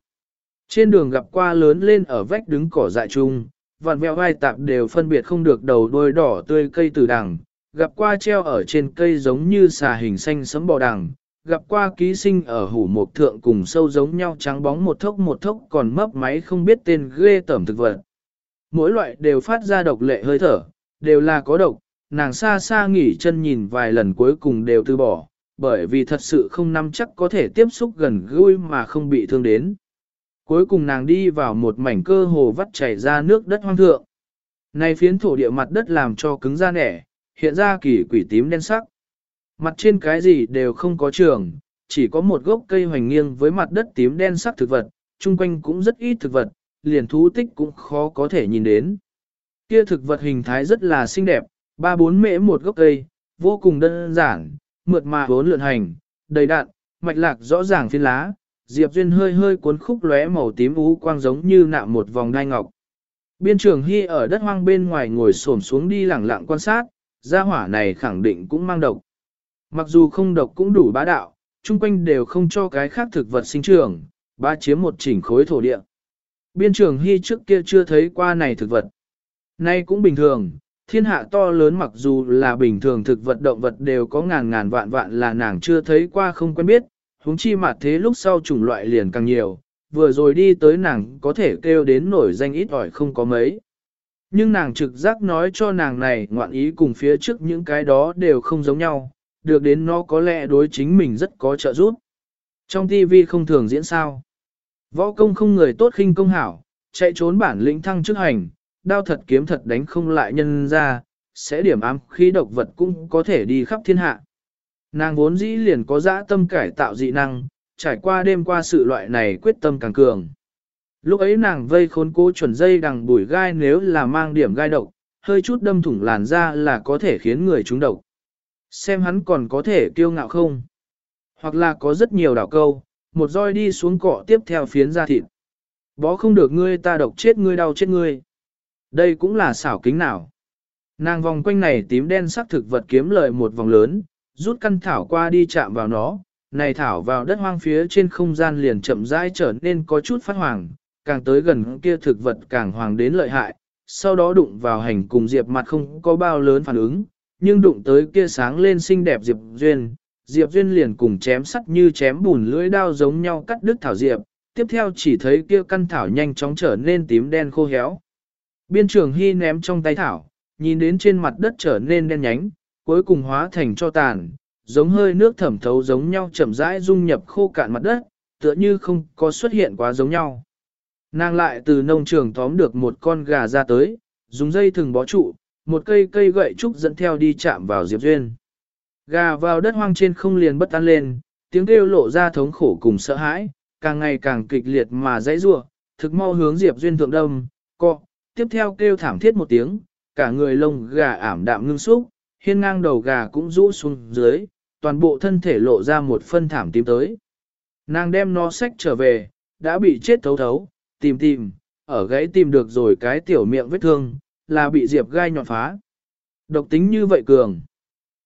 Trên đường gặp qua lớn lên ở vách đứng cỏ dại chung, vạn vẹo vai tạp đều phân biệt không được đầu đôi đỏ tươi cây từ đằng, gặp qua treo ở trên cây giống như xà hình xanh sấm bò đằng, gặp qua ký sinh ở hủ mục thượng cùng sâu giống nhau trắng bóng một thốc một thốc còn mấp máy không biết tên ghê tẩm thực vật. Mỗi loại đều phát ra độc lệ hơi thở, đều là có độc, nàng xa xa nghỉ chân nhìn vài lần cuối cùng đều từ bỏ, bởi vì thật sự không nắm chắc có thể tiếp xúc gần gũi mà không bị thương đến. Cuối cùng nàng đi vào một mảnh cơ hồ vắt chảy ra nước đất hoang thượng. Này phiến thổ địa mặt đất làm cho cứng ra nẻ, hiện ra kỳ quỷ tím đen sắc. Mặt trên cái gì đều không có trường, chỉ có một gốc cây hoành nghiêng với mặt đất tím đen sắc thực vật, chung quanh cũng rất ít thực vật, liền thú tích cũng khó có thể nhìn đến. Kia thực vật hình thái rất là xinh đẹp, ba bốn mễ một gốc cây, vô cùng đơn giản, mượt mà bốn lượn hành, đầy đạn, mạch lạc rõ ràng phiên lá, Diệp Duyên hơi hơi cuốn khúc lóe màu tím ú quang giống như nạm một vòng đai ngọc. Biên trường Hy ở đất hoang bên ngoài ngồi xổm xuống đi lẳng lặng quan sát, gia hỏa này khẳng định cũng mang độc. Mặc dù không độc cũng đủ bá đạo, chung quanh đều không cho cái khác thực vật sinh trưởng, ba chiếm một chỉnh khối thổ địa. Biên trường Hy trước kia chưa thấy qua này thực vật. Nay cũng bình thường, thiên hạ to lớn mặc dù là bình thường thực vật động vật đều có ngàn ngàn vạn vạn là nàng chưa thấy qua không quen biết, huống chi mặt thế lúc sau chủng loại liền càng nhiều, vừa rồi đi tới nàng có thể kêu đến nổi danh ít ỏi không có mấy. Nhưng nàng trực giác nói cho nàng này ngoạn ý cùng phía trước những cái đó đều không giống nhau, được đến nó có lẽ đối chính mình rất có trợ giúp. Trong TV không thường diễn sao. Võ công không người tốt khinh công hảo, chạy trốn bản lĩnh thăng chức hành, đao thật kiếm thật đánh không lại nhân ra, sẽ điểm ám khí độc vật cũng có thể đi khắp thiên hạ. Nàng vốn dĩ liền có dã tâm cải tạo dị năng, trải qua đêm qua sự loại này quyết tâm càng cường. Lúc ấy nàng vây khốn cố chuẩn dây đằng bùi gai nếu là mang điểm gai độc, hơi chút đâm thủng làn da là có thể khiến người trúng độc. Xem hắn còn có thể kiêu ngạo không? Hoặc là có rất nhiều đảo câu, một roi đi xuống cọ tiếp theo phiến da thịt. Bó không được ngươi ta độc chết ngươi đau chết ngươi. Đây cũng là xảo kính nào. Nàng vòng quanh này tím đen sắc thực vật kiếm lợi một vòng lớn, rút căn thảo qua đi chạm vào nó, này thảo vào đất hoang phía trên không gian liền chậm rãi trở nên có chút phát hoàng, càng tới gần kia thực vật càng hoàng đến lợi hại, sau đó đụng vào hành cùng Diệp mặt không có bao lớn phản ứng, nhưng đụng tới kia sáng lên xinh đẹp Diệp Duyên, Diệp Duyên liền cùng chém sắt như chém bùn lưỡi đao giống nhau cắt đứt thảo Diệp, tiếp theo chỉ thấy kia căn thảo nhanh chóng trở nên tím đen khô héo. Biên trường Hy ném trong tay thảo, nhìn đến trên mặt đất trở nên đen nhánh, cuối cùng hóa thành cho tàn, giống hơi nước thẩm thấu giống nhau chậm rãi dung nhập khô cạn mặt đất, tựa như không có xuất hiện quá giống nhau. Nàng lại từ nông trường tóm được một con gà ra tới, dùng dây thừng bó trụ, một cây cây gậy trúc dẫn theo đi chạm vào Diệp Duyên. Gà vào đất hoang trên không liền bất an lên, tiếng kêu lộ ra thống khổ cùng sợ hãi, càng ngày càng kịch liệt mà dãy rủa, thực mau hướng Diệp Duyên thượng đông, co, tiếp theo kêu thảm thiết một tiếng, cả người lông gà ảm đạm ngưng xúc, hiên ngang đầu gà cũng rũ xuống dưới, toàn bộ thân thể lộ ra một phân thảm tím tới. Nàng đem nó xách trở về, đã bị chết thấu thấu, tìm tìm, ở gãy tìm được rồi cái tiểu miệng vết thương, là bị diệp gai nhọn phá. Độc tính như vậy cường.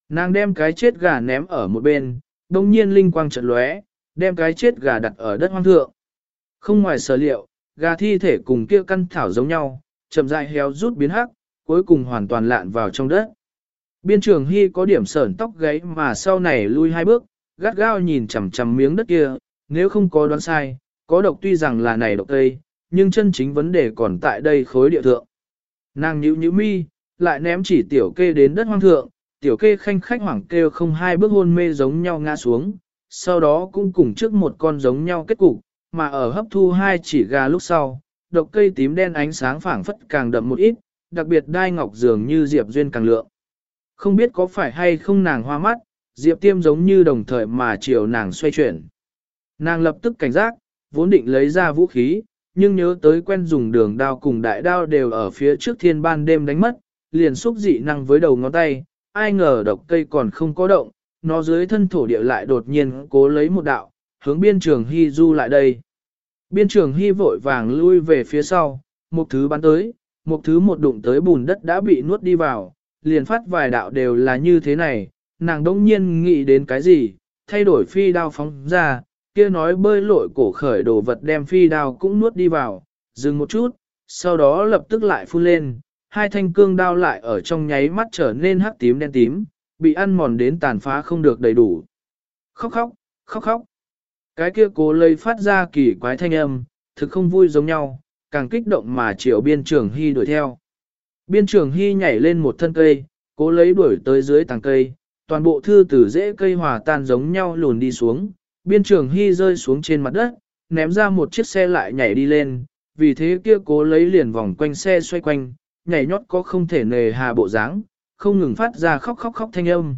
Nàng đem cái chết gà ném ở một bên, đồng nhiên linh quang trận lóe, đem cái chết gà đặt ở đất hoang thượng. Không ngoài sở liệu, gà thi thể cùng kia căn thảo giống nhau, chậm rãi héo rút biến hắc, cuối cùng hoàn toàn lạn vào trong đất. Biên trường Hy có điểm sởn tóc gáy mà sau này lui hai bước, gắt gao nhìn chằm chằm miếng đất kia, nếu không có đoán sai, có độc tuy rằng là này độc tây, nhưng chân chính vấn đề còn tại đây khối địa thượng. Nàng nhíu nhíu mi, lại ném chỉ tiểu kê đến đất hoang thượng, tiểu kê khanh khách hoảng kêu không hai bước hôn mê giống nhau ngã xuống, sau đó cũng cùng trước một con giống nhau kết cục, mà ở hấp thu hai chỉ gà lúc sau, độc cây tím đen ánh sáng phảng phất càng đậm một ít, đặc biệt đai ngọc dường như diệp duyên càng lượng. Không biết có phải hay không nàng hoa mắt, Diệp Tiêm giống như đồng thời mà chiều nàng xoay chuyển. Nàng lập tức cảnh giác, vốn định lấy ra vũ khí, nhưng nhớ tới quen dùng đường đao cùng đại đao đều ở phía trước thiên ban đêm đánh mất, liền xúc dị năng với đầu ngón tay, ai ngờ độc cây còn không có động, nó dưới thân thổ địa lại đột nhiên cố lấy một đạo, hướng biên trường hy du lại đây. Biên trường hy vội vàng lui về phía sau, một thứ bắn tới, một thứ một đụng tới bùn đất đã bị nuốt đi vào, liền phát vài đạo đều là như thế này, nàng đông nhiên nghĩ đến cái gì, thay đổi phi đao phóng ra, kia nói bơi lội cổ khởi đồ vật đem phi đao cũng nuốt đi vào, dừng một chút, sau đó lập tức lại phun lên, hai thanh cương đao lại ở trong nháy mắt trở nên hắc tím đen tím, bị ăn mòn đến tàn phá không được đầy đủ. Khóc khóc, khóc khóc. Cái kia cố lấy phát ra kỳ quái thanh âm, thực không vui giống nhau, càng kích động mà triệu biên trường hy đuổi theo. Biên trường hy nhảy lên một thân cây, cố lấy đuổi tới dưới tàng cây, toàn bộ thư từ rễ cây hòa tan giống nhau lùn đi xuống, biên trường hy rơi xuống trên mặt đất, ném ra một chiếc xe lại nhảy đi lên, vì thế kia cố lấy liền vòng quanh xe xoay quanh, nhảy nhót có không thể nề hà bộ dáng, không ngừng phát ra khóc khóc khóc thanh âm.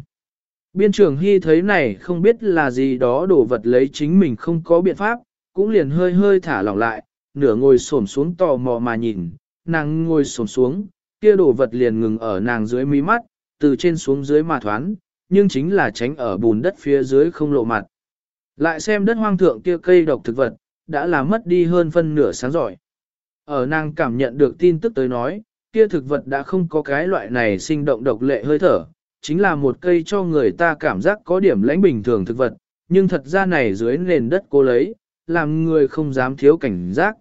Biên trường hy thấy này không biết là gì đó đổ vật lấy chính mình không có biện pháp, cũng liền hơi hơi thả lỏng lại, nửa ngồi xổm xuống tò mò mà nhìn, nàng ngồi xổm xuống, kia đổ vật liền ngừng ở nàng dưới mí mắt, từ trên xuống dưới mà thoán, nhưng chính là tránh ở bùn đất phía dưới không lộ mặt. Lại xem đất hoang thượng kia cây độc thực vật, đã là mất đi hơn phân nửa sáng giỏi. Ở nàng cảm nhận được tin tức tới nói, kia thực vật đã không có cái loại này sinh động độc lệ hơi thở, chính là một cây cho người ta cảm giác có điểm lãnh bình thường thực vật, nhưng thật ra này dưới nền đất cô lấy, làm người không dám thiếu cảnh giác.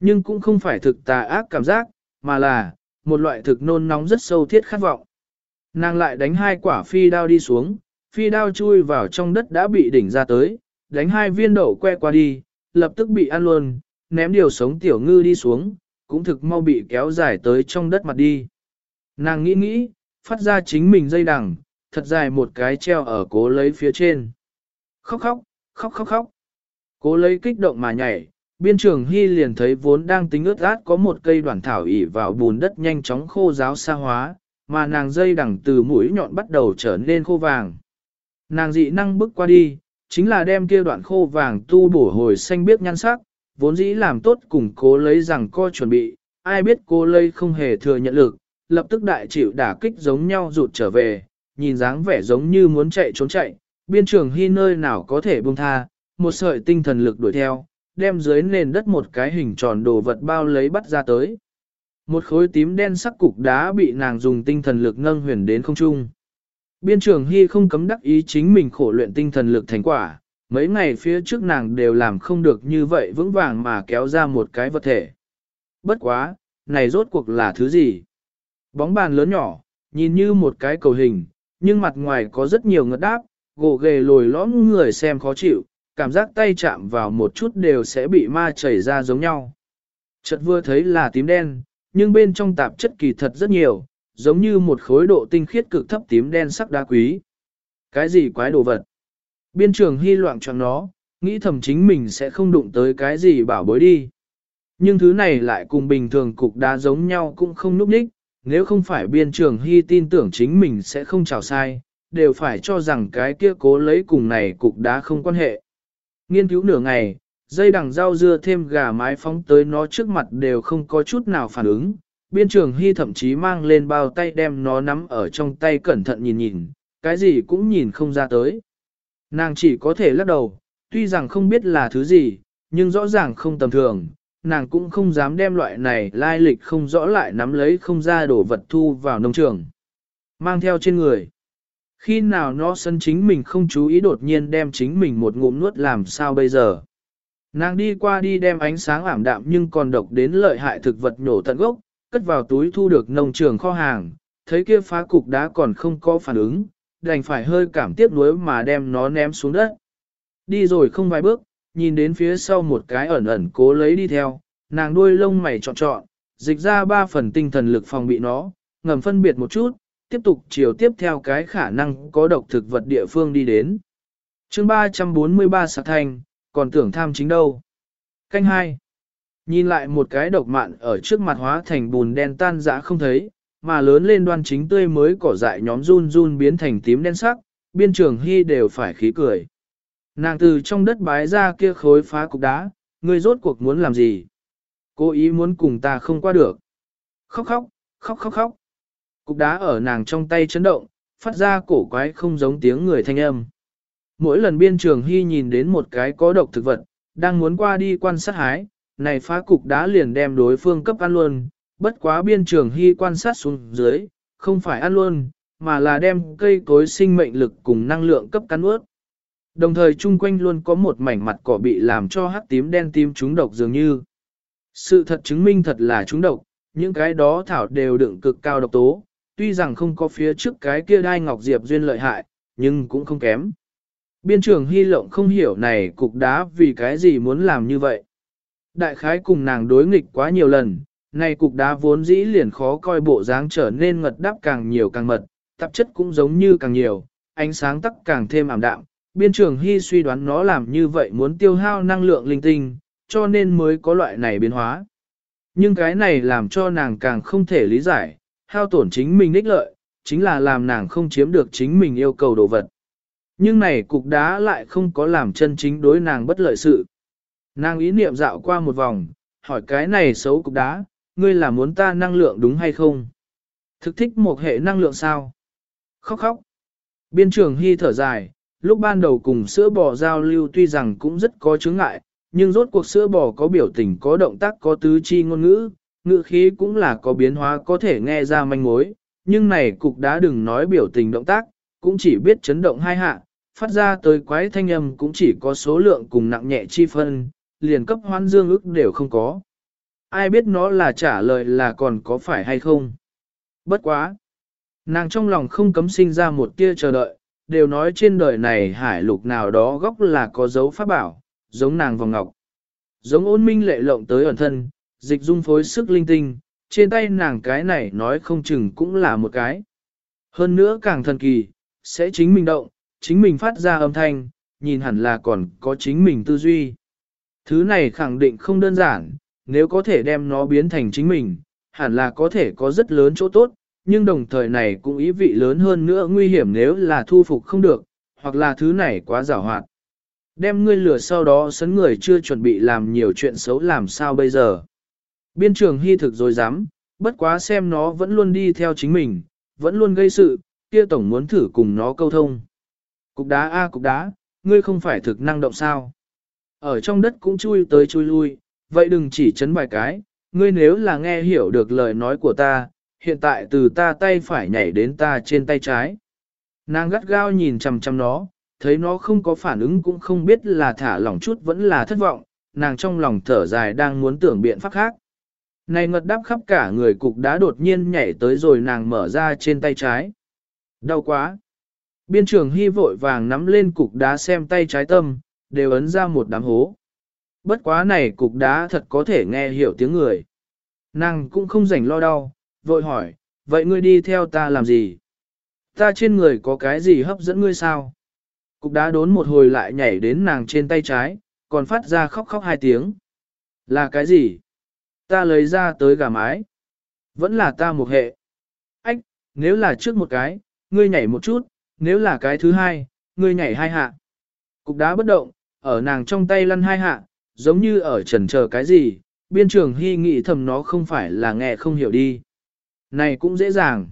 Nhưng cũng không phải thực tà ác cảm giác, mà là, một loại thực nôn nóng rất sâu thiết khát vọng. Nàng lại đánh hai quả phi đao đi xuống, phi đao chui vào trong đất đã bị đỉnh ra tới, đánh hai viên đậu que qua đi, lập tức bị ăn luôn, ném điều sống tiểu ngư đi xuống, cũng thực mau bị kéo dài tới trong đất mặt đi. Nàng nghĩ nghĩ, phát ra chính mình dây đằng, thật dài một cái treo ở cố lấy phía trên. Khóc khóc, khóc khóc khóc. Cố lấy kích động mà nhảy, biên trường hy liền thấy vốn đang tính ướt át có một cây đoàn thảo ỉ vào bùn đất nhanh chóng khô giáo xa hóa, mà nàng dây đằng từ mũi nhọn bắt đầu trở nên khô vàng. Nàng dị năng bước qua đi, chính là đem kia đoạn khô vàng tu bổ hồi xanh biếc nhan sắc, vốn dĩ làm tốt cùng cố lấy rằng co chuẩn bị, ai biết cô lấy không hề thừa nhận lực, lập tức đại chịu đả kích giống nhau rụt trở về, nhìn dáng vẻ giống như muốn chạy trốn chạy, biên trường hy nơi nào có thể buông tha, một sợi tinh thần lực đuổi theo, đem dưới nền đất một cái hình tròn đồ vật bao lấy bắt ra tới. Một khối tím đen sắc cục đá bị nàng dùng tinh thần lực nâng huyền đến không trung. Biên trường Hy không cấm đắc ý chính mình khổ luyện tinh thần lực thành quả, mấy ngày phía trước nàng đều làm không được như vậy vững vàng mà kéo ra một cái vật thể. Bất quá, này rốt cuộc là thứ gì? Bóng bàn lớn nhỏ, nhìn như một cái cầu hình, nhưng mặt ngoài có rất nhiều ngật đáp, gỗ ghề lồi lõm người xem khó chịu, cảm giác tay chạm vào một chút đều sẽ bị ma chảy ra giống nhau. Chợt vừa thấy là tím đen, nhưng bên trong tạp chất kỳ thật rất nhiều, giống như một khối độ tinh khiết cực thấp tím đen sắc đá quý. Cái gì quái đồ vật? Biên trường hy loạn cho nó, nghĩ thầm chính mình sẽ không đụng tới cái gì bảo bối đi. Nhưng thứ này lại cùng bình thường cục đá giống nhau cũng không núp đích, nếu không phải biên trường hy tin tưởng chính mình sẽ không chào sai, đều phải cho rằng cái kia cố lấy cùng này cục đá không quan hệ. Nghiên cứu nửa ngày, dây đằng rau dưa thêm gà mái phóng tới nó trước mặt đều không có chút nào phản ứng. Biên trường hy thậm chí mang lên bao tay đem nó nắm ở trong tay cẩn thận nhìn nhìn, cái gì cũng nhìn không ra tới. Nàng chỉ có thể lắc đầu, tuy rằng không biết là thứ gì, nhưng rõ ràng không tầm thường, nàng cũng không dám đem loại này lai lịch không rõ lại nắm lấy không ra đổ vật thu vào nông trường. Mang theo trên người. Khi nào nó sân chính mình không chú ý đột nhiên đem chính mình một ngụm nuốt làm sao bây giờ. Nàng đi qua đi đem ánh sáng ảm đạm nhưng còn độc đến lợi hại thực vật nhổ tận gốc, cất vào túi thu được nông trường kho hàng, thấy kia phá cục đá còn không có phản ứng, đành phải hơi cảm tiếc nuối mà đem nó ném xuống đất. Đi rồi không vài bước, nhìn đến phía sau một cái ẩn ẩn cố lấy đi theo, nàng đuôi lông mày trọn trọn, dịch ra ba phần tinh thần lực phòng bị nó, ngầm phân biệt một chút, tiếp tục chiều tiếp theo cái khả năng có độc thực vật địa phương đi đến. chương 343 sạc thành, còn tưởng tham chính đâu. Canh hai Nhìn lại một cái độc mạn ở trước mặt hóa thành bùn đen tan dã không thấy, mà lớn lên đoan chính tươi mới cỏ dại nhóm run run biến thành tím đen sắc, biên trường hy đều phải khí cười. Nàng từ trong đất bái ra kia khối phá cục đá, ngươi rốt cuộc muốn làm gì? Cố ý muốn cùng ta không qua được. Khóc khóc, khóc khóc khóc. Cục đá ở nàng trong tay chấn động, phát ra cổ quái không giống tiếng người thanh âm. Mỗi lần biên trường hy nhìn đến một cái có độc thực vật, đang muốn qua đi quan sát hái, này phá cục đá liền đem đối phương cấp ăn luôn, bất quá biên trường hy quan sát xuống dưới, không phải ăn luôn, mà là đem cây cối sinh mệnh lực cùng năng lượng cấp cắn ướt. Đồng thời chung quanh luôn có một mảnh mặt cỏ bị làm cho hắc tím đen tím trúng độc dường như. Sự thật chứng minh thật là trúng độc, những cái đó thảo đều đựng cực cao độc tố, tuy rằng không có phía trước cái kia đai ngọc diệp duyên lợi hại, nhưng cũng không kém. Biên trưởng Hy Lộng không hiểu này cục đá vì cái gì muốn làm như vậy. Đại khái cùng nàng đối nghịch quá nhiều lần, này cục đá vốn dĩ liền khó coi bộ dáng trở nên ngật đắp càng nhiều càng mật, tạp chất cũng giống như càng nhiều, ánh sáng tắc càng thêm ảm đạm. Biên trưởng Hy suy đoán nó làm như vậy muốn tiêu hao năng lượng linh tinh, cho nên mới có loại này biến hóa. Nhưng cái này làm cho nàng càng không thể lý giải, hao tổn chính mình ích lợi, chính là làm nàng không chiếm được chính mình yêu cầu đồ vật. Nhưng này cục đá lại không có làm chân chính đối nàng bất lợi sự. Nàng ý niệm dạo qua một vòng, hỏi cái này xấu cục đá, ngươi là muốn ta năng lượng đúng hay không? Thực thích một hệ năng lượng sao? Khóc khóc. Biên trường hy thở dài, lúc ban đầu cùng sữa bò giao lưu tuy rằng cũng rất có chướng ngại, nhưng rốt cuộc sữa bò có biểu tình có động tác có tứ chi ngôn ngữ, ngữ khí cũng là có biến hóa có thể nghe ra manh mối, nhưng này cục đá đừng nói biểu tình động tác, cũng chỉ biết chấn động hai hạ, phát ra tới quái thanh âm cũng chỉ có số lượng cùng nặng nhẹ chi phân, liền cấp hoan dương ức đều không có. Ai biết nó là trả lời là còn có phải hay không? Bất quá! Nàng trong lòng không cấm sinh ra một tia chờ đợi, đều nói trên đời này hải lục nào đó góc là có dấu pháp bảo, giống nàng vòng ngọc. Giống ôn minh lệ lộng tới ẩn thân, dịch dung phối sức linh tinh, trên tay nàng cái này nói không chừng cũng là một cái. Hơn nữa càng thần kỳ, sẽ chính mình động, chính mình phát ra âm thanh, nhìn hẳn là còn có chính mình tư duy. Thứ này khẳng định không đơn giản, nếu có thể đem nó biến thành chính mình, hẳn là có thể có rất lớn chỗ tốt, nhưng đồng thời này cũng ý vị lớn hơn nữa nguy hiểm nếu là thu phục không được, hoặc là thứ này quá giảo hoạt. Đem ngươi lửa sau đó sấn người chưa chuẩn bị làm nhiều chuyện xấu làm sao bây giờ. Biên trường hy thực rồi dám, bất quá xem nó vẫn luôn đi theo chính mình, vẫn luôn gây sự, kia tổng muốn thử cùng nó câu thông. Cục đá a cục đá, ngươi không phải thực năng động sao. Ở trong đất cũng chui tới chui lui, vậy đừng chỉ chấn vài cái, ngươi nếu là nghe hiểu được lời nói của ta, hiện tại từ ta tay phải nhảy đến ta trên tay trái. Nàng gắt gao nhìn chằm chằm nó, thấy nó không có phản ứng cũng không biết là thả lỏng chút vẫn là thất vọng, nàng trong lòng thở dài đang muốn tưởng biện pháp khác. Này ngật đáp khắp cả người cục đá đột nhiên nhảy tới rồi nàng mở ra trên tay trái. Đau quá. Biên trường hy vội vàng nắm lên cục đá xem tay trái tâm, đều ấn ra một đám hố. Bất quá này cục đá thật có thể nghe hiểu tiếng người. Nàng cũng không rảnh lo đau, vội hỏi, vậy ngươi đi theo ta làm gì? Ta trên người có cái gì hấp dẫn ngươi sao? Cục đá đốn một hồi lại nhảy đến nàng trên tay trái, còn phát ra khóc khóc hai tiếng. Là cái gì? Ta lấy ra tới gà mái. Vẫn là ta một hệ. Ách, nếu là trước một cái, ngươi nhảy một chút, nếu là cái thứ hai, ngươi nhảy hai hạ. Cục đá bất động, ở nàng trong tay lăn hai hạ, giống như ở trần chờ cái gì, biên trường hy nghĩ thầm nó không phải là nghe không hiểu đi. Này cũng dễ dàng.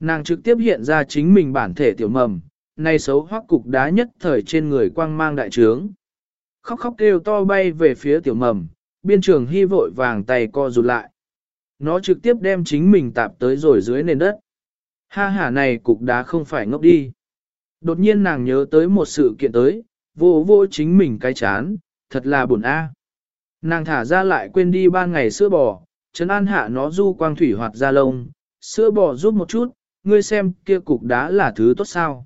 Nàng trực tiếp hiện ra chính mình bản thể tiểu mầm, này xấu hoắc cục đá nhất thời trên người quang mang đại trướng. Khóc khóc kêu to bay về phía tiểu mầm, biên trường hy vội vàng tay co rụt lại. Nó trực tiếp đem chính mình tạp tới rồi dưới nền đất. Ha hả này cục đá không phải ngốc đi. Đột nhiên nàng nhớ tới một sự kiện tới, vô vô chính mình cái chán, thật là buồn a. Nàng thả ra lại quên đi ba ngày sữa bò, chấn an hạ nó du quang thủy hoạt ra lông, sữa bò giúp một chút, ngươi xem kia cục đá là thứ tốt sao.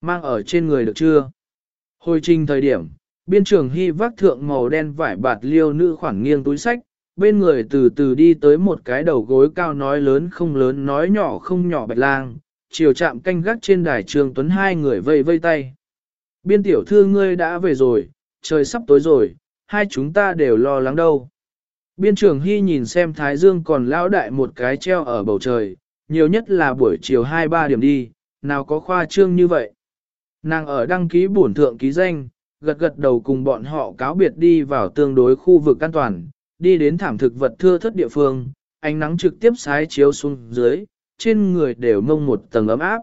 Mang ở trên người được chưa? Hồi trình thời điểm, biên trường hy vác thượng màu đen vải bạt liêu nữ khoản nghiêng túi sách, bên người từ từ đi tới một cái đầu gối cao nói lớn không lớn nói nhỏ không nhỏ bạch lang, chiều chạm canh gác trên đài trường tuấn hai người vây vây tay. Biên tiểu thư ngươi đã về rồi, trời sắp tối rồi, hai chúng ta đều lo lắng đâu. Biên trưởng hy nhìn xem Thái Dương còn lão đại một cái treo ở bầu trời, nhiều nhất là buổi chiều 2-3 điểm đi, nào có khoa trương như vậy. Nàng ở đăng ký bổn thượng ký danh, gật gật đầu cùng bọn họ cáo biệt đi vào tương đối khu vực an toàn, đi đến thảm thực vật thưa thất địa phương, ánh nắng trực tiếp sái chiếu xuống dưới, trên người đều mông một tầng ấm áp.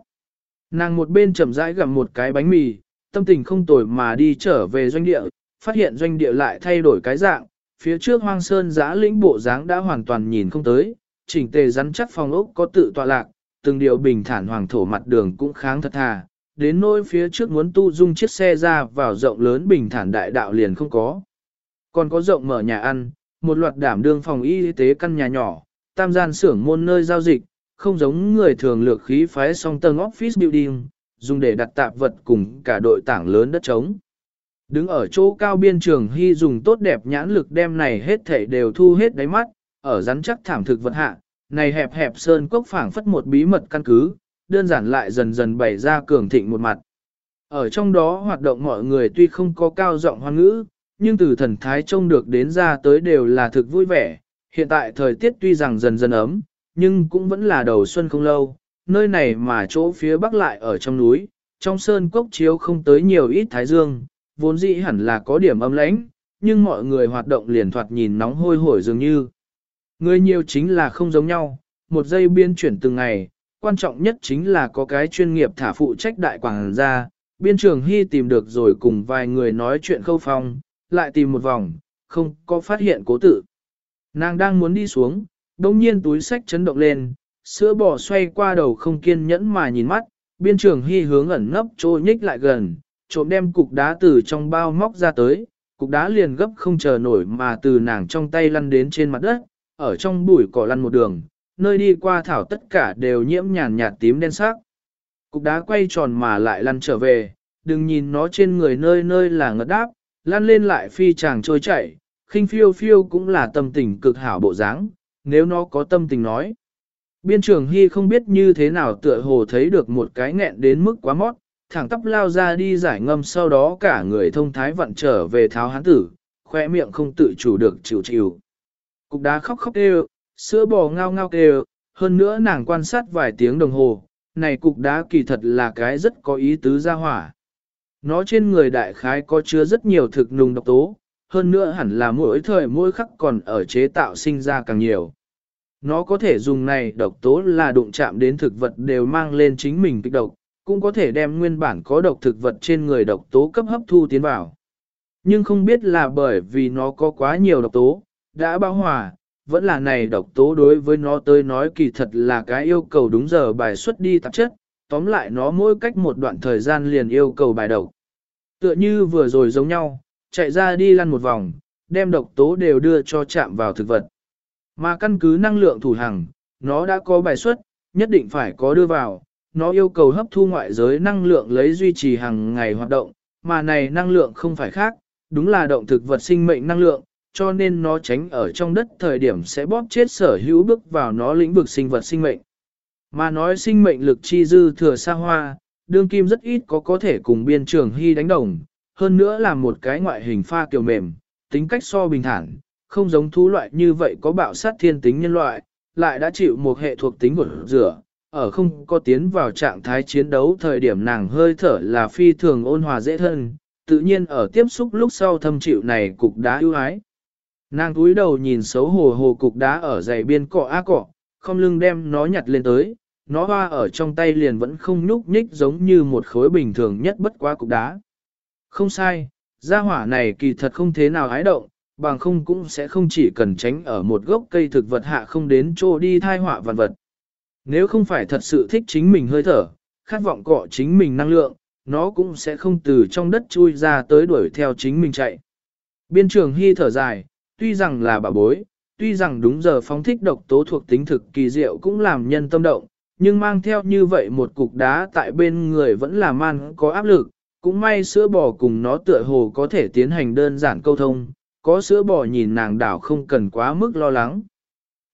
Nàng một bên chậm rãi gặm một cái bánh mì, tâm tình không tồi mà đi trở về doanh địa, phát hiện doanh địa lại thay đổi cái dạng, phía trước hoang sơn giã lĩnh bộ dáng đã hoàn toàn nhìn không tới, chỉnh tề rắn chắc phòng ốc có tự tọa lạc, từng điều bình thản hoàng thổ mặt đường cũng kháng thật thà, đến nỗi phía trước muốn tu dung chiếc xe ra vào rộng lớn bình thản đại đạo liền không có. Còn có rộng mở nhà ăn, một loạt đảm đương phòng y tế căn nhà nhỏ, tam gian xưởng môn nơi giao dịch, không giống người thường lược khí phái song tầng office building, dùng để đặt tạp vật cùng cả đội tảng lớn đất trống. Đứng ở chỗ cao biên trường hy dùng tốt đẹp nhãn lực đem này hết thảy đều thu hết đáy mắt, ở rắn chắc thảm thực vật hạ, này hẹp hẹp sơn cốc phảng phất một bí mật căn cứ, đơn giản lại dần dần bày ra cường thịnh một mặt. Ở trong đó hoạt động mọi người tuy không có cao giọng hoan ngữ, nhưng từ thần thái trông được đến ra tới đều là thực vui vẻ. Hiện tại thời tiết tuy rằng dần dần ấm, nhưng cũng vẫn là đầu xuân không lâu, nơi này mà chỗ phía bắc lại ở trong núi, trong sơn cốc chiếu không tới nhiều ít thái dương, vốn dĩ hẳn là có điểm âm lãnh, nhưng mọi người hoạt động liền thoạt nhìn nóng hôi hổi dường như. Người nhiều chính là không giống nhau, một giây biên chuyển từng ngày, quan trọng nhất chính là có cái chuyên nghiệp thả phụ trách đại quảng ra, biên trường hy tìm được rồi cùng vài người nói chuyện khâu phong, lại tìm một vòng, không có phát hiện cố tự. Nàng đang muốn đi xuống, đồng nhiên túi sách chấn động lên, sữa bò xoay qua đầu không kiên nhẫn mà nhìn mắt, biên trường hy hướng ẩn nấp trôi nhích lại gần, trộm đem cục đá từ trong bao móc ra tới, cục đá liền gấp không chờ nổi mà từ nàng trong tay lăn đến trên mặt đất, ở trong bụi cỏ lăn một đường, nơi đi qua thảo tất cả đều nhiễm nhàn nhạt tím đen sắc. Cục đá quay tròn mà lại lăn trở về, đừng nhìn nó trên người nơi nơi là ngất đáp, lăn lên lại phi chàng trôi chảy, khinh phiêu phiêu cũng là tâm tình cực hảo bộ dáng, nếu nó có tâm tình nói. Biên trường Hy không biết như thế nào tựa hồ thấy được một cái nghẹn đến mức quá mót, thẳng tắp lao ra đi giải ngâm sau đó cả người thông thái vận trở về tháo hán tử, khoe miệng không tự chủ được chịu chịu. Cục đá khóc khóc kêu, sữa bò ngao ngao kêu, hơn nữa nàng quan sát vài tiếng đồng hồ, này cục đá kỳ thật là cái rất có ý tứ ra hỏa. Nó trên người đại khái có chứa rất nhiều thực nùng độc tố, hơn nữa hẳn là mỗi thời mỗi khắc còn ở chế tạo sinh ra càng nhiều. Nó có thể dùng này độc tố là đụng chạm đến thực vật đều mang lên chính mình kích độc, cũng có thể đem nguyên bản có độc thực vật trên người độc tố cấp hấp thu tiến vào. Nhưng không biết là bởi vì nó có quá nhiều độc tố, đã bao hòa, vẫn là này độc tố đối với nó tới nói kỳ thật là cái yêu cầu đúng giờ bài xuất đi tạp chất, tóm lại nó mỗi cách một đoạn thời gian liền yêu cầu bài độc. Tựa như vừa rồi giống nhau, chạy ra đi lăn một vòng, đem độc tố đều đưa cho chạm vào thực vật. Mà căn cứ năng lượng thủ hằng, nó đã có bài xuất, nhất định phải có đưa vào, nó yêu cầu hấp thu ngoại giới năng lượng lấy duy trì hàng ngày hoạt động, mà này năng lượng không phải khác, đúng là động thực vật sinh mệnh năng lượng, cho nên nó tránh ở trong đất thời điểm sẽ bóp chết sở hữu bước vào nó lĩnh vực sinh vật sinh mệnh. Mà nói sinh mệnh lực chi dư thừa xa hoa, đương kim rất ít có có thể cùng biên trường hy đánh đồng, hơn nữa là một cái ngoại hình pha kiều mềm, tính cách so bình thản, không giống thú loại như vậy có bạo sát thiên tính nhân loại, lại đã chịu một hệ thuộc tính của rửa, ở không có tiến vào trạng thái chiến đấu thời điểm nàng hơi thở là phi thường ôn hòa dễ thân, tự nhiên ở tiếp xúc lúc sau thâm chịu này cục đá ưu ái. Nàng túi đầu nhìn xấu hồ hồ cục đá ở dày biên cọ á cọ, không lưng đem nó nhặt lên tới, nó hoa ở trong tay liền vẫn không nhúc nhích giống như một khối bình thường nhất bất quá cục đá. Không sai, gia hỏa này kỳ thật không thế nào ái động, bằng không cũng sẽ không chỉ cần tránh ở một gốc cây thực vật hạ không đến chỗ đi thai họa vật vật. Nếu không phải thật sự thích chính mình hơi thở, khát vọng cọ chính mình năng lượng, nó cũng sẽ không từ trong đất chui ra tới đuổi theo chính mình chạy. Biên trường hy thở dài, tuy rằng là bà bối, tuy rằng đúng giờ phóng thích độc tố thuộc tính thực kỳ diệu cũng làm nhân tâm động, nhưng mang theo như vậy một cục đá tại bên người vẫn là man có áp lực, cũng may sữa bò cùng nó tựa hồ có thể tiến hành đơn giản câu thông, có sữa bò nhìn nàng đảo không cần quá mức lo lắng.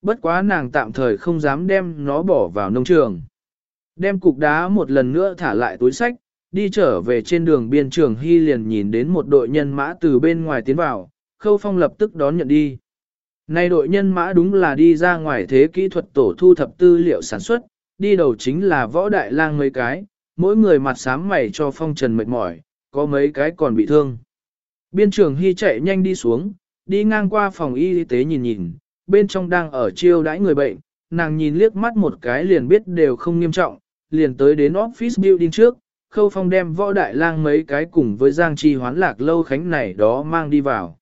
Bất quá nàng tạm thời không dám đem nó bỏ vào nông trường. Đem cục đá một lần nữa thả lại túi sách, đi trở về trên đường biên trường Hy liền nhìn đến một đội nhân mã từ bên ngoài tiến vào, Khâu Phong lập tức đón nhận đi. Nay đội nhân mã đúng là đi ra ngoài thế kỹ thuật tổ thu thập tư liệu sản xuất, đi đầu chính là võ đại lang mấy cái, mỗi người mặt sám mày cho Phong Trần mệt mỏi, có mấy cái còn bị thương. Biên trường Hy chạy nhanh đi xuống, đi ngang qua phòng y tế nhìn nhìn, bên trong đang ở chiêu đãi người bệnh, nàng nhìn liếc mắt một cái liền biết đều không nghiêm trọng, liền tới đến office building trước, khâu phong đem võ đại lang mấy cái cùng với giang chi hoán lạc lâu khánh này đó mang đi vào.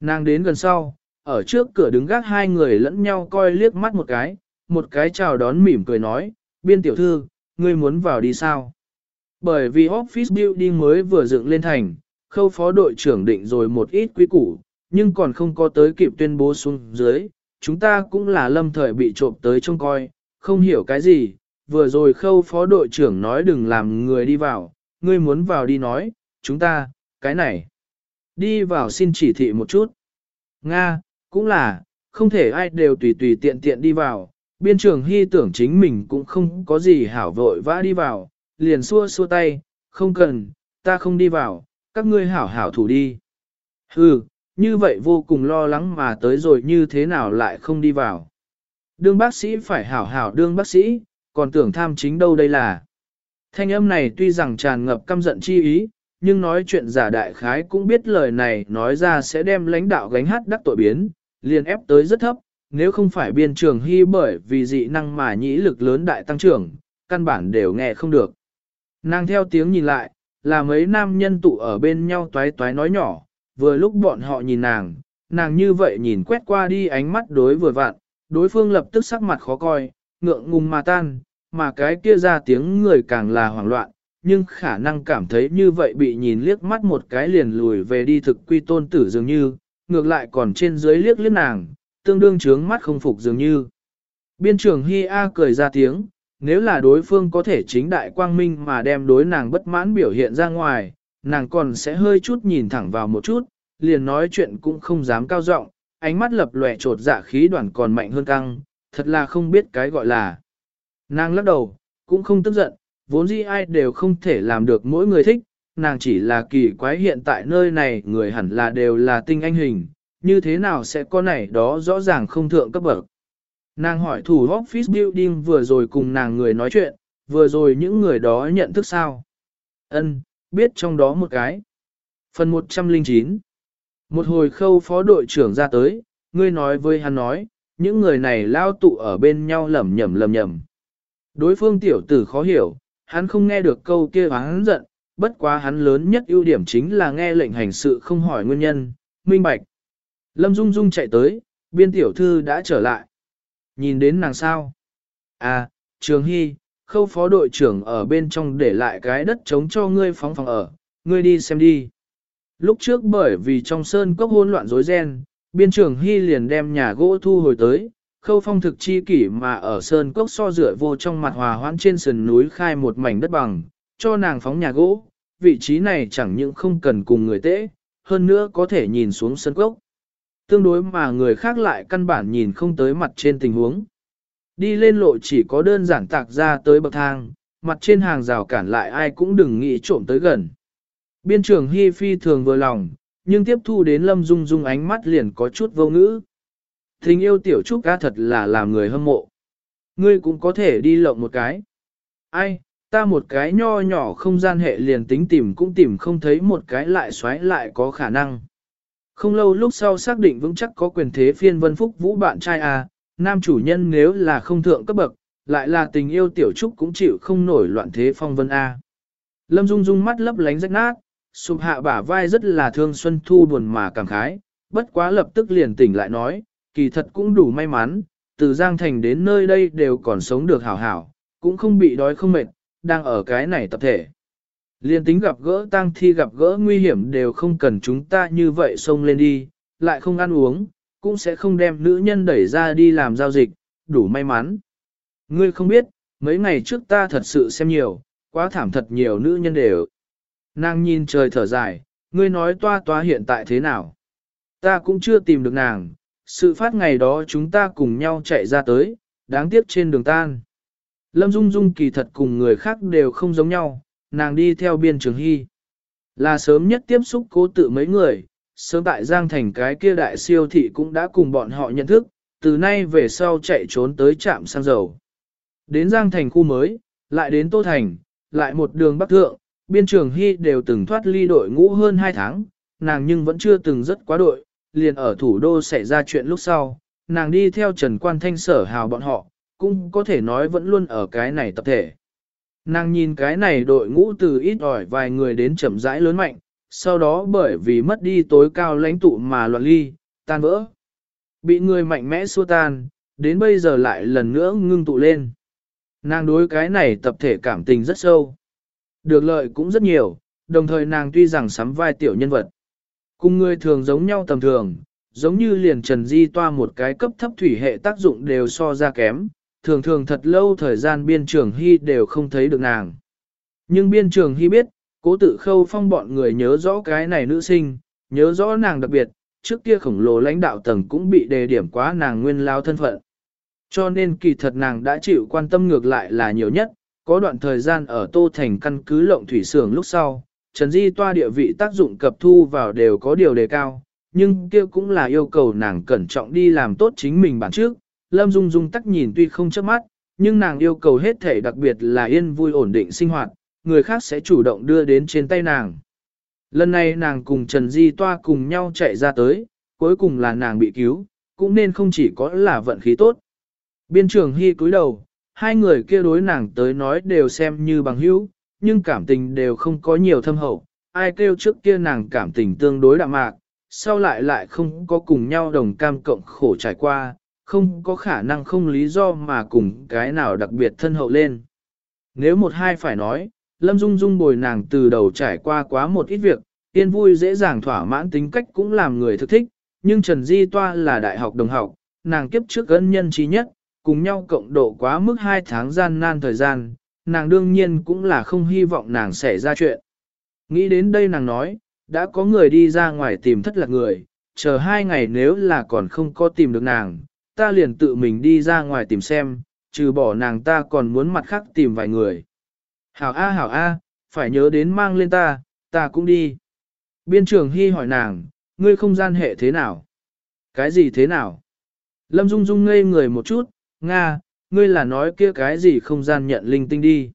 Nàng đến gần sau, ở trước cửa đứng gác hai người lẫn nhau coi liếc mắt một cái, một cái chào đón mỉm cười nói, biên tiểu thư, ngươi muốn vào đi sao? Bởi vì office building mới vừa dựng lên thành, khâu phó đội trưởng định rồi một ít quý củ, nhưng còn không có tới kịp tuyên bố xuống dưới, chúng ta cũng là lâm thời bị trộm tới trông coi, không hiểu cái gì, vừa rồi khâu phó đội trưởng nói đừng làm người đi vào, ngươi muốn vào đi nói, chúng ta, cái này, đi vào xin chỉ thị một chút. Nga, cũng là, không thể ai đều tùy tùy tiện tiện đi vào, biên trưởng hy tưởng chính mình cũng không có gì hảo vội vã đi vào, liền xua xua tay, không cần, ta không đi vào, các ngươi hảo hảo thủ đi. Hừ, như vậy vô cùng lo lắng mà tới rồi như thế nào lại không đi vào. Đương bác sĩ phải hảo hảo đương bác sĩ, còn tưởng tham chính đâu đây là. Thanh âm này tuy rằng tràn ngập căm giận chi ý, nhưng nói chuyện giả đại khái cũng biết lời này nói ra sẽ đem lãnh đạo gánh hát đắc tội biến, liền ép tới rất thấp, nếu không phải biên trường hy bởi vì dị năng mà nhĩ lực lớn đại tăng trưởng, căn bản đều nghe không được. Nàng theo tiếng nhìn lại, là mấy nam nhân tụ ở bên nhau toái toái nói nhỏ, vừa lúc bọn họ nhìn nàng, nàng như vậy nhìn quét qua đi ánh mắt đối vừa vặn, đối phương lập tức sắc mặt khó coi, ngượng ngùng mà tan, mà cái kia ra tiếng người càng là hoảng loạn, nhưng khả năng cảm thấy như vậy bị nhìn liếc mắt một cái liền lùi về đi thực quy tôn tử dường như, ngược lại còn trên dưới liếc liếc nàng, tương đương trướng mắt không phục dường như. Biên trưởng Hi A cười ra tiếng, nếu là đối phương có thể chính đại quang minh mà đem đối nàng bất mãn biểu hiện ra ngoài, nàng còn sẽ hơi chút nhìn thẳng vào một chút, liền nói chuyện cũng không dám cao giọng, ánh mắt lập lòe trột dạ khí đoàn còn mạnh hơn căng, thật là không biết cái gọi là. Nàng lắc đầu, cũng không tức giận, vốn dĩ ai đều không thể làm được mỗi người thích, nàng chỉ là kỳ quái hiện tại nơi này người hẳn là đều là tinh anh hình, như thế nào sẽ có này đó rõ ràng không thượng cấp bậc. Nàng hỏi thủ office building vừa rồi cùng nàng người nói chuyện, vừa rồi những người đó nhận thức sao? Ân, biết trong đó một cái. Phần 109 Một hồi khâu phó đội trưởng ra tới, ngươi nói với hắn nói, những người này lao tụ ở bên nhau lầm nhầm lầm nhầm. Đối phương tiểu tử khó hiểu, hắn không nghe được câu kia và hắn giận, bất quá hắn lớn nhất ưu điểm chính là nghe lệnh hành sự không hỏi nguyên nhân, minh bạch. Lâm Dung Dung chạy tới, biên tiểu thư đã trở lại. Nhìn đến nàng sao? À, Trường Hy, khâu phó đội trưởng ở bên trong để lại cái đất trống cho ngươi phóng phòng ở, ngươi đi xem đi. Lúc trước bởi vì trong sơn cốc hỗn loạn rối ren, biên trưởng Hy liền đem nhà gỗ thu hồi tới, khâu phong thực chi kỷ mà ở sơn cốc so rửa vô trong mặt hòa hoãn trên sườn núi khai một mảnh đất bằng, cho nàng phóng nhà gỗ, vị trí này chẳng những không cần cùng người tễ, hơn nữa có thể nhìn xuống sơn cốc. Tương đối mà người khác lại căn bản nhìn không tới mặt trên tình huống. Đi lên lộ chỉ có đơn giản tạc ra tới bậc thang, mặt trên hàng rào cản lại ai cũng đừng nghĩ trộm tới gần. Biên trưởng Hi Phi thường vừa lòng, nhưng tiếp thu đến Lâm Dung Dung ánh mắt liền có chút vô ngữ. Tình yêu tiểu trúc ca thật là làm người hâm mộ. Ngươi cũng có thể đi lộng một cái. Ai, ta một cái nho nhỏ không gian hệ liền tính tìm cũng tìm không thấy một cái lại xoáy lại có khả năng. Không lâu lúc sau xác định vững chắc có quyền thế phiên vân phúc vũ bạn trai à, nam chủ nhân nếu là không thượng cấp bậc, lại là tình yêu tiểu trúc cũng chịu không nổi loạn thế phong vân a. Lâm Dung Dung mắt lấp lánh rách nát, sụp hạ bả vai rất là thương Xuân Thu buồn mà cảm khái, bất quá lập tức liền tỉnh lại nói, kỳ thật cũng đủ may mắn, từ Giang Thành đến nơi đây đều còn sống được hảo hảo, cũng không bị đói không mệt, đang ở cái này tập thể. Liên tính gặp gỡ tang thi gặp gỡ nguy hiểm đều không cần chúng ta như vậy xông lên đi, lại không ăn uống, cũng sẽ không đem nữ nhân đẩy ra đi làm giao dịch, đủ may mắn. Ngươi không biết, mấy ngày trước ta thật sự xem nhiều, quá thảm thật nhiều nữ nhân đều. Nàng nhìn trời thở dài, ngươi nói toa toa hiện tại thế nào? Ta cũng chưa tìm được nàng, sự phát ngày đó chúng ta cùng nhau chạy ra tới, đáng tiếc trên đường tan. Lâm Dung Dung kỳ thật cùng người khác đều không giống nhau, nàng đi theo biên trường hy. Là sớm nhất tiếp xúc cố tự mấy người, sớm tại Giang Thành cái kia đại siêu thị cũng đã cùng bọn họ nhận thức, từ nay về sau chạy trốn tới trạm xăng dầu. Đến Giang Thành khu mới, lại đến Tô Thành, lại một đường bắc thượng, biên trường hy đều từng thoát ly đội ngũ hơn 2 tháng, nàng nhưng vẫn chưa từng rất quá đội, liền ở thủ đô xảy ra chuyện lúc sau, nàng đi theo Trần Quan Thanh sở hào bọn họ, cũng có thể nói vẫn luôn ở cái này tập thể. Nàng nhìn cái này đội ngũ từ ít ỏi vài người đến chậm rãi lớn mạnh, sau đó bởi vì mất đi tối cao lãnh tụ mà loạn ly, tan vỡ. Bị người mạnh mẽ xua tan, đến bây giờ lại lần nữa ngưng tụ lên. Nàng đối cái này tập thể cảm tình rất sâu. Được lợi cũng rất nhiều, đồng thời nàng tuy rằng sắm vai tiểu nhân vật. Cùng người thường giống nhau tầm thường, giống như liền Trần Di toa một cái cấp thấp thủy hệ tác dụng đều so ra kém, thường thường thật lâu thời gian biên trường hy đều không thấy được nàng. Nhưng biên trường hy biết, cố tự khâu phong bọn người nhớ rõ cái này nữ sinh, nhớ rõ nàng đặc biệt, trước kia khổng lồ lãnh đạo tầng cũng bị đề điểm quá nàng nguyên lao thân phận. Cho nên kỳ thật nàng đã chịu quan tâm ngược lại là nhiều nhất, có đoạn thời gian ở Tô Thành căn cứ lộng thủy xưởng lúc sau, Trần Di toa địa vị tác dụng cập thu vào đều có điều đề cao, nhưng kia cũng là yêu cầu nàng cẩn trọng đi làm tốt chính mình bản trước. Lâm Dung Dung tắc nhìn tuy không chớp mắt, nhưng nàng yêu cầu hết thể đặc biệt là yên vui ổn định sinh hoạt, người khác sẽ chủ động đưa đến trên tay nàng. Lần này nàng cùng Trần Di Toa cùng nhau chạy ra tới, cuối cùng là nàng bị cứu, cũng nên không chỉ có là vận khí tốt. Biên trường Hy cúi đầu, hai người kia đối nàng tới nói đều xem như bằng hữu, nhưng cảm tình đều không có nhiều thâm hậu, ai kêu trước kia nàng cảm tình tương đối đạm mạc, sau lại lại không có cùng nhau đồng cam cộng khổ trải qua, không có khả năng không lý do mà cùng cái nào đặc biệt thân hậu lên. Nếu một hai phải nói, Lâm Dung Dung bồi nàng từ đầu trải qua quá một ít việc, yên vui dễ dàng thỏa mãn tính cách cũng làm người thực thích, nhưng Trần Di Toa là đại học đồng học, nàng kiếp trước ân nhân trí nhất, cùng nhau cộng độ quá mức hai tháng gian nan thời gian, nàng đương nhiên cũng là không hy vọng nàng xảy ra chuyện. Nghĩ đến đây nàng nói, đã có người đi ra ngoài tìm thất lạc người, chờ hai ngày nếu là còn không có tìm được nàng, ta liền tự mình đi ra ngoài tìm xem, trừ bỏ nàng ta còn muốn mặt khác tìm vài người. Hảo A hảo A, phải nhớ đến mang lên ta, ta cũng đi. Biên trưởng Hy hỏi nàng, ngươi không gian hệ thế nào? Cái gì thế nào? Lâm Dung Dung ngây người một chút, Nga, ngươi là nói kia cái gì không gian nhận linh tinh đi.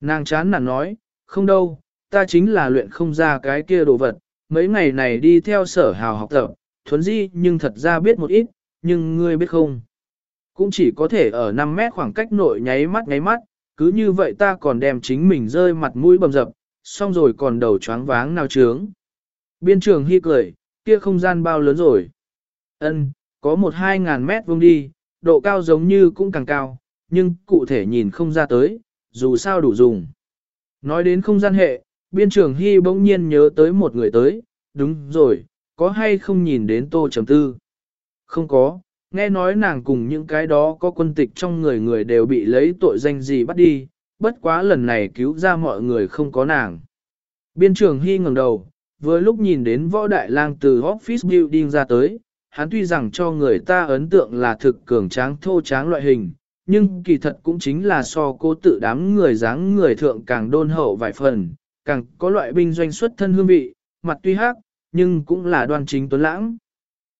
Nàng chán nản nói, không đâu, ta chính là luyện không ra cái kia đồ vật, mấy ngày này đi theo sở hào học tập, thuấn di nhưng thật ra biết một ít, nhưng ngươi biết không. Cũng chỉ có thể ở 5 mét khoảng cách nội nháy mắt nháy mắt, cứ như vậy ta còn đem chính mình rơi mặt mũi bầm dập, xong rồi còn đầu choáng váng nào trướng. Biên trường hy cười, kia không gian bao lớn rồi. Ân, có một hai ngàn mét vuông đi, độ cao giống như cũng càng cao, nhưng cụ thể nhìn không ra tới, dù sao đủ dùng. Nói đến không gian hệ, biên trường hy bỗng nhiên nhớ tới một người tới, đúng rồi, có hay không nhìn đến tô chấm tư? Không có, nghe nói nàng cùng những cái đó có quân tịch trong người người đều bị lấy tội danh gì bắt đi, bất quá lần này cứu ra mọi người không có nàng. Biên trường hy ngẩng đầu, vừa lúc nhìn đến võ đại lang từ office building ra tới, hắn tuy rằng cho người ta ấn tượng là thực cường tráng thô tráng loại hình, nhưng kỳ thật cũng chính là so cô tự đám người dáng người thượng càng đôn hậu vài phần, càng có loại binh doanh xuất thân hương vị, mặt tuy hắc, nhưng cũng là đoan chính tuấn lãng.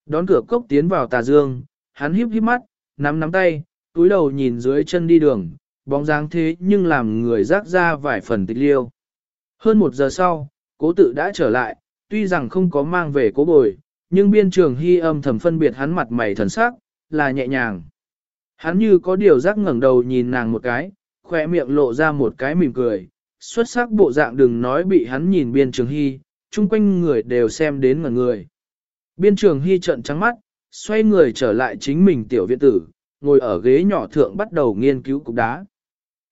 Đón cửa cốc tiến vào tà dương, hắn híp híp mắt, nắm nắm tay, túi đầu nhìn dưới chân đi đường, bóng dáng thế nhưng làm người rác ra vài phần tịch liêu. Hơn một giờ sau, cố tự đã trở lại, tuy rằng không có mang về cố bồi, nhưng biên trường hy âm thầm phân biệt hắn mặt mày thần sắc, là nhẹ nhàng. Hắn như có điều giác ngẩng đầu nhìn nàng một cái, khỏe miệng lộ ra một cái mỉm cười, xuất sắc bộ dạng đừng nói bị hắn nhìn biên trường hy, chung quanh người đều xem đến ngẩn người. Biên trường hy trận trắng mắt, xoay người trở lại chính mình tiểu viện tử, ngồi ở ghế nhỏ thượng bắt đầu nghiên cứu cục đá.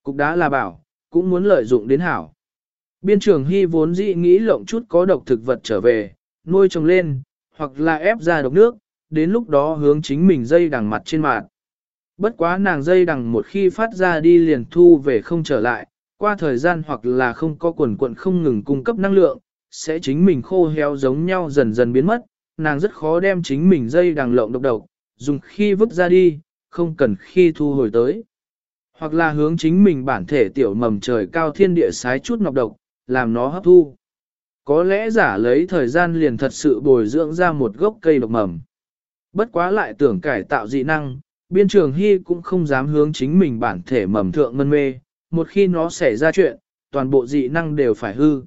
Cục đá là bảo, cũng muốn lợi dụng đến hảo. Biên trường hy vốn dĩ nghĩ lộng chút có độc thực vật trở về, nuôi trồng lên, hoặc là ép ra độc nước, đến lúc đó hướng chính mình dây đằng mặt trên mạng. Bất quá nàng dây đằng một khi phát ra đi liền thu về không trở lại, qua thời gian hoặc là không có quần quận không ngừng cung cấp năng lượng, sẽ chính mình khô héo giống nhau dần dần biến mất, nàng rất khó đem chính mình dây đằng lộng độc độc, dùng khi vứt ra đi, không cần khi thu hồi tới. Hoặc là hướng chính mình bản thể tiểu mầm trời cao thiên địa sái chút ngọc độc, làm nó hấp thu. Có lẽ giả lấy thời gian liền thật sự bồi dưỡng ra một gốc cây độc mầm. Bất quá lại tưởng cải tạo dị năng, biên trường hy cũng không dám hướng chính mình bản thể mầm thượng mân mê, một khi nó xảy ra chuyện, toàn bộ dị năng đều phải hư.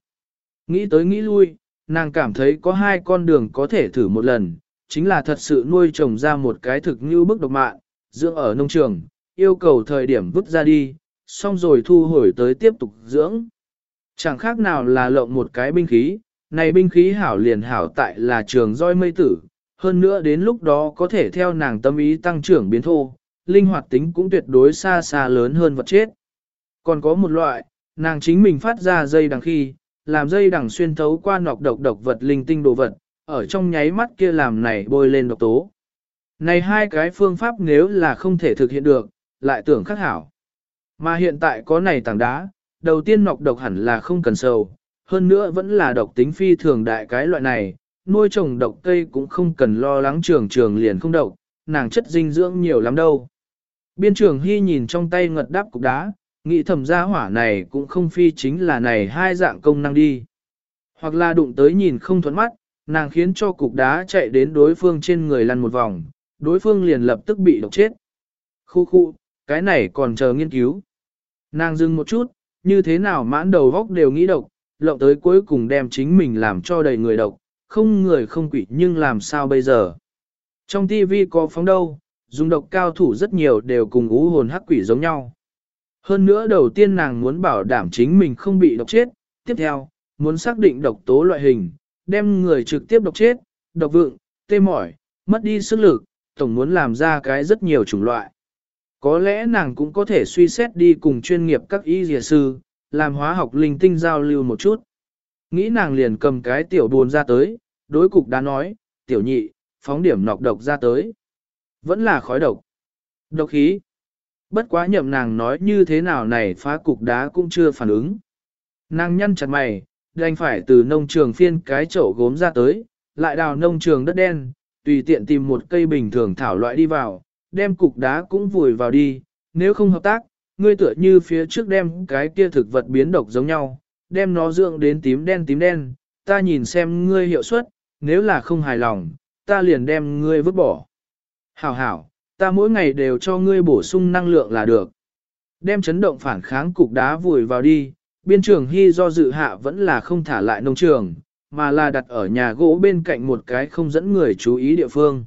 Nghĩ tới nghĩ lui, nàng cảm thấy có hai con đường có thể thử một lần, chính là thật sự nuôi trồng ra một cái thực như bức độc mạng, dưỡng ở nông trường, yêu cầu thời điểm vứt ra đi, xong rồi thu hồi tới tiếp tục dưỡng. Chẳng khác nào là lộng một cái binh khí, này binh khí hảo liền hảo tại là trường roi mây tử, hơn nữa đến lúc đó có thể theo nàng tâm ý tăng trưởng biến thô, linh hoạt tính cũng tuyệt đối xa xa lớn hơn vật chết. Còn có một loại, nàng chính mình phát ra dây đằng khi, làm dây đằng xuyên thấu qua nọc độc độc vật linh tinh đồ vật, ở trong nháy mắt kia làm này bôi lên độc tố. Này hai cái phương pháp nếu là không thể thực hiện được, lại tưởng khắc hảo. Mà hiện tại có này tảng đá, đầu tiên nọc độc hẳn là không cần sầu, hơn nữa vẫn là độc tính phi thường đại cái loại này, nuôi trồng độc cây cũng không cần lo lắng trường trường liền không độc, nàng chất dinh dưỡng nhiều lắm đâu. Biên trường Hy nhìn trong tay ngật đáp cục đá, nghĩ thầm gia hỏa này cũng không phi chính là này hai dạng công năng đi. Hoặc là đụng tới nhìn không thuẫn mắt, nàng khiến cho cục đá chạy đến đối phương trên người lăn một vòng, đối phương liền lập tức bị độc chết. Khu khu, cái này còn chờ nghiên cứu. Nàng dừng một chút, như thế nào mãn đầu góc đều nghĩ độc, lộng tới cuối cùng đem chính mình làm cho đầy người độc, không người không quỷ nhưng làm sao bây giờ. Trong TV có phóng đâu, dùng độc cao thủ rất nhiều đều cùng ú hồn hắc quỷ giống nhau. Hơn nữa đầu tiên nàng muốn bảo đảm chính mình không bị độc chết, tiếp theo, muốn xác định độc tố loại hình, đem người trực tiếp độc chết, độc vượng, tê mỏi, mất đi sức lực, tổng muốn làm ra cái rất nhiều chủng loại. Có lẽ nàng cũng có thể suy xét đi cùng chuyên nghiệp các y dìa sư, làm hóa học linh tinh giao lưu một chút. Nghĩ nàng liền cầm cái tiểu buồn ra tới, đối cục đã nói, tiểu nhị, phóng điểm nọc độc ra tới. Vẫn là khói độc. Độc khí. Bất quá nhậm nàng nói như thế nào này phá cục đá cũng chưa phản ứng. Nàng nhăn chặt mày, đành phải từ nông trường phiên cái chậu gốm ra tới, lại đào nông trường đất đen, tùy tiện tìm một cây bình thường thảo loại đi vào, đem cục đá cũng vùi vào đi, nếu không hợp tác, ngươi tựa như phía trước đem cái kia thực vật biến độc giống nhau, đem nó dưỡng đến tím đen tím đen, ta nhìn xem ngươi hiệu suất, nếu là không hài lòng, ta liền đem ngươi vứt bỏ. Hảo hảo, ta mỗi ngày đều cho ngươi bổ sung năng lượng là được. Đem chấn động phản kháng cục đá vùi vào đi, biên trường hy do dự hạ vẫn là không thả lại nông trường, mà là đặt ở nhà gỗ bên cạnh một cái không dẫn người chú ý địa phương.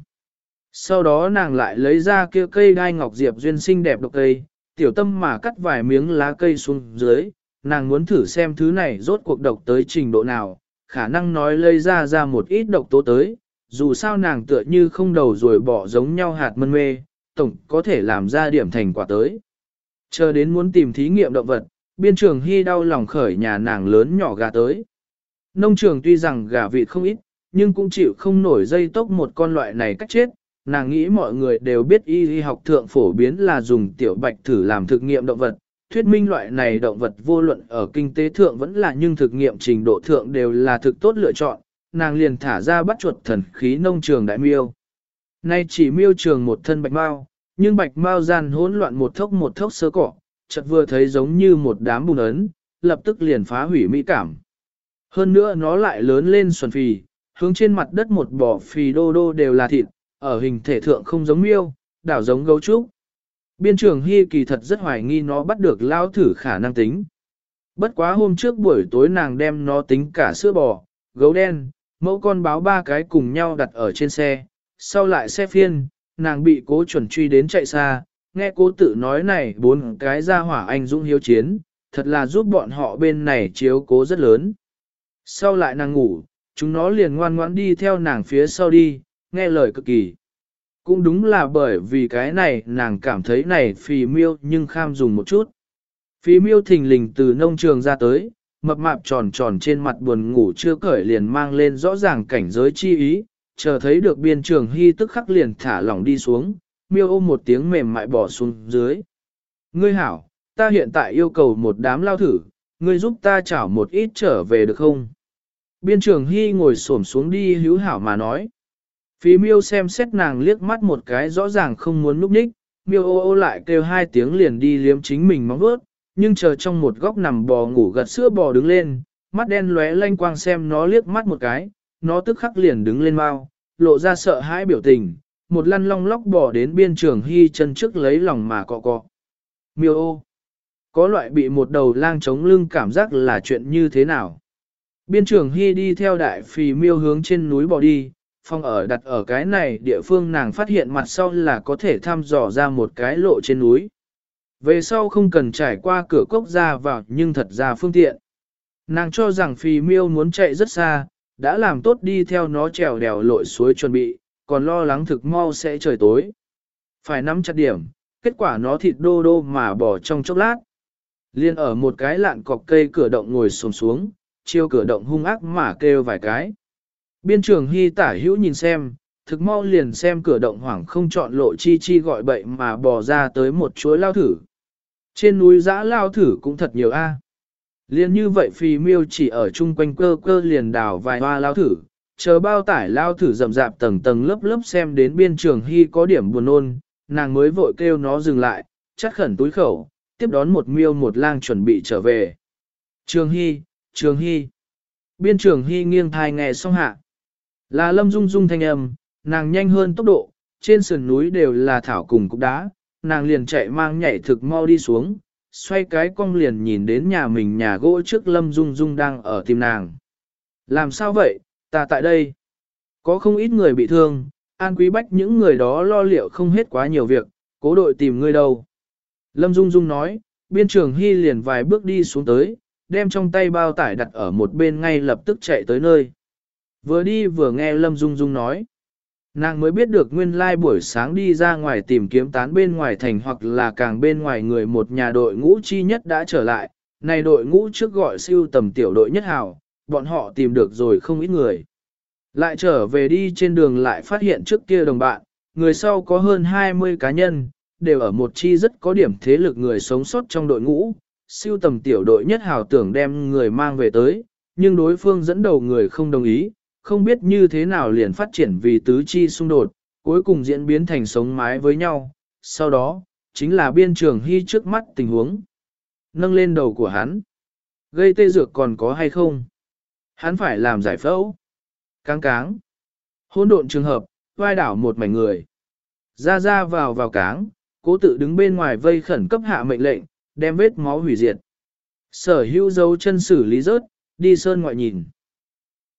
Sau đó nàng lại lấy ra kia cây đai ngọc diệp duyên xinh đẹp độc cây, tiểu tâm mà cắt vài miếng lá cây xuống dưới, nàng muốn thử xem thứ này rốt cuộc độc tới trình độ nào, khả năng nói lấy ra ra một ít độc tố tới, dù sao nàng tựa như không đầu rồi bỏ giống nhau hạt mân mê, tổng có thể làm ra điểm thành quả tới. Chờ đến muốn tìm thí nghiệm động vật, biên trường hy đau lòng khởi nhà nàng lớn nhỏ gà tới. Nông trường tuy rằng gà vịt không ít, nhưng cũng chịu không nổi dây tốc một con loại này cách chết. Nàng nghĩ mọi người đều biết y y học thượng phổ biến là dùng tiểu bạch thử làm thực nghiệm động vật. Thuyết minh loại này động vật vô luận ở kinh tế thượng vẫn là nhưng thực nghiệm trình độ thượng đều là thực tốt lựa chọn. Nàng liền thả ra bắt chuột thần khí nông trường đại miêu. Nay chỉ miêu trường một thân bạch mao, nhưng bạch mao gian hỗn loạn một thốc một thốc sơ cỏ, chợt vừa thấy giống như một đám bùn ấn, lập tức liền phá hủy mỹ cảm. Hơn nữa nó lại lớn lên xuân phì, hướng trên mặt đất một bò phì đô đô đều là thịt, ở hình thể thượng không giống miêu, đảo giống gấu trúc. Biên trường Hy kỳ thật rất hoài nghi nó bắt được lao thử khả năng tính. Bất quá hôm trước buổi tối nàng đem nó tính cả sữa bò, gấu đen, mẫu con báo ba cái cùng nhau đặt ở trên xe, sau lại xe phiên, nàng bị cố chuẩn truy đến chạy xa, nghe cố tự nói này bốn cái ra hỏa anh dũng hiếu chiến, thật là giúp bọn họ bên này chiếu cố rất lớn. Sau lại nàng ngủ, chúng nó liền ngoan ngoãn đi theo nàng phía sau đi, nghe lời cực kỳ. Cũng đúng là bởi vì cái này nàng cảm thấy này phì miêu nhưng kham dùng một chút. Phì miêu thình lình từ nông trường ra tới, mập mạp tròn tròn trên mặt buồn ngủ chưa cởi liền mang lên rõ ràng cảnh giới chi ý, chờ thấy được biên trường hy tức khắc liền thả lỏng đi xuống, miêu ôm một tiếng mềm mại bỏ xuống dưới. Ngươi hảo, ta hiện tại yêu cầu một đám lao thử, ngươi giúp ta chảo một ít trở về được không? Biên trường hy ngồi xổm xuống đi hữu hảo mà nói. Phí miêu xem xét nàng liếc mắt một cái rõ ràng không muốn núp ních, miêu ô ô lại kêu hai tiếng liền đi liếm chính mình móng vớt, nhưng chờ trong một góc nằm bò ngủ gật sữa bò đứng lên, mắt đen lóe lanh quang xem nó liếc mắt một cái, nó tức khắc liền đứng lên mau, lộ ra sợ hãi biểu tình, một lăn long lóc bò đến biên trường hy chân trước lấy lòng mà cọ cọ. Miêu ô, có loại bị một đầu lang chống lưng cảm giác là chuyện như thế nào? Biên trường hy đi theo đại phì miêu hướng trên núi bò đi, phong ở đặt ở cái này địa phương nàng phát hiện mặt sau là có thể thăm dò ra một cái lộ trên núi. Về sau không cần trải qua cửa cốc ra vào nhưng thật ra phương tiện. Nàng cho rằng phì miêu muốn chạy rất xa, đã làm tốt đi theo nó trèo đèo lội suối chuẩn bị, còn lo lắng thực mau sẽ trời tối. Phải nắm chặt điểm, kết quả nó thịt đô đô mà bỏ trong chốc lát. Liên ở một cái lạn cọc cây cửa động ngồi xổm xuống, chiêu cửa động hung ác mà kêu vài cái. Biên trường hy tả hữu nhìn xem, thực mau liền xem cửa động hoảng không chọn lộ chi chi gọi bậy mà bò ra tới một chuỗi lao thử. Trên núi giã lao thử cũng thật nhiều a. Liên như vậy phi miêu chỉ ở chung quanh cơ cơ liền đào vài hoa lao thử, chờ bao tải lao thử rậm rạp tầng tầng lớp lớp xem đến biên trường hy có điểm buồn nôn, nàng mới vội kêu nó dừng lại, chắc khẩn túi khẩu, tiếp đón một miêu một lang chuẩn bị trở về. Trường hy, trường hy. Biên trường hy nghiêng thai nghe xong hạ. Là lâm dung dung thanh âm, nàng nhanh hơn tốc độ, trên sườn núi đều là thảo cùng cục đá, nàng liền chạy mang nhảy thực mau đi xuống, xoay cái cong liền nhìn đến nhà mình nhà gỗ trước lâm dung dung đang ở tìm nàng. Làm sao vậy, ta tại đây. Có không ít người bị thương, an quý bách những người đó lo liệu không hết quá nhiều việc, cố đội tìm ngươi đâu. Lâm Dung Dung nói, biên trường hy liền vài bước đi xuống tới, đem trong tay bao tải đặt ở một bên ngay lập tức chạy tới nơi. Vừa đi vừa nghe Lâm Dung Dung nói. Nàng mới biết được nguyên lai buổi sáng đi ra ngoài tìm kiếm tán bên ngoài thành hoặc là càng bên ngoài người một nhà đội ngũ chi nhất đã trở lại. Này đội ngũ trước gọi siêu tầm tiểu đội nhất hào, bọn họ tìm được rồi không ít người. Lại trở về đi trên đường lại phát hiện trước kia đồng bạn, người sau có hơn 20 cá nhân, đều ở một chi rất có điểm thế lực người sống sót trong đội ngũ. Siêu tầm tiểu đội nhất hào tưởng đem người mang về tới, nhưng đối phương dẫn đầu người không đồng ý, không biết như thế nào liền phát triển vì tứ chi xung đột, cuối cùng diễn biến thành sống mái với nhau. Sau đó, chính là biên trường hy trước mắt tình huống. Nâng lên đầu của hắn. Gây tê dược còn có hay không? Hắn phải làm giải phẫu. Cáng cáng. Hôn độn trường hợp, vai đảo một mảnh người. Ra ra vào vào cáng, cố tự đứng bên ngoài vây khẩn cấp hạ mệnh lệnh, đem vết máu hủy diệt. Sở hữu dấu chân xử lý rớt, đi sơn ngoại nhìn.